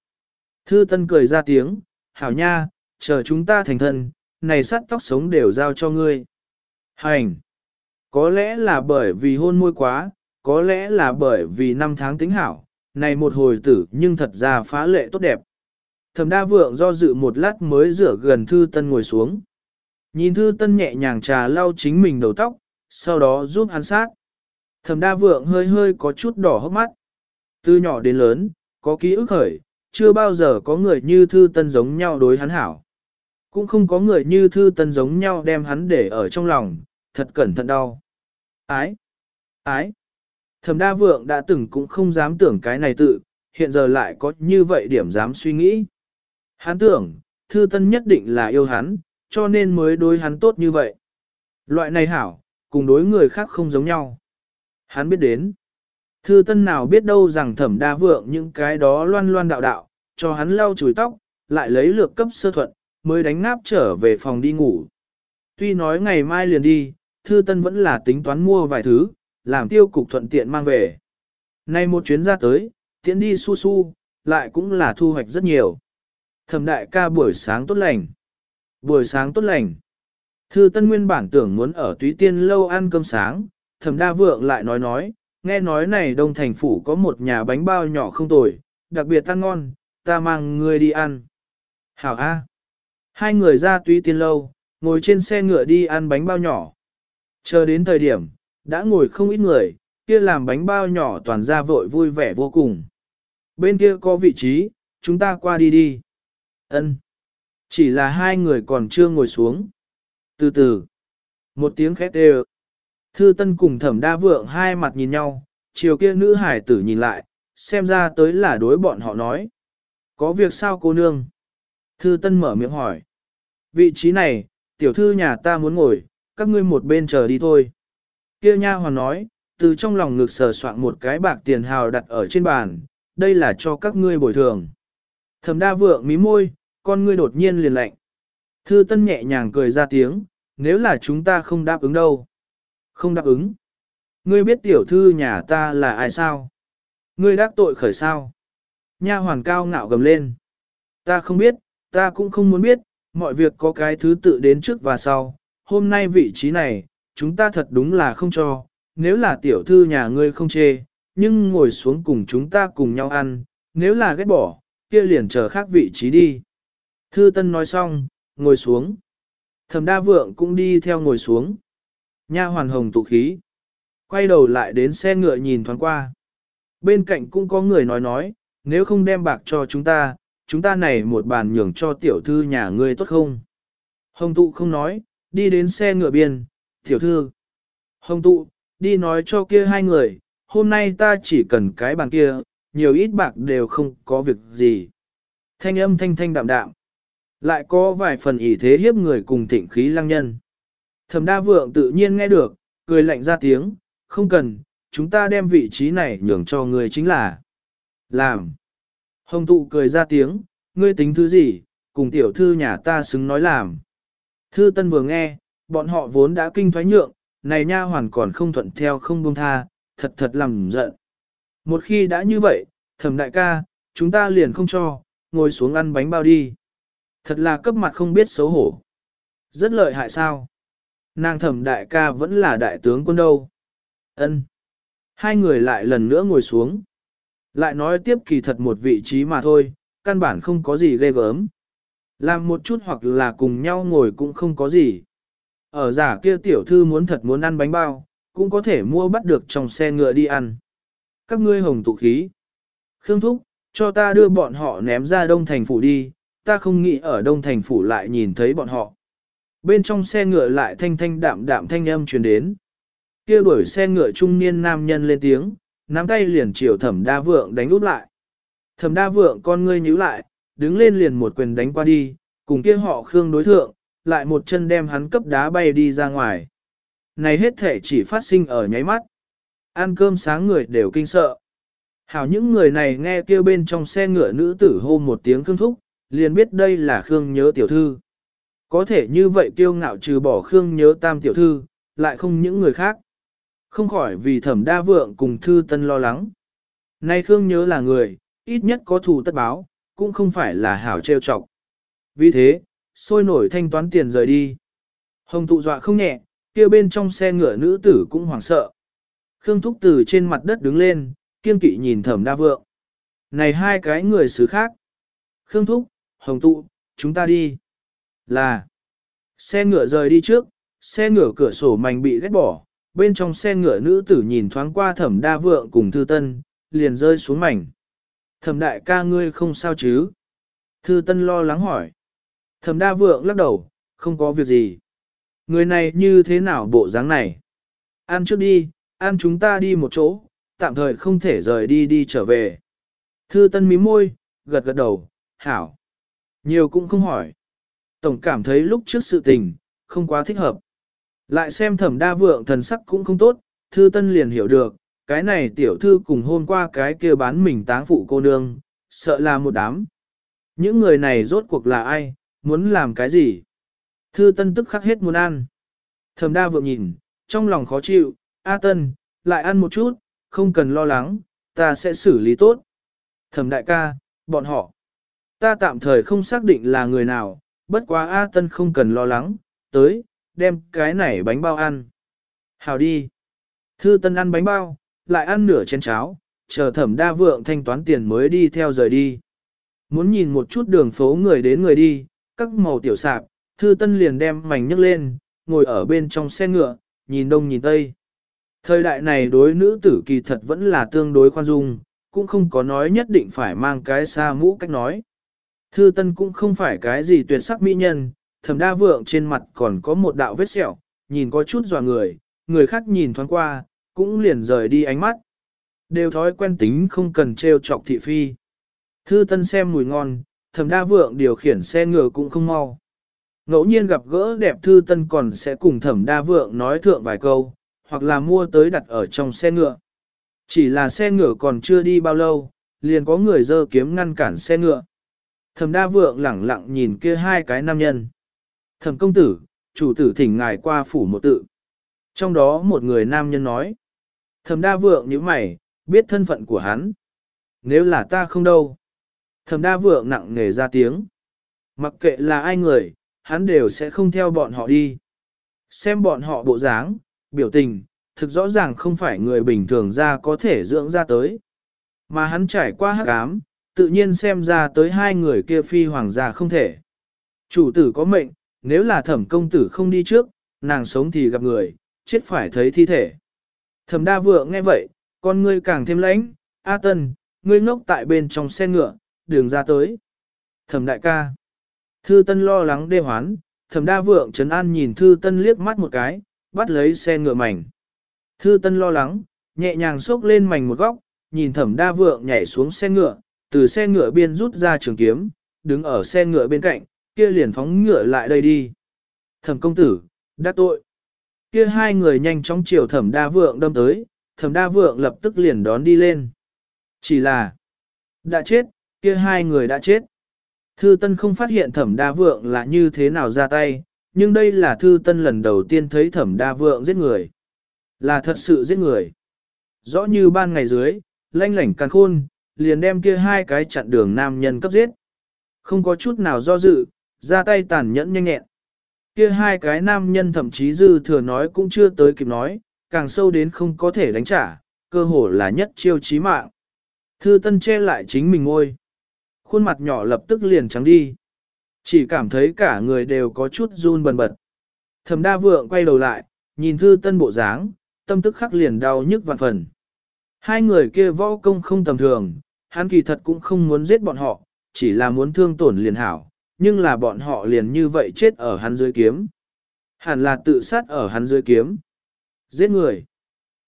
Thư tân cười ra tiếng, hảo nha, chờ chúng ta thành thân, này sắt tóc sống đều giao cho ngươi. Hành! Có lẽ là bởi vì hôn môi quá, có lẽ là bởi vì năm tháng tính hảo, này một hồi tử nhưng thật ra phá lệ tốt đẹp. Thẩm đa vượng do dự một lát mới rửa gần thư tân ngồi xuống. Nhìn thư tân nhẹ nhàng trà lau chính mình đầu tóc, sau đó giúp hắn sát. Thẩm đa vượng hơi hơi có chút đỏ hốc mắt. Từ nhỏ đến lớn, có ký ức khởi, chưa bao giờ có người như thư tân giống nhau đối hắn hảo. Cũng không có người như thư tân giống nhau đem hắn để ở trong lòng, thật cẩn thận đau. Ái! Ái! Thẩm đa vượng đã từng cũng không dám tưởng cái này tự, hiện giờ lại có như vậy điểm dám suy nghĩ. Hắn tưởng, thư tân nhất định là yêu hắn, cho nên mới đối hắn tốt như vậy. Loại này hảo, cùng đối người khác không giống nhau. Hắn biết đến. Thư tân nào biết đâu rằng thẩm đa vượng những cái đó loan loan đạo đạo, cho hắn lau chùi tóc, lại lấy lược cấp sơ thuận, mới đánh ngáp trở về phòng đi ngủ. Tuy nói ngày mai liền đi, thư tân vẫn là tính toán mua vài thứ, làm tiêu cục thuận tiện mang về. Nay một chuyến ra tới, tiễn đi su su, lại cũng là thu hoạch rất nhiều. Thẩm đại ca buổi sáng tốt lành. Buổi sáng tốt lành. Thư Tân nguyên bản tưởng muốn ở Túy Tiên lâu ăn cơm sáng, Thẩm Đa Vượng lại nói nói, nghe nói này Đông Thành phủ có một nhà bánh bao nhỏ không tồi, đặc biệt ăn ngon, ta mang ngươi đi ăn. Hảo A. Hai người ra Túy Tiên lâu, ngồi trên xe ngựa đi ăn bánh bao nhỏ. Chờ đến thời điểm, đã ngồi không ít người, kia làm bánh bao nhỏ toàn ra vội vui vẻ vô cùng. Bên kia có vị trí, chúng ta qua đi đi. Ân. Chỉ là hai người còn chưa ngồi xuống. Từ từ. Một tiếng khét đều. Thư Tân cùng Thẩm Đa Vượng hai mặt nhìn nhau, chiều kia nữ hải tử nhìn lại, xem ra tới là đối bọn họ nói. Có việc sao cô nương? Thư Tân mở miệng hỏi. Vị trí này, tiểu thư nhà ta muốn ngồi, các ngươi một bên chờ đi thôi. Kia nha hoàn nói, từ trong lòng ngực sờ soạn một cái bạc tiền hào đặt ở trên bàn, đây là cho các ngươi bồi thường. Thẩm Đa Vượng mí môi, con ngươi đột nhiên liền lạnh. Thư Tân nhẹ nhàng cười ra tiếng, nếu là chúng ta không đáp ứng đâu. Không đáp ứng. Ngươi biết tiểu thư nhà ta là ai sao? Ngươi đắc tội khởi sao? Nha hoàn cao ngạo gầm lên. Ta không biết, ta cũng không muốn biết, mọi việc có cái thứ tự đến trước và sau. Hôm nay vị trí này, chúng ta thật đúng là không cho. Nếu là tiểu thư nhà ngươi không chê, nhưng ngồi xuống cùng chúng ta cùng nhau ăn, nếu là ghét bỏ, kia liền chờ khác vị trí đi. Thư Tân nói xong, ngồi xuống. Thẩm Đa Vượng cũng đi theo ngồi xuống. Nha hoàn hồng tụ khí. Quay đầu lại đến xe ngựa nhìn thoáng qua. Bên cạnh cũng có người nói nói, nếu không đem bạc cho chúng ta, chúng ta này một bàn nhường cho tiểu thư nhà ngươi tốt không? Hồng tụ không nói, đi đến xe ngựa biên, tiểu thư. Hồng tụ, đi nói cho kia hai người, hôm nay ta chỉ cần cái bàn kia, nhiều ít bạc đều không có việc gì. Thanh âm thanh thanh đạm đạm. Lại có vài phần ý thế hiếp người cùng thịnh khí lăng nhân. Thẩm đa vượng tự nhiên nghe được, cười lạnh ra tiếng, không cần, chúng ta đem vị trí này nhường cho người chính là làm. Hồng tụ cười ra tiếng, ngươi tính thứ gì, cùng tiểu thư nhà ta xứng nói làm. Thư tân vừa nghe, bọn họ vốn đã kinh thoái nhượng, này nha hoàn còn không thuận theo không buông tha, thật thật làm giận. Một khi đã như vậy, thẩm đại ca, chúng ta liền không cho, ngồi xuống ăn bánh bao đi. Thật là cấp mặt không biết xấu hổ. Rất lợi hại sao? Nàng thẩm đại ca vẫn là đại tướng quân đâu. Ân. Hai người lại lần nữa ngồi xuống. Lại nói tiếp kỳ thật một vị trí mà thôi, căn bản không có gì ghê gớm. Làm một chút hoặc là cùng nhau ngồi cũng không có gì. Ở giả kia tiểu thư muốn thật muốn ăn bánh bao, cũng có thể mua bắt được trong xe ngựa đi ăn. Các ngươi hồng tụ khí. Khương Thúc, cho ta đưa bọn họ ném ra đông thành phủ đi, ta không nghĩ ở đông thành phủ lại nhìn thấy bọn họ. bên trong xe ngựa lại thanh thanh đạm đạm thanh âm truyền đến. kia đuổi xe ngựa trung niên nam nhân lên tiếng, nắm tay liền chiều thẩm đa vượng đánh úp lại. Thẩm đa vượng con ngươi nhíu lại, đứng lên liền một quyền đánh qua đi, cùng kia họ khương đối thượng, lại một chân đem hắn cấp đá bay đi ra ngoài. Này hết thể chỉ phát sinh ở nháy mắt. Ăn cơm sáng người đều kinh sợ. Hảo những người này nghe kêu bên trong xe ngựa nữ tử hô một tiếng Khương thúc, liền biết đây là Khương nhớ tiểu thư. Có thể như vậy kiêu ngạo trừ bỏ Khương nhớ tam tiểu thư, lại không những người khác. Không khỏi vì thẩm đa vượng cùng thư tân lo lắng. Nay Khương nhớ là người, ít nhất có thù tất báo, cũng không phải là hảo trêu chọc. Vì thế, sôi nổi thanh toán tiền rời đi. Hồng tụ dọa không nhẹ, kia bên trong xe ngựa nữ tử cũng hoảng sợ. Khương Thúc từ trên mặt đất đứng lên, kiên kỵ nhìn thẩm đa vượng. Này hai cái người xứ khác. Khương Thúc, Hồng tụ, chúng ta đi. Là. Xe ngựa rời đi trước, xe ngựa cửa sổ mảnh bị ghét bỏ, bên trong xe ngựa nữ tử nhìn thoáng qua thẩm đa vượng cùng thư tân, liền rơi xuống mảnh. Thẩm đại ca ngươi không sao chứ? Thư tân lo lắng hỏi. Thẩm đa vượng lắc đầu, không có việc gì. Người này như thế nào bộ dáng này? Ăn trước đi, ăn chúng ta đi một chỗ, tạm thời không thể rời đi đi trở về. Thư tân mím môi, gật gật đầu, hảo. Nhiều cũng không hỏi. Tổng cảm thấy lúc trước sự tình, không quá thích hợp. Lại xem thẩm đa vượng thần sắc cũng không tốt, thư tân liền hiểu được, cái này tiểu thư cùng hôm qua cái kia bán mình táng phụ cô nương, sợ là một đám. Những người này rốt cuộc là ai, muốn làm cái gì? Thư tân tức khắc hết muốn ăn. Thẩm đa vượng nhìn, trong lòng khó chịu, A tân, lại ăn một chút, không cần lo lắng, ta sẽ xử lý tốt. Thẩm đại ca, bọn họ. Ta tạm thời không xác định là người nào, bất quá A tân không cần lo lắng, tới, đem cái này bánh bao ăn. Hào đi. Thư tân ăn bánh bao, lại ăn nửa chén cháo, chờ thẩm đa vượng thanh toán tiền mới đi theo rời đi. Muốn nhìn một chút đường phố người đến người đi, các màu tiểu sạp, thư tân liền đem mảnh nhấc lên, ngồi ở bên trong xe ngựa, nhìn đông nhìn tây. Thời đại này đối nữ tử kỳ thật vẫn là tương đối khoan dung, cũng không có nói nhất định phải mang cái xa mũ cách nói. Thư tân cũng không phải cái gì tuyệt sắc mỹ nhân, thẩm đa vượng trên mặt còn có một đạo vết sẹo, nhìn có chút dò người, người khác nhìn thoáng qua, cũng liền rời đi ánh mắt. Đều thói quen tính không cần trêu chọc thị phi. Thư tân xem mùi ngon, thẩm đa vượng điều khiển xe ngựa cũng không mau. Ngẫu nhiên gặp gỡ đẹp thư tân còn sẽ cùng thẩm đa vượng nói thượng vài câu, hoặc là mua tới đặt ở trong xe ngựa. Chỉ là xe ngựa còn chưa đi bao lâu, liền có người dơ kiếm ngăn cản xe ngựa. Thẩm đa vượng lẳng lặng nhìn kia hai cái nam nhân. Thẩm công tử, chủ tử thỉnh ngài qua phủ một tự. Trong đó một người nam nhân nói. Thẩm đa vượng như mày, biết thân phận của hắn. Nếu là ta không đâu. Thẩm đa vượng nặng nề ra tiếng. Mặc kệ là ai người, hắn đều sẽ không theo bọn họ đi. Xem bọn họ bộ dáng, biểu tình, thực rõ ràng không phải người bình thường ra có thể dưỡng ra tới. Mà hắn trải qua hắc ám, tự nhiên xem ra tới hai người kia phi hoàng gia không thể. Chủ tử có mệnh, nếu là thẩm công tử không đi trước, nàng sống thì gặp người, chết phải thấy thi thể. Thẩm đa vượng nghe vậy, con ngươi càng thêm lãnh, A Tân, ngươi ngốc tại bên trong xe ngựa, đường ra tới. Thẩm đại ca. Thư Tân lo lắng đê hoán, Thẩm đa vượng trấn an nhìn Thư Tân liếc mắt một cái, bắt lấy xe ngựa mảnh. Thư Tân lo lắng, nhẹ nhàng xốc lên mảnh một góc, nhìn Thẩm đa vượng nhảy xuống xe ngựa, từ xe ngựa biên rút ra trường kiếm, đứng ở xe ngựa bên cạnh, kia liền phóng ngựa lại đây đi. Thẩm công tử, đắc tội. Kia hai người nhanh chóng chiều thẩm đa vượng đâm tới, thẩm đa vượng lập tức liền đón đi lên. Chỉ là, đã chết, kia hai người đã chết. Thư Tân không phát hiện thẩm đa vượng là như thế nào ra tay, nhưng đây là Thư Tân lần đầu tiên thấy thẩm đa vượng giết người. Là thật sự giết người. Rõ như ban ngày dưới, lanh lảnh càng khôn, liền đem kia hai cái chặn đường nam nhân cấp giết. Không có chút nào do dự, ra tay tàn nhẫn nhanh nhẹn. Kia hai cái nam nhân thậm chí dư thừa nói cũng chưa tới kịp nói, càng sâu đến không có thể đánh trả, cơ hồ là nhất chiêu chí mạng. Thư Tân che lại chính mình ngôi. Khuôn mặt nhỏ lập tức liền trắng đi. Chỉ cảm thấy cả người đều có chút run bần bật. Thẩm đa vượng quay đầu lại, nhìn Thư Tân bộ dáng, tâm tức khắc liền đau nhức vạn phần. Hai người kia võ công không tầm thường, hắn kỳ thật cũng không muốn giết bọn họ, chỉ là muốn thương tổn liền hảo, nhưng là bọn họ liền như vậy chết ở hắn dưới kiếm. Hẳn là tự sát ở hắn dưới kiếm. Giết người.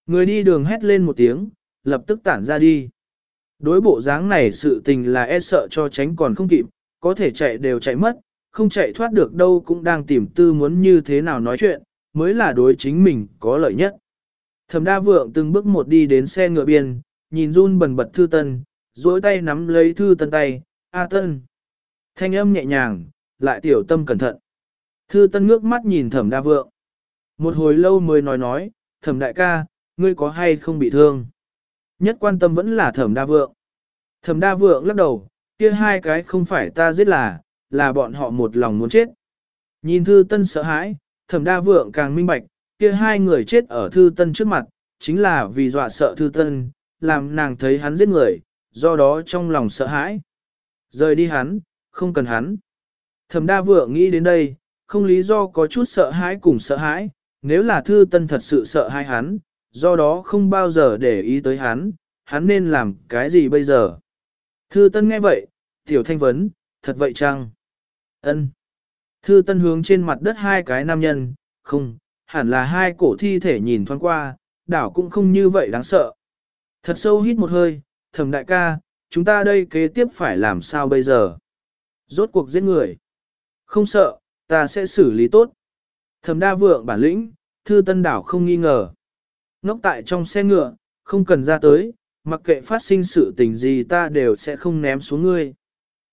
Người đi đường hét lên một tiếng, lập tức tản ra đi. Đối bộ dáng này sự tình là e sợ cho tránh còn không kịp, có thể chạy đều chạy mất, không chạy thoát được đâu cũng đang tìm tư muốn như thế nào nói chuyện, mới là đối chính mình có lợi nhất. Thẩm đa vượng từng bước một đi đến xe ngựa biên, nhìn run bần bật thư tân, duỗi tay nắm lấy thư tân tay, A tân. Thanh âm nhẹ nhàng, lại tiểu tâm cẩn thận. Thư tân ngước mắt nhìn thẩm đa vượng. Một hồi lâu mới nói nói, thẩm đại ca, ngươi có hay không bị thương? Nhất quan tâm vẫn là thẩm đa vượng. Thẩm đa vượng lắc đầu, kia hai cái không phải ta giết là, là bọn họ một lòng muốn chết. Nhìn thư tân sợ hãi, thẩm đa vượng càng minh bạch, kia hai người chết ở thư tân trước mặt, chính là vì dọa sợ thư tân, làm nàng thấy hắn giết người, do đó trong lòng sợ hãi. Rời đi hắn, không cần hắn. Thẩm đa vượng nghĩ đến đây, không lý do có chút sợ hãi cùng sợ hãi, nếu là thư tân thật sự sợ hai hắn, do đó không bao giờ để ý tới hắn, hắn nên làm cái gì bây giờ. Thư tân nghe vậy, tiểu thanh vấn, thật vậy chăng? ân Thư tân hướng trên mặt đất hai cái nam nhân, không, hẳn là hai cổ thi thể nhìn thoáng qua, đảo cũng không như vậy đáng sợ. Thật sâu hít một hơi, thẩm đại ca, chúng ta đây kế tiếp phải làm sao bây giờ? Rốt cuộc giết người. Không sợ, ta sẽ xử lý tốt. Thẩm đa vượng bản lĩnh, thư tân đảo không nghi ngờ. Ngốc tại trong xe ngựa, không cần ra tới, mặc kệ phát sinh sự tình gì ta đều sẽ không ném xuống ngươi.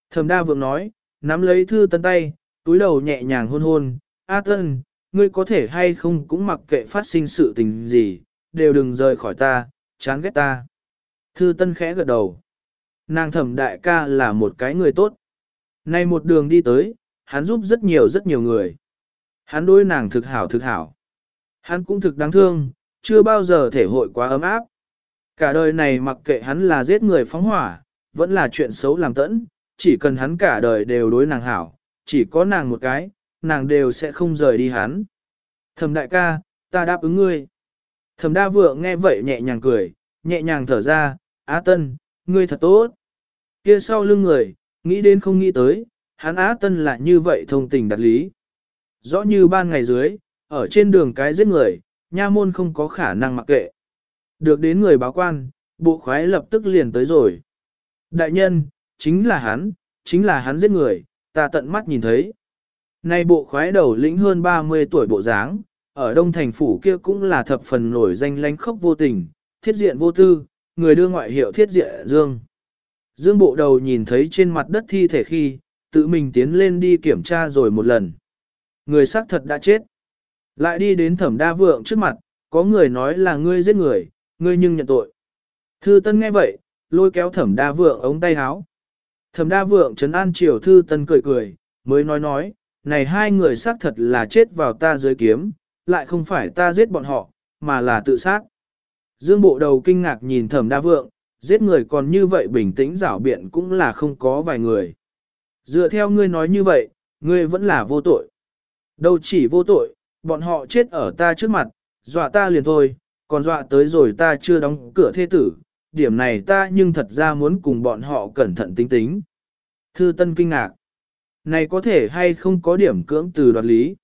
Thẩm đa vượng nói, nắm lấy thư tân tay, túi đầu nhẹ nhàng hôn hôn, A tân, ngươi có thể hay không cũng mặc kệ phát sinh sự tình gì, đều đừng rời khỏi ta, chán ghét ta. Thư tân khẽ gật đầu. Nàng thẩm đại ca là một cái người tốt. Nay một đường đi tới, hắn giúp rất nhiều rất nhiều người. Hắn đối nàng thực hảo thực hảo. Hắn cũng thực đáng thương, chưa bao giờ thể hội quá ấm áp. Cả đời này mặc kệ hắn là giết người phóng hỏa, vẫn là chuyện xấu làm tẫn, chỉ cần hắn cả đời đều đối nàng hảo, chỉ có nàng một cái, nàng đều sẽ không rời đi hắn. Thẩm đại ca, ta đáp ứng ngươi. Thẩm đa vượng nghe vậy nhẹ nhàng cười, nhẹ nhàng thở ra, Á Tân, ngươi thật tốt. Kia sau lưng người, nghĩ đến không nghĩ tới, hắn Á Tân lại như vậy thông tình đặt lý. Rõ như ban ngày dưới, ở trên đường cái giết người, nha môn không có khả năng mặc kệ. Được đến người báo quan, bộ khoái lập tức liền tới rồi. Đại nhân, chính là hắn, chính là hắn giết người, ta tận mắt nhìn thấy. Nay bộ khoái đầu lĩnh hơn 30 tuổi bộ dáng, ở đông thành phủ kia cũng là thập phần nổi danh lánh khốc vô tình, thiết diện vô tư, người đưa ngoại hiệu thiết diện dương. Dương bộ đầu nhìn thấy trên mặt đất thi thể khi, tự mình tiến lên đi kiểm tra rồi một lần. Người xác thật đã chết. Lại đi đến thẩm đa vượng trước mặt, có người nói là ngươi giết người, ngươi nhưng nhận tội. Thư Tân nghe vậy, lôi kéo thẩm đa vượng ống tay háo Thẩm đa vượng trấn an triều Thư Tân cười cười, mới nói nói, này hai người xác thật là chết vào ta dưới kiếm, lại không phải ta giết bọn họ, mà là tự sát. Dương bộ đầu kinh ngạc nhìn thẩm đa vượng, giết người còn như vậy bình tĩnh rảo biện cũng là không có vài người. Dựa theo ngươi nói như vậy, ngươi vẫn là vô tội. Đâu chỉ vô tội, bọn họ chết ở ta trước mặt, dọa ta liền thôi, còn dọa tới rồi ta chưa đóng cửa thê tử, điểm này ta nhưng thật ra muốn cùng bọn họ cẩn thận tính tính. Thư Tân kinh ngạc. Này có thể hay không có điểm cưỡng từ đoạt lý.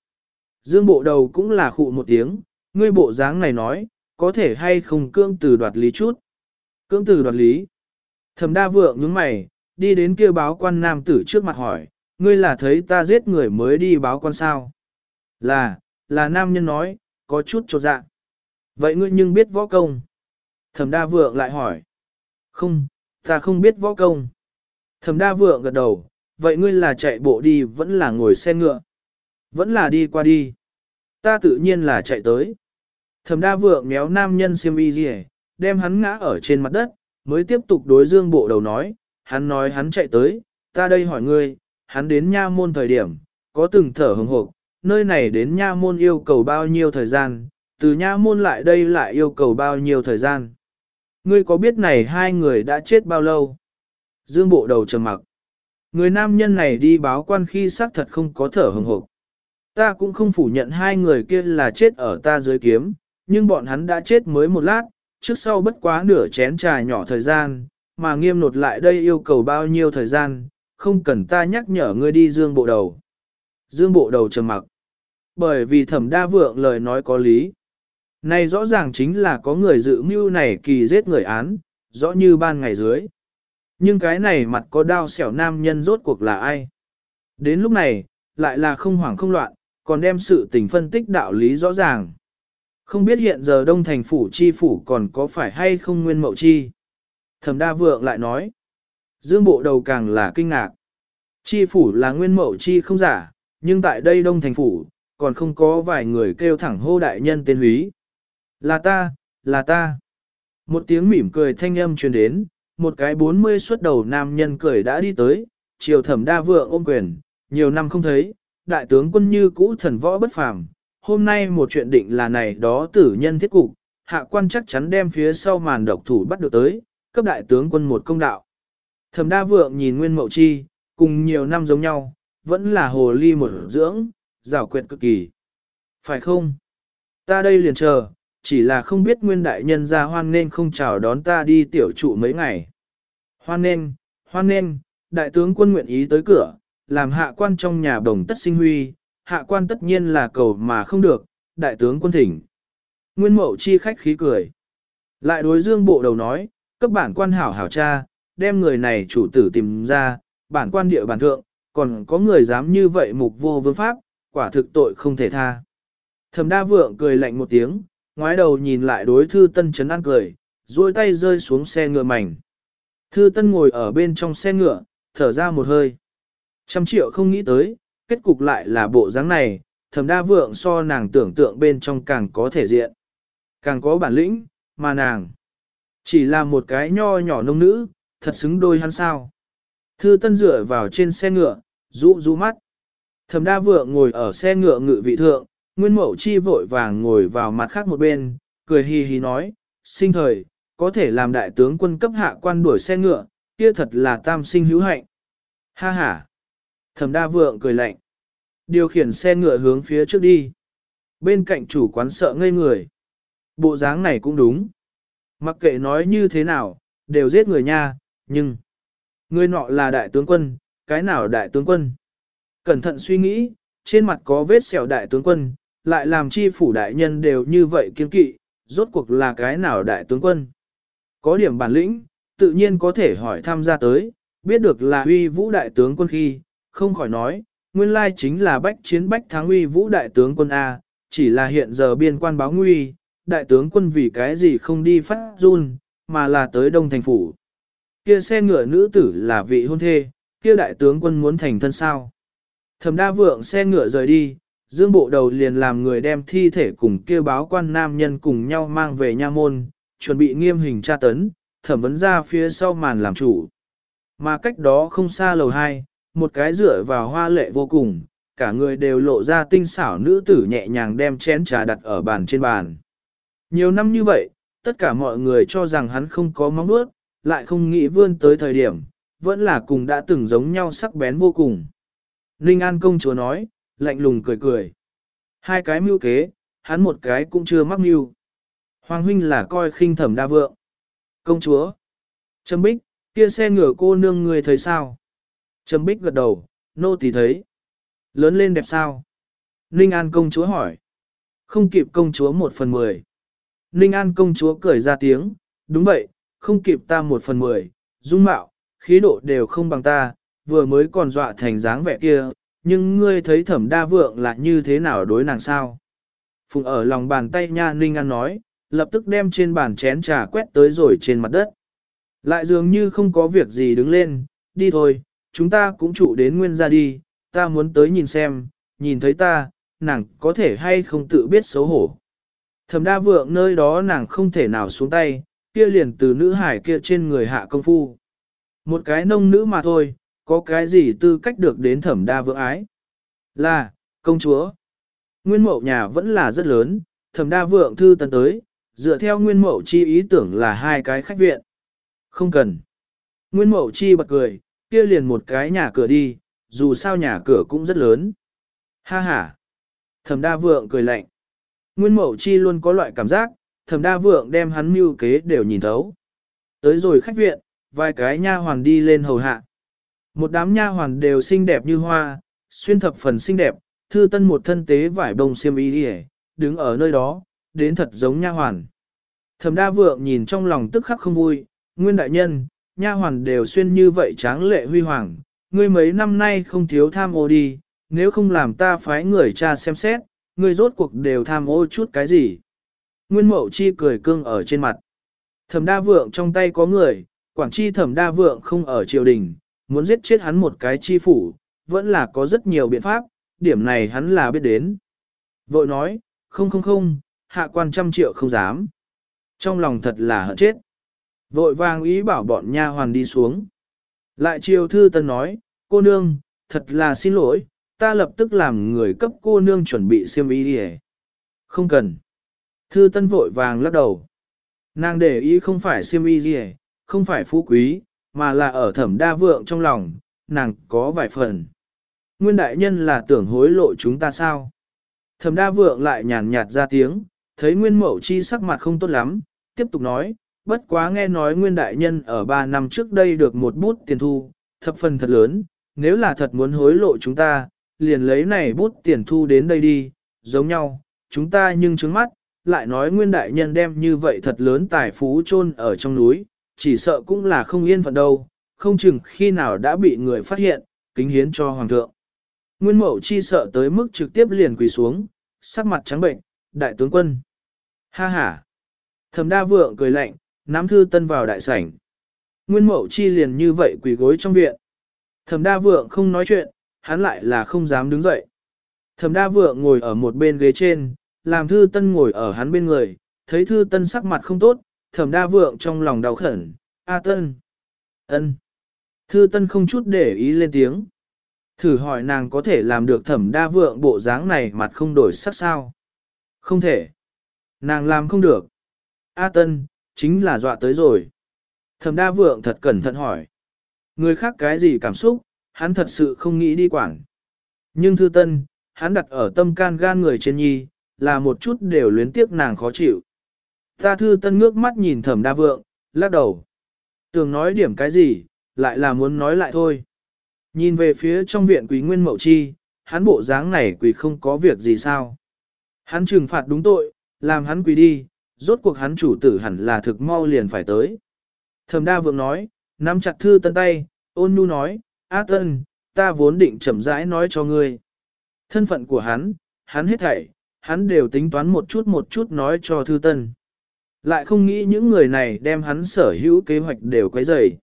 Dương bộ đầu cũng là khụ một tiếng, ngươi bộ dáng này nói, có thể hay không cưỡng từ đoạt lý chút. Cưỡng từ đoạt lý. Thẩm đa vượng nhướng mày, đi đến kia báo quan nam tử trước mặt hỏi, ngươi là thấy ta giết người mới đi báo quan sao? Là, là nam nhân nói, có chút trột dạ. Vậy ngươi nhưng biết võ công? Thẩm đa vượng lại hỏi. Không, ta không biết võ công. Thẩm đa vượng gật đầu, vậy ngươi là chạy bộ đi vẫn là ngồi xe ngựa? Vẫn là đi qua đi. Ta tự nhiên là chạy tới. Thẩm đa vượng méo nam nhân xiêm y gì đem hắn ngã ở trên mặt đất, mới tiếp tục đối dương bộ đầu nói, hắn nói hắn chạy tới, ta đây hỏi ngươi, hắn đến nha môn thời điểm, có từng thở hừng hộp, nơi này đến nha môn yêu cầu bao nhiêu thời gian, từ nha môn lại đây lại yêu cầu bao nhiêu thời gian. Ngươi có biết này hai người đã chết bao lâu? Dương bộ đầu trầm mặc. Người nam nhân này đi báo quan khi xác thật không có thở hừng hộp. Ta cũng không phủ nhận hai người kia là chết ở ta dưới kiếm, nhưng bọn hắn đã chết mới một lát, trước sau bất quá nửa chén trà nhỏ thời gian, mà nghiêm nột lại đây yêu cầu bao nhiêu thời gian, không cần ta nhắc nhở ngươi đi dương bộ đầu. Dương bộ đầu trầm mặc. Bởi vì thẩm đa vượng lời nói có lý. Này rõ ràng chính là có người dự mưu này kỳ giết người án, rõ như ban ngày dưới. Nhưng cái này mặt có đao xẻo nam nhân rốt cuộc là ai? Đến lúc này, lại là không hoảng không loạn, còn đem sự tình phân tích đạo lý rõ ràng. Không biết hiện giờ đông thành phủ chi phủ còn có phải hay không nguyên mậu chi? Thẩm đa vượng lại nói. Dương bộ đầu càng là kinh ngạc. Chi phủ là nguyên mậu chi không giả, nhưng tại đây đông thành phủ, còn không có vài người kêu thẳng hô đại nhân tên húy. Là ta, là ta. Một tiếng mỉm cười thanh âm truyền đến, một cái bốn mươi xuất đầu nam nhân cười đã đi tới, triều thẩm đa vượng ôm quyền, nhiều năm không thấy, đại tướng quân như cũ thần võ bất phàm. Hôm nay một chuyện định là này đó tử nhân thiết cục, hạ quan chắc chắn đem phía sau màn độc thủ bắt được tới, cấp đại tướng quân một công đạo. Thẩm đa vượng nhìn Nguyên Mậu Chi, cùng nhiều năm giống nhau, vẫn là hồ ly một dưỡng, rào quyệt cực kỳ. Phải không? Ta đây liền chờ, chỉ là không biết nguyên đại nhân ra hoan nên không chào đón ta đi tiểu trụ mấy ngày. Hoan nên, hoan nên, đại tướng quân nguyện ý tới cửa, làm hạ quan trong nhà đồng tất sinh huy, hạ quan tất nhiên là cầu mà không được, đại tướng quân thỉnh. Nguyên mậu chi khách khí cười. Lại đối dương bộ đầu nói, cấp bản quan hảo hảo cha, đem người này chủ tử tìm ra, bản quan địa bản thượng, còn có người dám như vậy mục vô vương pháp, quả thực tội không thể tha. Thẩm đa vượng cười lạnh một tiếng, ngoái đầu nhìn lại đối thư tân chấn an cười, duỗi tay rơi xuống xe ngựa mảnh. Thư tân ngồi ở bên trong xe ngựa, thở ra một hơi. Trăm triệu không nghĩ tới, kết cục lại là bộ dáng này, thẩm đa vượng so nàng tưởng tượng bên trong càng có thể diện. Càng có bản lĩnh, mà nàng chỉ là một cái nho nhỏ nông nữ, thật xứng đôi hắn sao. Thư tân dựa vào trên xe ngựa, rũ rũ mắt. Thẩm đa vượng ngồi ở xe ngựa ngự vị thượng, Nguyên Mậu Chi vội vàng ngồi vào mặt khác một bên, cười hì hì nói, sinh thời, có thể làm đại tướng quân cấp hạ quan đuổi xe ngựa, kia thật là tam sinh hữu hạnh. Ha ha! Thẩm đa vượng cười lạnh. Điều khiển xe ngựa hướng phía trước đi. Bên cạnh chủ quán sợ ngây người. Bộ dáng này cũng đúng. Mặc kệ nói như thế nào, đều giết người nha, nhưng... Người nọ là đại tướng quân, cái nào đại tướng quân? Cẩn thận suy nghĩ, trên mặt có vết sẹo đại tướng quân, lại làm chi phủ đại nhân đều như vậy kiên kỵ, rốt cuộc là cái nào đại tướng quân. Có điểm bản lĩnh, tự nhiên có thể hỏi tham gia tới, biết được là uy vũ đại tướng quân khi, không khỏi nói, nguyên lai chính là bách chiến bách thắng uy vũ đại tướng quân A, chỉ là hiện giờ biên quan báo nguy, đại tướng quân vì cái gì không đi phát run, mà là tới đông thành phủ. Kia xe ngựa nữ tử là vị hôn thê, kia đại tướng quân muốn thành thân sao. Thẩm đa vượng xe ngựa rời đi, dương bộ đầu liền làm người đem thi thể cùng kia báo quan nam nhân cùng nhau mang về nha môn, chuẩn bị nghiêm hình tra tấn, thẩm vấn ra phía sau màn làm chủ. Mà cách đó không xa lầu hai, một cái rửa vào hoa lệ vô cùng, cả người đều lộ ra tinh xảo nữ tử nhẹ nhàng đem chén trà đặt ở bàn trên bàn. Nhiều năm như vậy, tất cả mọi người cho rằng hắn không có móng nuốt, lại không nghĩ vươn tới thời điểm, vẫn là cùng đã từng giống nhau sắc bén vô cùng. Ninh An công chúa nói, lạnh lùng cười cười. Hai cái mưu kế, hắn một cái cũng chưa mắc mưu. Hoàng huynh là coi khinh thẩm đa vượng. Công chúa. Trâm bích, kia xe ngựa cô nương người thấy sao? Trâm bích gật đầu, nô tỳ thấy. Lớn lên đẹp sao? Ninh An công chúa hỏi. Không kịp công chúa một phần mười. Ninh An công chúa cười ra tiếng, đúng vậy, không kịp ta một phần mười, dung mạo, khí độ đều không bằng ta, vừa mới còn dọa thành dáng vẻ kia, nhưng ngươi thấy thẩm đa vượng là như thế nào đối nàng sao? Phùng ở lòng bàn tay nha Ninh An nói, lập tức đem trên bàn chén trà quét tới rồi trên mặt đất. Lại dường như không có việc gì đứng lên, đi thôi, chúng ta cũng trụ đến nguyên gia đi, ta muốn tới nhìn xem, nhìn thấy ta, nàng có thể hay không tự biết xấu hổ. Thẩm đa vượng nơi đó nàng không thể nào xuống tay, kia liền từ nữ hải kia trên người hạ công phu. Một cái nông nữ mà thôi, có cái gì tư cách được đến thẩm đa vượng ái? Là, công chúa. Nguyên mộ nhà vẫn là rất lớn, thẩm đa vượng thư tấn tới, dựa theo nguyên mộ chi ý tưởng là hai cái khách viện. Không cần. Nguyên mộ chi bật cười, kia liền một cái nhà cửa đi, dù sao nhà cửa cũng rất lớn. Ha ha. Thẩm đa vượng cười lạnh. Nguyên mộ chi luôn có loại cảm giác, thẩm đa vượng đem hắn mưu kế đều nhìn thấu. Tới rồi khách viện, vài cái nha hoàn đi lên hầu hạ. Một đám nha hoàn đều xinh đẹp như hoa, xuyên thập phần xinh đẹp, thư tân một thân tế vải bông xiêm y đi đứng ở nơi đó, đến thật giống nha hoàn. Thẩm đa vượng nhìn trong lòng tức khắc không vui, nguyên đại nhân, nha hoàn đều xuyên như vậy tráng lệ huy hoàng, ngươi mấy năm nay không thiếu tham ô đi, nếu không làm ta phái người cha xem xét, ngươi rốt cuộc đều tham ô chút cái gì. Nguyên mậu chi cười cương ở trên mặt. Thẩm đa vượng trong tay có người, quảng chi thẩm đa vượng không ở triều đình, muốn giết chết hắn một cái chi phủ, vẫn là có rất nhiều biện pháp, điểm này hắn là biết đến. Vội nói, không không không, hạ quan trăm triệu không dám. Trong lòng thật là hận chết. Vội vàng ý bảo bọn nha hoàn đi xuống. Lại triều thư tân nói, cô nương, thật là xin lỗi, ta lập tức làm người cấp cô nương chuẩn bị xiêm y đi Không cần. Thư tân vội vàng lắc đầu. Nàng để ý không phải siêm y gì, không phải phú quý, mà là ở thẩm đa vượng trong lòng, nàng có vài phần. Nguyên đại nhân là tưởng hối lộ chúng ta sao? Thẩm đa vượng lại nhàn nhạt ra tiếng, thấy nguyên mẫu chi sắc mặt không tốt lắm, tiếp tục nói, bất quá nghe nói nguyên đại nhân ở 3 năm trước đây được một bút tiền thu, thập phần thật lớn, nếu là thật muốn hối lộ chúng ta, liền lấy này bút tiền thu đến đây đi, giống nhau, chúng ta nhưng trứng mắt, lại nói nguyên đại nhân đem như vậy thật lớn tài phú chôn ở trong núi, chỉ sợ cũng là không yên phận đâu, không chừng khi nào đã bị người phát hiện, kính hiến cho hoàng thượng. Nguyên mẫu chi sợ tới mức trực tiếp liền quỳ xuống, sắc mặt trắng bệnh, đại tướng quân. Ha ha. Thẩm đa vượng cười lạnh, nắm thư tân vào đại sảnh. Nguyên mẫu chi liền như vậy quỳ gối trong viện. Thẩm đa vượng không nói chuyện, hắn lại là không dám đứng dậy. Thẩm đa vượng ngồi ở một bên ghế trên, làm thư tân ngồi ở hắn bên người, thấy thư tân sắc mặt không tốt, thẩm đa vượng trong lòng đau khẩn, A tân, ân. Thư tân không chút để ý lên tiếng. Thử hỏi nàng có thể làm được thẩm đa vượng bộ dáng này mặt không đổi sắc sao? Không thể. Nàng làm không được. A tân, chính là dọa tới rồi. Thẩm đa vượng thật cẩn thận hỏi. Người khác cái gì cảm xúc, hắn thật sự không nghĩ đi quản. Nhưng thư tân, hắn đặt ở tâm can gan người trên nhi, là một chút đều luyến tiếc nàng khó chịu. Ta thư tân ngước mắt nhìn thẩm đa vượng, lắc đầu. Tưởng nói điểm cái gì, lại là muốn nói lại thôi. Nhìn về phía trong viện quý nguyên mậu chi, hắn bộ dáng này quỷ không có việc gì sao. Hắn trừng phạt đúng tội, làm hắn quỷ đi, rốt cuộc hắn chủ tử hẳn là thực mau liền phải tới. Thẩm đa vượng nói, nắm chặt thư tân tay, ôn nhu nói, A tân, ta vốn định chậm rãi nói cho ngươi. Thân phận của hắn, hắn hết thảy, hắn đều tính toán một chút một chút nói cho thư tân. Lại không nghĩ những người này đem hắn sở hữu kế hoạch đều quấy rầy.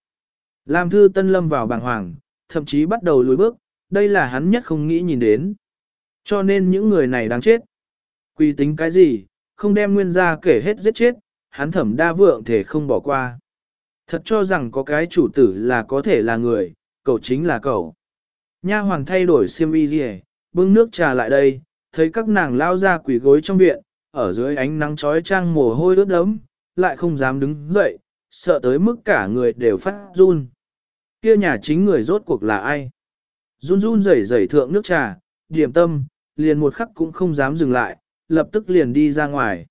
Làm thư tân lâm vào bàng hoàng, thậm chí bắt đầu lùi bước, đây là hắn nhất không nghĩ nhìn đến. Cho nên những người này đáng chết. Quy tính cái gì, không đem nguyên gia kể hết giết chết, hắn thẩm đa vượng thể không bỏ qua. Thật cho rằng có cái chủ tử là có thể là người, cậu chính là cậu. Nha hoàng thay đổi xiêm y gì bưng nước trà lại đây, thấy các nàng lao ra quỷ gối trong viện, ở dưới ánh nắng chói trang mồ hôi ướt đẫm, lại không dám đứng dậy, sợ tới mức cả người đều phát run. Kia nhà chính người rốt cuộc là ai? Run run rẩy rẩy thượng nước trà, điểm tâm, liền một khắc cũng không dám dừng lại, lập tức liền đi ra ngoài.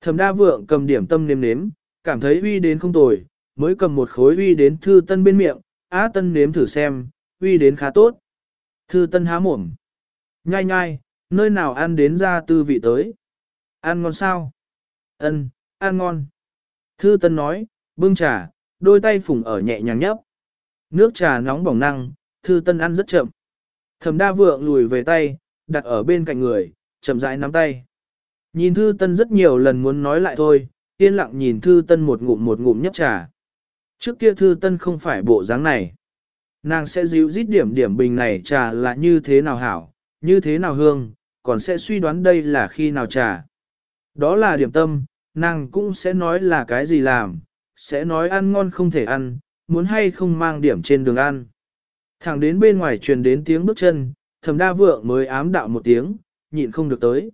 Thẩm đa vượng cầm điểm tâm nếm nếm, cảm thấy uy đến không tồi, mới cầm một khối uy đến thư tân bên miệng, á tân nếm thử xem, uy đến khá tốt. Thư tân há mồm. Nhai nhai, nơi nào ăn đến ra tư vị tới. Ăn ngon sao? Ân, ăn ngon. Thư tân nói, bưng trà, đôi tay phủng ở nhẹ nhàng nhấp. Nước trà nóng bỏng năng, thư tân ăn rất chậm. Thẩm đa vượng lùi về tay, đặt ở bên cạnh người, chậm rãi nắm tay. Nhìn thư tân rất nhiều lần muốn nói lại thôi, yên lặng nhìn thư tân một ngụm một ngụm nhấp trà. Trước kia thư tân không phải bộ dáng này. Nàng sẽ dịu dít điểm điểm bình này trà là như thế nào hảo, như thế nào hương, còn sẽ suy đoán đây là khi nào trà. Đó là điểm tâm, nàng cũng sẽ nói là cái gì làm, sẽ nói ăn ngon không thể ăn, muốn hay không mang điểm trên đường ăn. Thẳng đến bên ngoài truyền đến tiếng bước chân, thầm đa vượng mới ám đạo một tiếng, nhịn không được tới.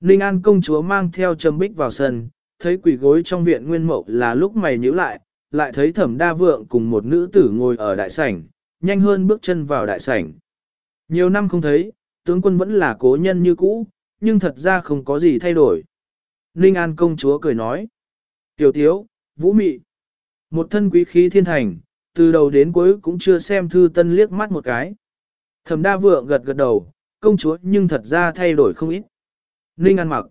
Ninh An công chúa mang theo Trầm Bích vào sân, thấy quỷ gối trong viện nguyên mộ là lúc mày nhíu lại, lại thấy thẩm đa vượng cùng một nữ tử ngồi ở đại sảnh, nhanh hơn bước chân vào đại sảnh. Nhiều năm không thấy, tướng quân vẫn là cố nhân như cũ, nhưng thật ra không có gì thay đổi. Ninh An công chúa cười nói. Tiểu thiếu, vũ mị. Một thân quý khí thiên thành, từ đầu đến cuối cũng chưa xem thư tân liếc mắt một cái. Thẩm đa vượng gật gật đầu, công chúa nhưng thật ra thay đổi không ít. Ninh An mặc.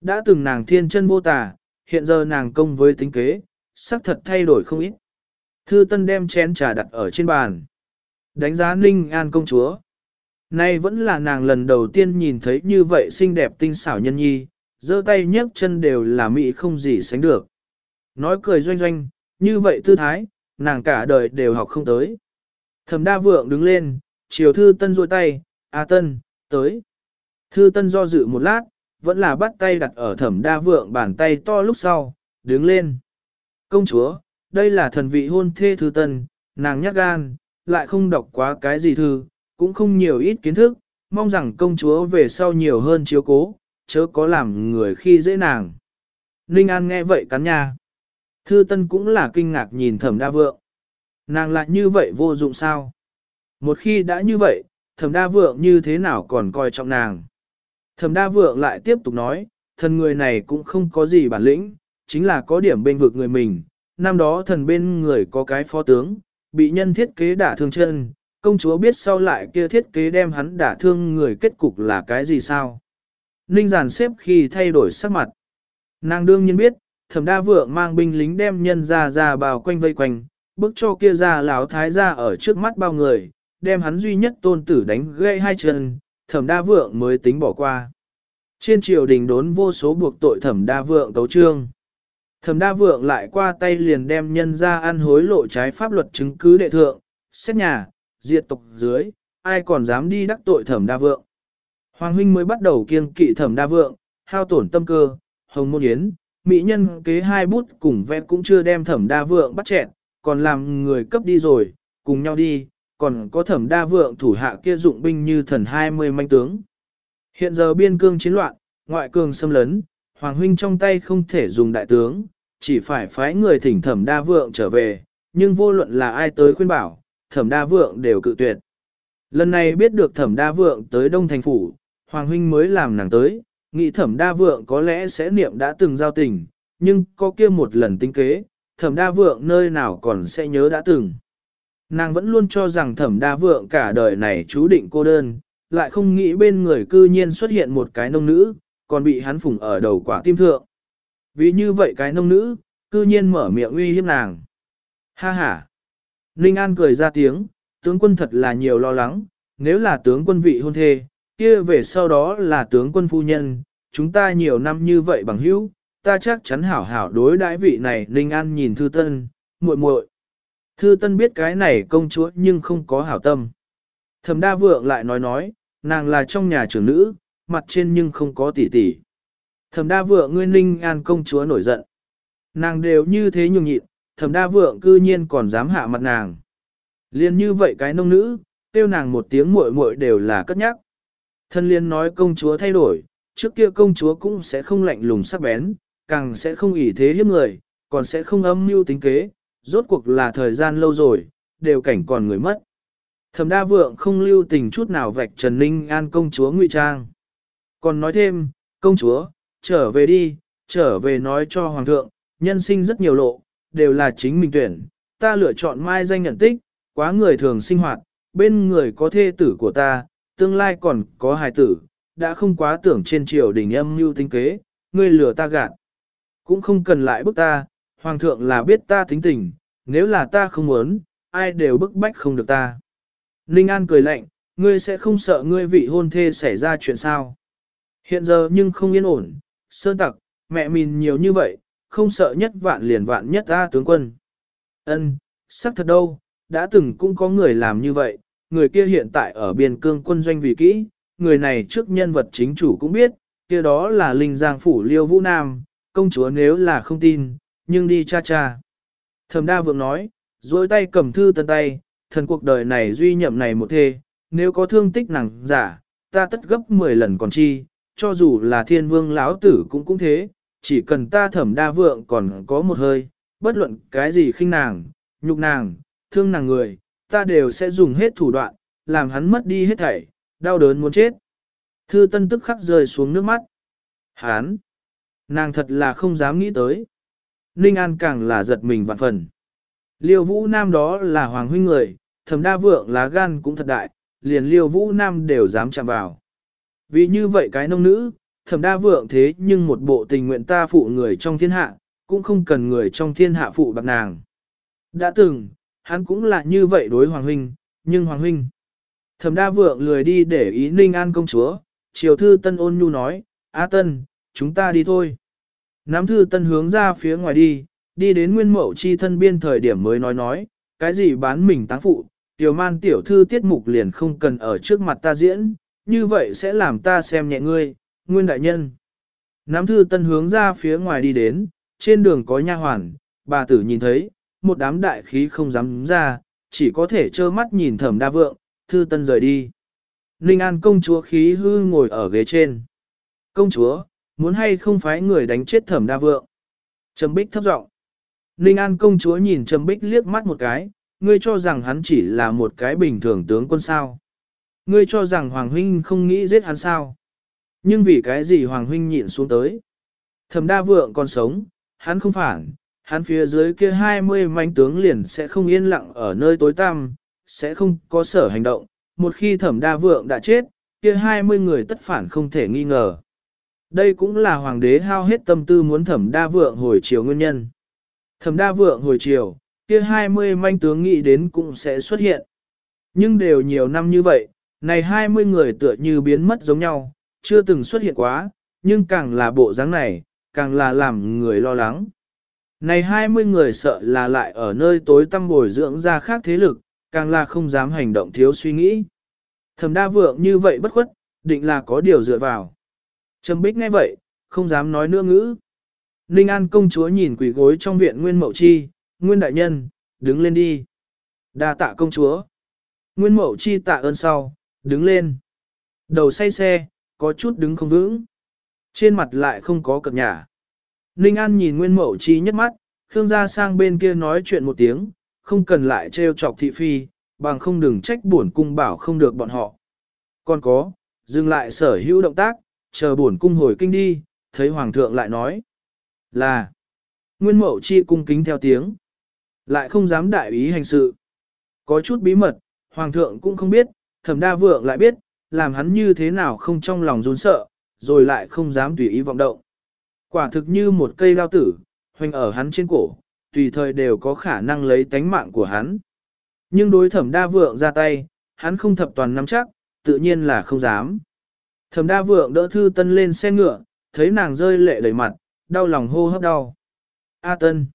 Đã từng nàng thiên chân vô tà, hiện giờ nàng công với tính kế, sắc thật thay đổi không ít. Thư Tân đem chén trà đặt ở trên bàn. Đánh giá Ninh An công chúa. Nay vẫn là nàng lần đầu tiên nhìn thấy như vậy xinh đẹp tinh xảo nhân nhi, giơ tay nhấc chân đều là mỹ không gì sánh được. Nói cười doanh doanh, như vậy tư thái, nàng cả đời đều học không tới. Thẩm đa vượng đứng lên, chiều thư tân rôi tay, A tân, tới. Thư tân do dự một lát, vẫn là bắt tay đặt ở thẩm đa vượng bàn tay to lúc sau, đứng lên. Công chúa, đây là thần vị hôn thê thư tân, nàng nhắc gan, lại không đọc quá cái gì thư, cũng không nhiều ít kiến thức, mong rằng công chúa về sau nhiều hơn chiếu cố, chớ có làm người khi dễ nàng. Ninh An nghe vậy cắn nha. Thư Tân cũng là kinh ngạc nhìn thẩm đa vượng. Nàng lại như vậy vô dụng sao? Một khi đã như vậy, thẩm đa vượng như thế nào còn coi trọng nàng? Thẩm đa vượng lại tiếp tục nói, thần người này cũng không có gì bản lĩnh, chính là có điểm bên vực người mình. Năm đó thần bên người có cái phó tướng, bị nhân thiết kế đả thương chân, công chúa biết sau lại kia thiết kế đem hắn đả thương người kết cục là cái gì sao? Ninh giản xếp khi thay đổi sắc mặt. Nàng đương nhiên biết, thẩm đa vượng mang binh lính đem nhân ra ra bao quanh vây quanh, bức cho kia ra lão thái ra ở trước mắt bao người, đem hắn duy nhất tôn tử đánh gãy hai chân, thẩm đa vượng mới tính bỏ qua. Trên triều đình đốn vô số buộc tội thẩm đa vượng tấu trương. Thẩm đa vượng lại qua tay liền đem nhân ra ăn hối lộ trái pháp luật chứng cứ đệ thượng, xét nhà, diệt tộc dưới, ai còn dám đi đắc tội thẩm đa vượng. Hoàng huynh mới bắt đầu kiêng kỵ thẩm đa vượng, hao tổn tâm cơ, hồng môn yến, mỹ nhân kế hai bút cùng vẽ cũng chưa đem thẩm đa vượng bắt chẹn, còn làm người cấp đi rồi, cùng nhau đi, còn có thẩm đa vượng thủ hạ kia dụng binh như thần hai mươi manh tướng. Hiện giờ biên cương chiến loạn, ngoại cường xâm lấn, Hoàng huynh trong tay không thể dùng đại tướng, chỉ phải phái người thỉnh thẩm đa vượng trở về, nhưng vô luận là ai tới khuyên bảo, thẩm đa vượng đều cự tuyệt. Lần này biết được thẩm đa vượng tới Đông Thành Phủ, Hoàng huynh mới làm nàng tới, nghĩ thẩm đa vượng có lẽ sẽ niệm đã từng giao tình, nhưng có kia một lần tính kế, thẩm đa vượng nơi nào còn sẽ nhớ đã từng. Nàng vẫn luôn cho rằng thẩm đa vượng cả đời này chú định cô đơn, lại không nghĩ bên người cư nhiên xuất hiện một cái nông nữ, còn bị hắn phủng ở đầu quả tim thượng. Vì như vậy cái nông nữ, cư nhiên mở miệng uy hiếp nàng. Ha ha! Ninh An cười ra tiếng, tướng quân thật là nhiều lo lắng, nếu là tướng quân vị hôn thê, kia về sau đó là tướng quân phu nhân, chúng ta nhiều năm như vậy bằng hữu, ta chắc chắn hảo hảo đối đãi vị này. Ninh An nhìn Thư Tân, muội muội. Thư Tân biết cái này công chúa nhưng không có hảo tâm. Thẩm Đa Vượng lại nói nói, nàng là trong nhà trưởng nữ, mặt trên nhưng không có tỷ tỷ. Thẩm Đa Vượng ngươi Ninh An công chúa nổi giận. Nàng đều như thế nhường nhịn, Thẩm Đa Vượng cư nhiên còn dám hạ mặt nàng. Liên như vậy cái nông nữ, tiêu nàng một tiếng muội muội đều là cất nhắc. Thân liên nói công chúa thay đổi, trước kia công chúa cũng sẽ không lạnh lùng sắc bén, càng sẽ không ỷ thế hiếp người, còn sẽ không âm mưu tính kế, rốt cuộc là thời gian lâu rồi, đều cảnh còn người mất. Thẩm đa vượng không lưu tình chút nào vạch Trần Ninh An công chúa ngụy trang. Còn nói thêm, công chúa, trở về đi, trở về nói cho hoàng thượng, nhân sinh rất nhiều lộ, đều là chính mình tuyển, ta lựa chọn mai danh nhận tích, quá người thường sinh hoạt, bên người có thê tử của ta, tương lai còn có hài tử, đã không quá tưởng trên triều đình âm mưu tính kế, ngươi lừa ta gạt. Cũng không cần lại bức ta, hoàng thượng là biết ta tính tình, nếu là ta không muốn, ai đều bức bách không được ta. Ninh An cười lạnh, ngươi sẽ không sợ ngươi vị hôn thê xảy ra chuyện sao. Hiện giờ nhưng không yên ổn, sơn tặc, mẹ mình nhiều như vậy, không sợ nhất vạn liền vạn nhất ta tướng quân. Ân, sắc thật đâu, đã từng cũng có người làm như vậy, người kia hiện tại ở biên cương quân doanh vì kỹ, người này trước nhân vật chính chủ cũng biết, kia đó là Linh Giang Phủ Liêu Vũ Nam, công chúa nếu là không tin, nhưng đi cha cha. Thẩm đa vượng nói, dối tay cầm thư tân tay, thần cuộc đời này duy nhậm này một thê, nếu có thương tích nặng giả, ta tất gấp 10 lần còn chi, cho dù là thiên vương lão tử cũng cũng thế, chỉ cần ta thẩm đa vượng còn có một hơi, bất luận cái gì khinh nàng, nhục nàng, thương nàng người, ta đều sẽ dùng hết thủ đoạn, làm hắn mất đi hết thảy, đau đớn muốn chết. Thư tân tức khắc rơi xuống nước mắt. Hán! Nàng thật là không dám nghĩ tới. Ninh An càng là giật mình vạn phần. Liêu vũ nam đó là hoàng huynh người, thầm đa vượng lá gan cũng thật đại, liền liêu vũ nam đều dám chạm vào. Vì như vậy cái nông nữ, thẩm đa vượng thế nhưng một bộ tình nguyện ta phụ người trong thiên hạ, cũng không cần người trong thiên hạ phụ bạc nàng. Đã từng, hắn cũng là như vậy đối Hoàng Huynh, nhưng Hoàng Huynh. Thẩm đa vượng lười đi để ý ninh an công chúa, triều thư tân ôn nhu nói, a tân, chúng ta đi thôi. Nắm thư tân hướng ra phía ngoài đi, đi đến nguyên mẫu chi thân biên thời điểm mới nói nói, cái gì bán mình táng phụ, tiểu man tiểu thư tiết mục liền không cần ở trước mặt ta diễn, như vậy sẽ làm ta xem nhẹ ngươi, nguyên đại nhân. Nắm thư tân hướng ra phía ngoài đi đến, trên đường có nha hoàn, bà tử nhìn thấy, một đám đại khí không dám ra, chỉ có thể trơ mắt nhìn thẩm đa vượng, thư tân rời đi. Ninh An công chúa khí hư ngồi ở ghế trên. Công chúa, muốn hay không phải người đánh chết thẩm đa vượng. Trầm bích thấp giọng. Ninh An công chúa nhìn Trầm bích liếc mắt một cái, ngươi cho rằng hắn chỉ là một cái bình thường tướng quân sao. Ngươi cho rằng Hoàng Huynh không nghĩ giết hắn sao. Nhưng vì cái gì Hoàng Huynh nhịn xuống tới. Thẩm đa vượng còn sống, hắn không phản, hắn phía dưới kia 20 manh tướng liền sẽ không yên lặng ở nơi tối tăm, sẽ không có sở hành động. Một khi thẩm đa vượng đã chết, kia 20 người tất phản không thể nghi ngờ. Đây cũng là hoàng đế hao hết tâm tư muốn thẩm đa vượng hồi chiều nguyên nhân. Thẩm đa vượng hồi chiều, kia 20 manh tướng nghĩ đến cũng sẽ xuất hiện. Nhưng đều nhiều năm như vậy, này 20 người tựa như biến mất giống nhau, chưa từng xuất hiện quá, nhưng càng là bộ dáng này, càng là làm người lo lắng. Này 20 người sợ là lại ở nơi tối tăm bồi dưỡng ra khác thế lực, càng là không dám hành động thiếu suy nghĩ. Thẩm đa vượng như vậy bất khuất, định là có điều dựa vào. Trầm bích nghe vậy, không dám nói nữa ngữ. Ninh An công chúa nhìn quỷ gối trong viện Nguyên Mậu Chi, Nguyên Đại Nhân, đứng lên đi. đa tạ công chúa. Nguyên Mậu Chi tạ ơn sau, đứng lên. Đầu say xe, có chút đứng không vững. Trên mặt lại không có cập nhả. Ninh An nhìn Nguyên Mậu Chi nhất mắt, Khương gia sang bên kia nói chuyện một tiếng, không cần lại trêu chọc thị phi, bằng không đừng trách buồn cung bảo không được bọn họ. Còn có, dừng lại sở hữu động tác, chờ buồn cung hồi kinh đi, thấy Hoàng thượng lại nói là Nguyên Mậu Chi cung kính theo tiếng, lại không dám đại ý hành sự. Có chút bí mật, Hoàng thượng cũng không biết, thẩm đa vượng lại biết, làm hắn như thế nào không trong lòng run sợ, rồi lại không dám tùy ý vọng động. Quả thực như một cây lao tử, hoành ở hắn trên cổ, tùy thời đều có khả năng lấy tánh mạng của hắn. Nhưng đối thẩm đa vượng ra tay, hắn không thập toàn nắm chắc, tự nhiên là không dám. Thẩm đa vượng đỡ thư tân lên xe ngựa, thấy nàng rơi lệ đầy mặt, đau lòng hô hấp đau. A tân.